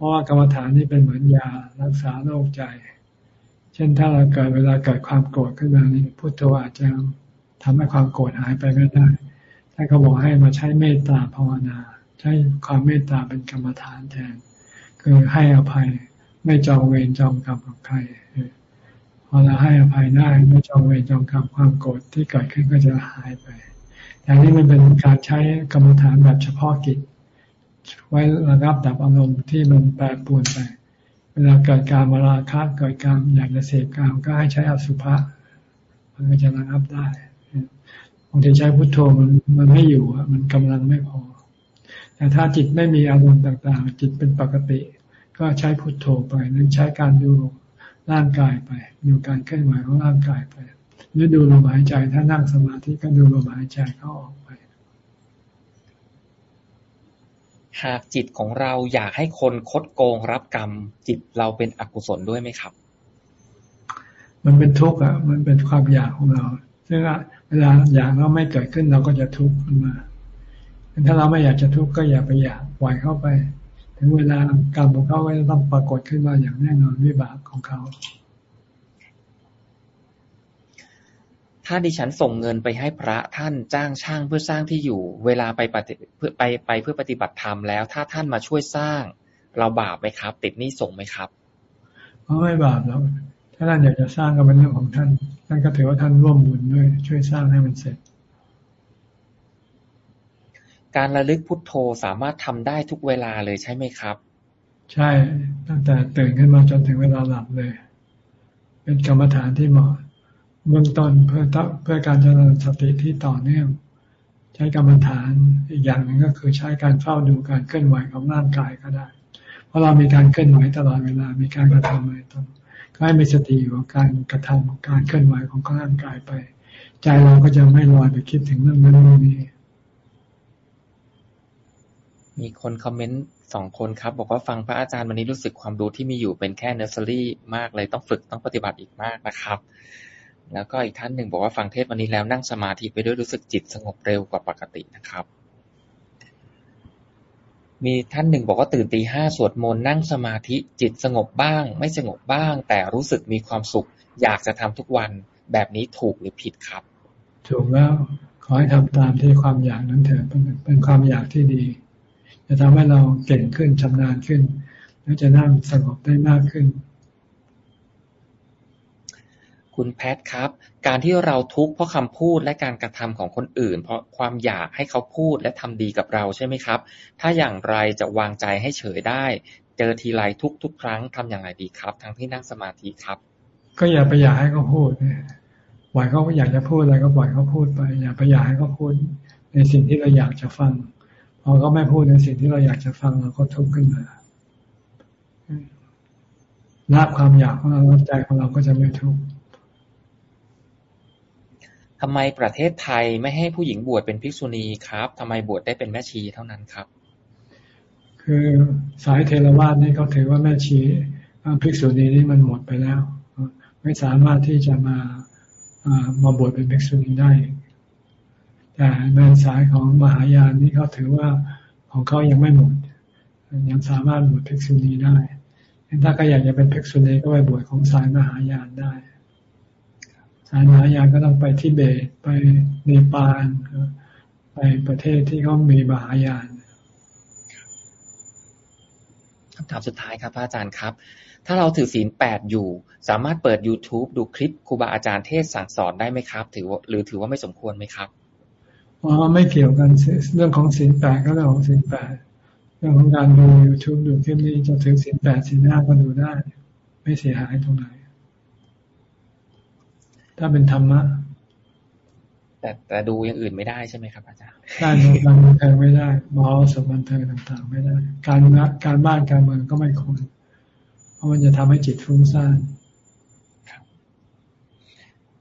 S2: ราะว่ากรรมฐานนี่เป็นเหมือนยารักษาโรคใจ เช่นถ้าเราเกิดเวลาเกิดความโกรธขึ้นมานี่พุทโธอาจจะทำให้ความโกรธหายไปก็ได้ถ้าเขาบอกให้มาใช้เมตตาภาวนา ใช้ความเมตตาเป็นกรรมฐานแทน คือให้อภัยไม่จองเวรจองกรรมกับใครพอเราให้อภัยได้ไม่จองเวรจองกรรมความโกรธที่เกิดขึ้นก็จะหายไปแต่างนี้มันเป็นการใช้กรรมฐานแบบเฉพาะกิจ ไว้ระงับดับอารมณ์ที่มันแปรปรวนไป เวลาเกิดการมาราคะเกิดการอยากจะเสพกามก็ให้ใช้อสุภะมันก็จะระงับได้บางทีใช้พุทโธมันมันไม่อยู่อะมันกำลังไม่พอ แต่ถ้าจิตไม่มีอารมณ์ต่างๆ จิตเป็นปกติ ก็ใช้พุทโธไปหรือใช้การดูร่างกายไป ดูการเคลื่อนไหวของร่างกายไปหรือดูลมหายใจถ้านั่งสมาธิก็ดูลมหายใจเข้าออกไป
S1: หากจิตของเราอยากให้คนคดโกงรับกรรม จิตเราเป็นอกุศลด้วยไหมครับ
S2: มันเป็นทุกข์อะ มันเป็นความอยากของเรา ซึ่งเวลาอยากเราไม่เกิดขึ้นเราก็จะทุกข์ขึ้นมา ถ้าเราไม่อยากจะทุกข์ก็อย่าไปอยากปล่อยเข้าไป ถึงเวลากรรมของเขาก็จะต้องปรากฏขึ้นมาอย่างแน่นอนวิบากของเขา
S1: ถ้าดิฉันส่งเงินไปให้พระท่านจ้างช่างเพื่อสร้างที่อยู่ เวลาไปปฏิเพื่อไปไปเพื่อปฏิบัติธรรมแล้ว ถ้าท่านมาช่วยสร้าง เราบาปไหมครับ ติดหนี้ส่งไหมครับ
S2: ไม่บาปแล้วถ้าท่านอยากจะสร้างก็เป็นเรื่องของท่าน ท่านก็ถือว่าท่านร่วมบุญด้วย ช่วยสร้างให้มันเสร็จ
S1: การระลึกพุทโธสามารถทำได้ทุกเวลาเลยใช่ไหมครับ
S2: ใช่ตั้งแต่ตื่นขึ้นมาจนถึงเวลาหลับเลย เป็นกรรมฐานที่เหมาะ เบื้องต้นเพื่อเพื่อการเจริญสติที่ต่อเนื่อง ใช้กรรมฐานอีกอย่างหนึ่งก็คือใช้การเฝ้าดูการเคลื่อนไหวของร่างกายก็ได้ เพราะเรามีการเคลื่อนไหวตลอดเวลา มีการกระทำอะไรตลอดก็ให้มีสติอยู่กับการกระทำการเคลื่อนไหวของร่างกายไป ใจเราก็จะไม่ลอยไปคิดถึงเรื่องนั้นเรื่องนี้
S1: มีคนคอมเมนต์สองคนครับ บอกว่าฟังพระอาจารย์วันนี้รู้สึกความรู้ที่มีอยู่เป็นแค่เนอร์เซอรี่มากเลยต้องฝึกต้องปฏิบัติอีกมากนะครับ แล้วก็อีกท่านหนึ่งบอกว่าฟังเทศวันนี้แล้วนั่งสมาธิไปด้วยรู้สึกจิตสงบเร็วกว่าปกตินะครับ มีท่านหนึ่งบอกว่าตื่นตีห้าสวดมนต์นั่งสมาธิจิตสงบบ้าง ไม่สงบบ้าง แต่รู้สึกมีความสุข อยากจะทำทุกวันแบบนี้ถูกหรือผิดครับ
S2: ถูกแล้วขอให้ทำตามที่ความอยากนั้นเถอะเป็นเป็นความอยากที่ดี จะทำให้เราเก่งขึ้นชำนาญขึ้น แล้วจะนั่งสงบได้มากขึ้น
S1: คุณแพทครับ การที่เราทุกข์เพราะคำพูดและการกระทำของคนอื่น เพราะความอยากให้เขาพูดและทำดีกับเราใช่ไหมครับ ถ้าอย่างไรจะวางใจให้เฉยได้ เจอทีไรทุกทุกครั้งทำอย่างไรดีครับ ทั้งที่นั่งสมาธิครับ
S2: ก็อย่าไปอยากให้เขาพูดปล่อยเขาอยากจะพูดอะไรก็ปล่อยเขาพูดไป อย่าไปอยากให้เขาพูด ในสิ่งที่เราอยากจะฟังพอเขาไม่พูดในสิ่งที่เราอยากจะฟังเราก็ทุกข์ขึ้นมาละความอยากของเราใจของเราก็จะไม่ทุกข์
S1: ทำไมประเทศไทยไม่ให้ผู้หญิงบวชเป็นภิกษุณีครับ ทำไมบวชได้เป็นแม่ชีเท่านั้นครับ
S2: คือสายเทรวาสนี่เขาถือว่าแม่ชีภิกษุณีนี่มันหมดไปแล้ว ไม่สามารถที่จะมามาบวชเป็นภิกษุณีได้ แต่ในสายของมหายานนี่เขาถือว่าของเขายังไม่หมด ยังสามารถบวชภิกษุณีได้ถ้าก็อยากจะเป็นภิกษุณีก็ไปบวชของสายมหายานได้ สายมหายานก็ต้องไปทิเบตไปเนปาลไปประเทศที่เขามีมหายาน
S1: คำถามสุดท้ายครับอาจารย์ครับ ถ้าเราถือศีลแปดอยู่ สามารถเปิด youtube ดูคลิปครูบาอาจารย์เทศสั่งสอนได้ไหมครับ ถือว่าหรือถือว่าไม่สมควรไหมครับ
S2: อ๋อไม่เกี่ยวกันเรื่องของศีลแปดก็เรื่องของศีลแปดเรื่องของการดู youtube ดูคลิปนี้จะถือศีลแปดศีลห้าก็ดูได้ ไม่เสียหายตรงไหน ถ้าเป็นธรรมะ
S1: แต่แต่ดูอย่างอื่นไม่ได้ใช่ไหมครับอาจารย์
S2: ได้ดูการบันเทิงไม่ได้มหรสพบันเทิงต่างๆ ไม่ได้ การการบ้านการเมืองก็ไม่ควรเพราะมันจะทำให้จิตฟุ้งซ่าน
S1: ครับ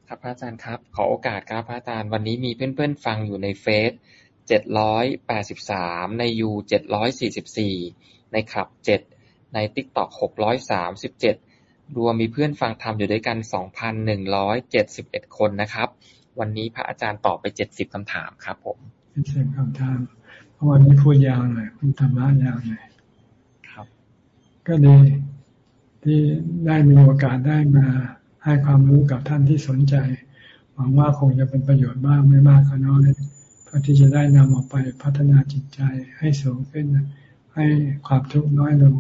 S1: ครับพระอาจารย์ครับ ขอโอกาสครับพระอาจารย์วันนี้มีเพื่อนๆฟังอยู่ใน Face เจ็ดร้อยแปดสิบสามในยูเจ็ดร้อยสี่สิบสี่ในคลับเจ็ดใน TikTok หกร้อยสามสิบเจ็ด รวมมีเพื่อนฟังธรรมอยู่ด้วยกัน2,171คนนะครับ วันนี้พระอาจารย์ตอบไป70คำถามครับผม
S2: เจ็ดสิบคำถามเพราะวันนี้พูดยาวหน่อยพูดธรรมะยาวหน่อย
S1: ครับ
S2: ก็ดีที่ได้มีโอกาสได้มาให้ความรู้กับท่านที่สนใจ หวังว่าคงจะเป็นประโยชน์บ้างไม่มากก็น้อยเพื่อที่จะได้นำออกไปพัฒนาจิตใจให้สูงขึ้น ให้ความทุกข์น้อยลง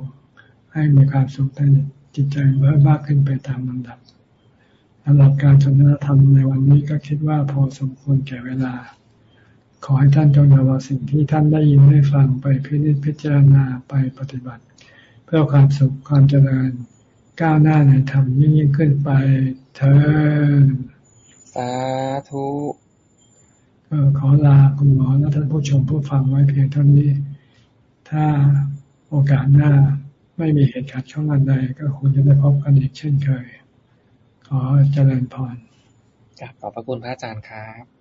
S2: ให้มีความสุขได้ จิตใจเพิ่มมากขึ้นไปตามลำดับสำหรับการสนทนาธรรมในวันนี้ก็คิดว่าพอสมควรแก่เวลา ขอให้ท่านจงนำเอาสิ่งที่ท่านได้ยินได้ฟังไปพิจิตพิจารณาไปปฏิบัติ เพื่อความสุขความเจริญก้าวหน้าในธรรมยิ่งยิ่งขึ้นไปเธอ
S1: สาธุ
S2: ขอลาคุณหมอและท่านผู้ชมผู้ฟังไว้เพียงเท่านี้ ถ้าโอกาสหน้า ไม่มีเหตุขัดข้องอันใดก็คงจะได้พบกันอีกเช่นเคย ขอเจริญพร
S1: ขอบพระคุณพระอาจารย์ครับ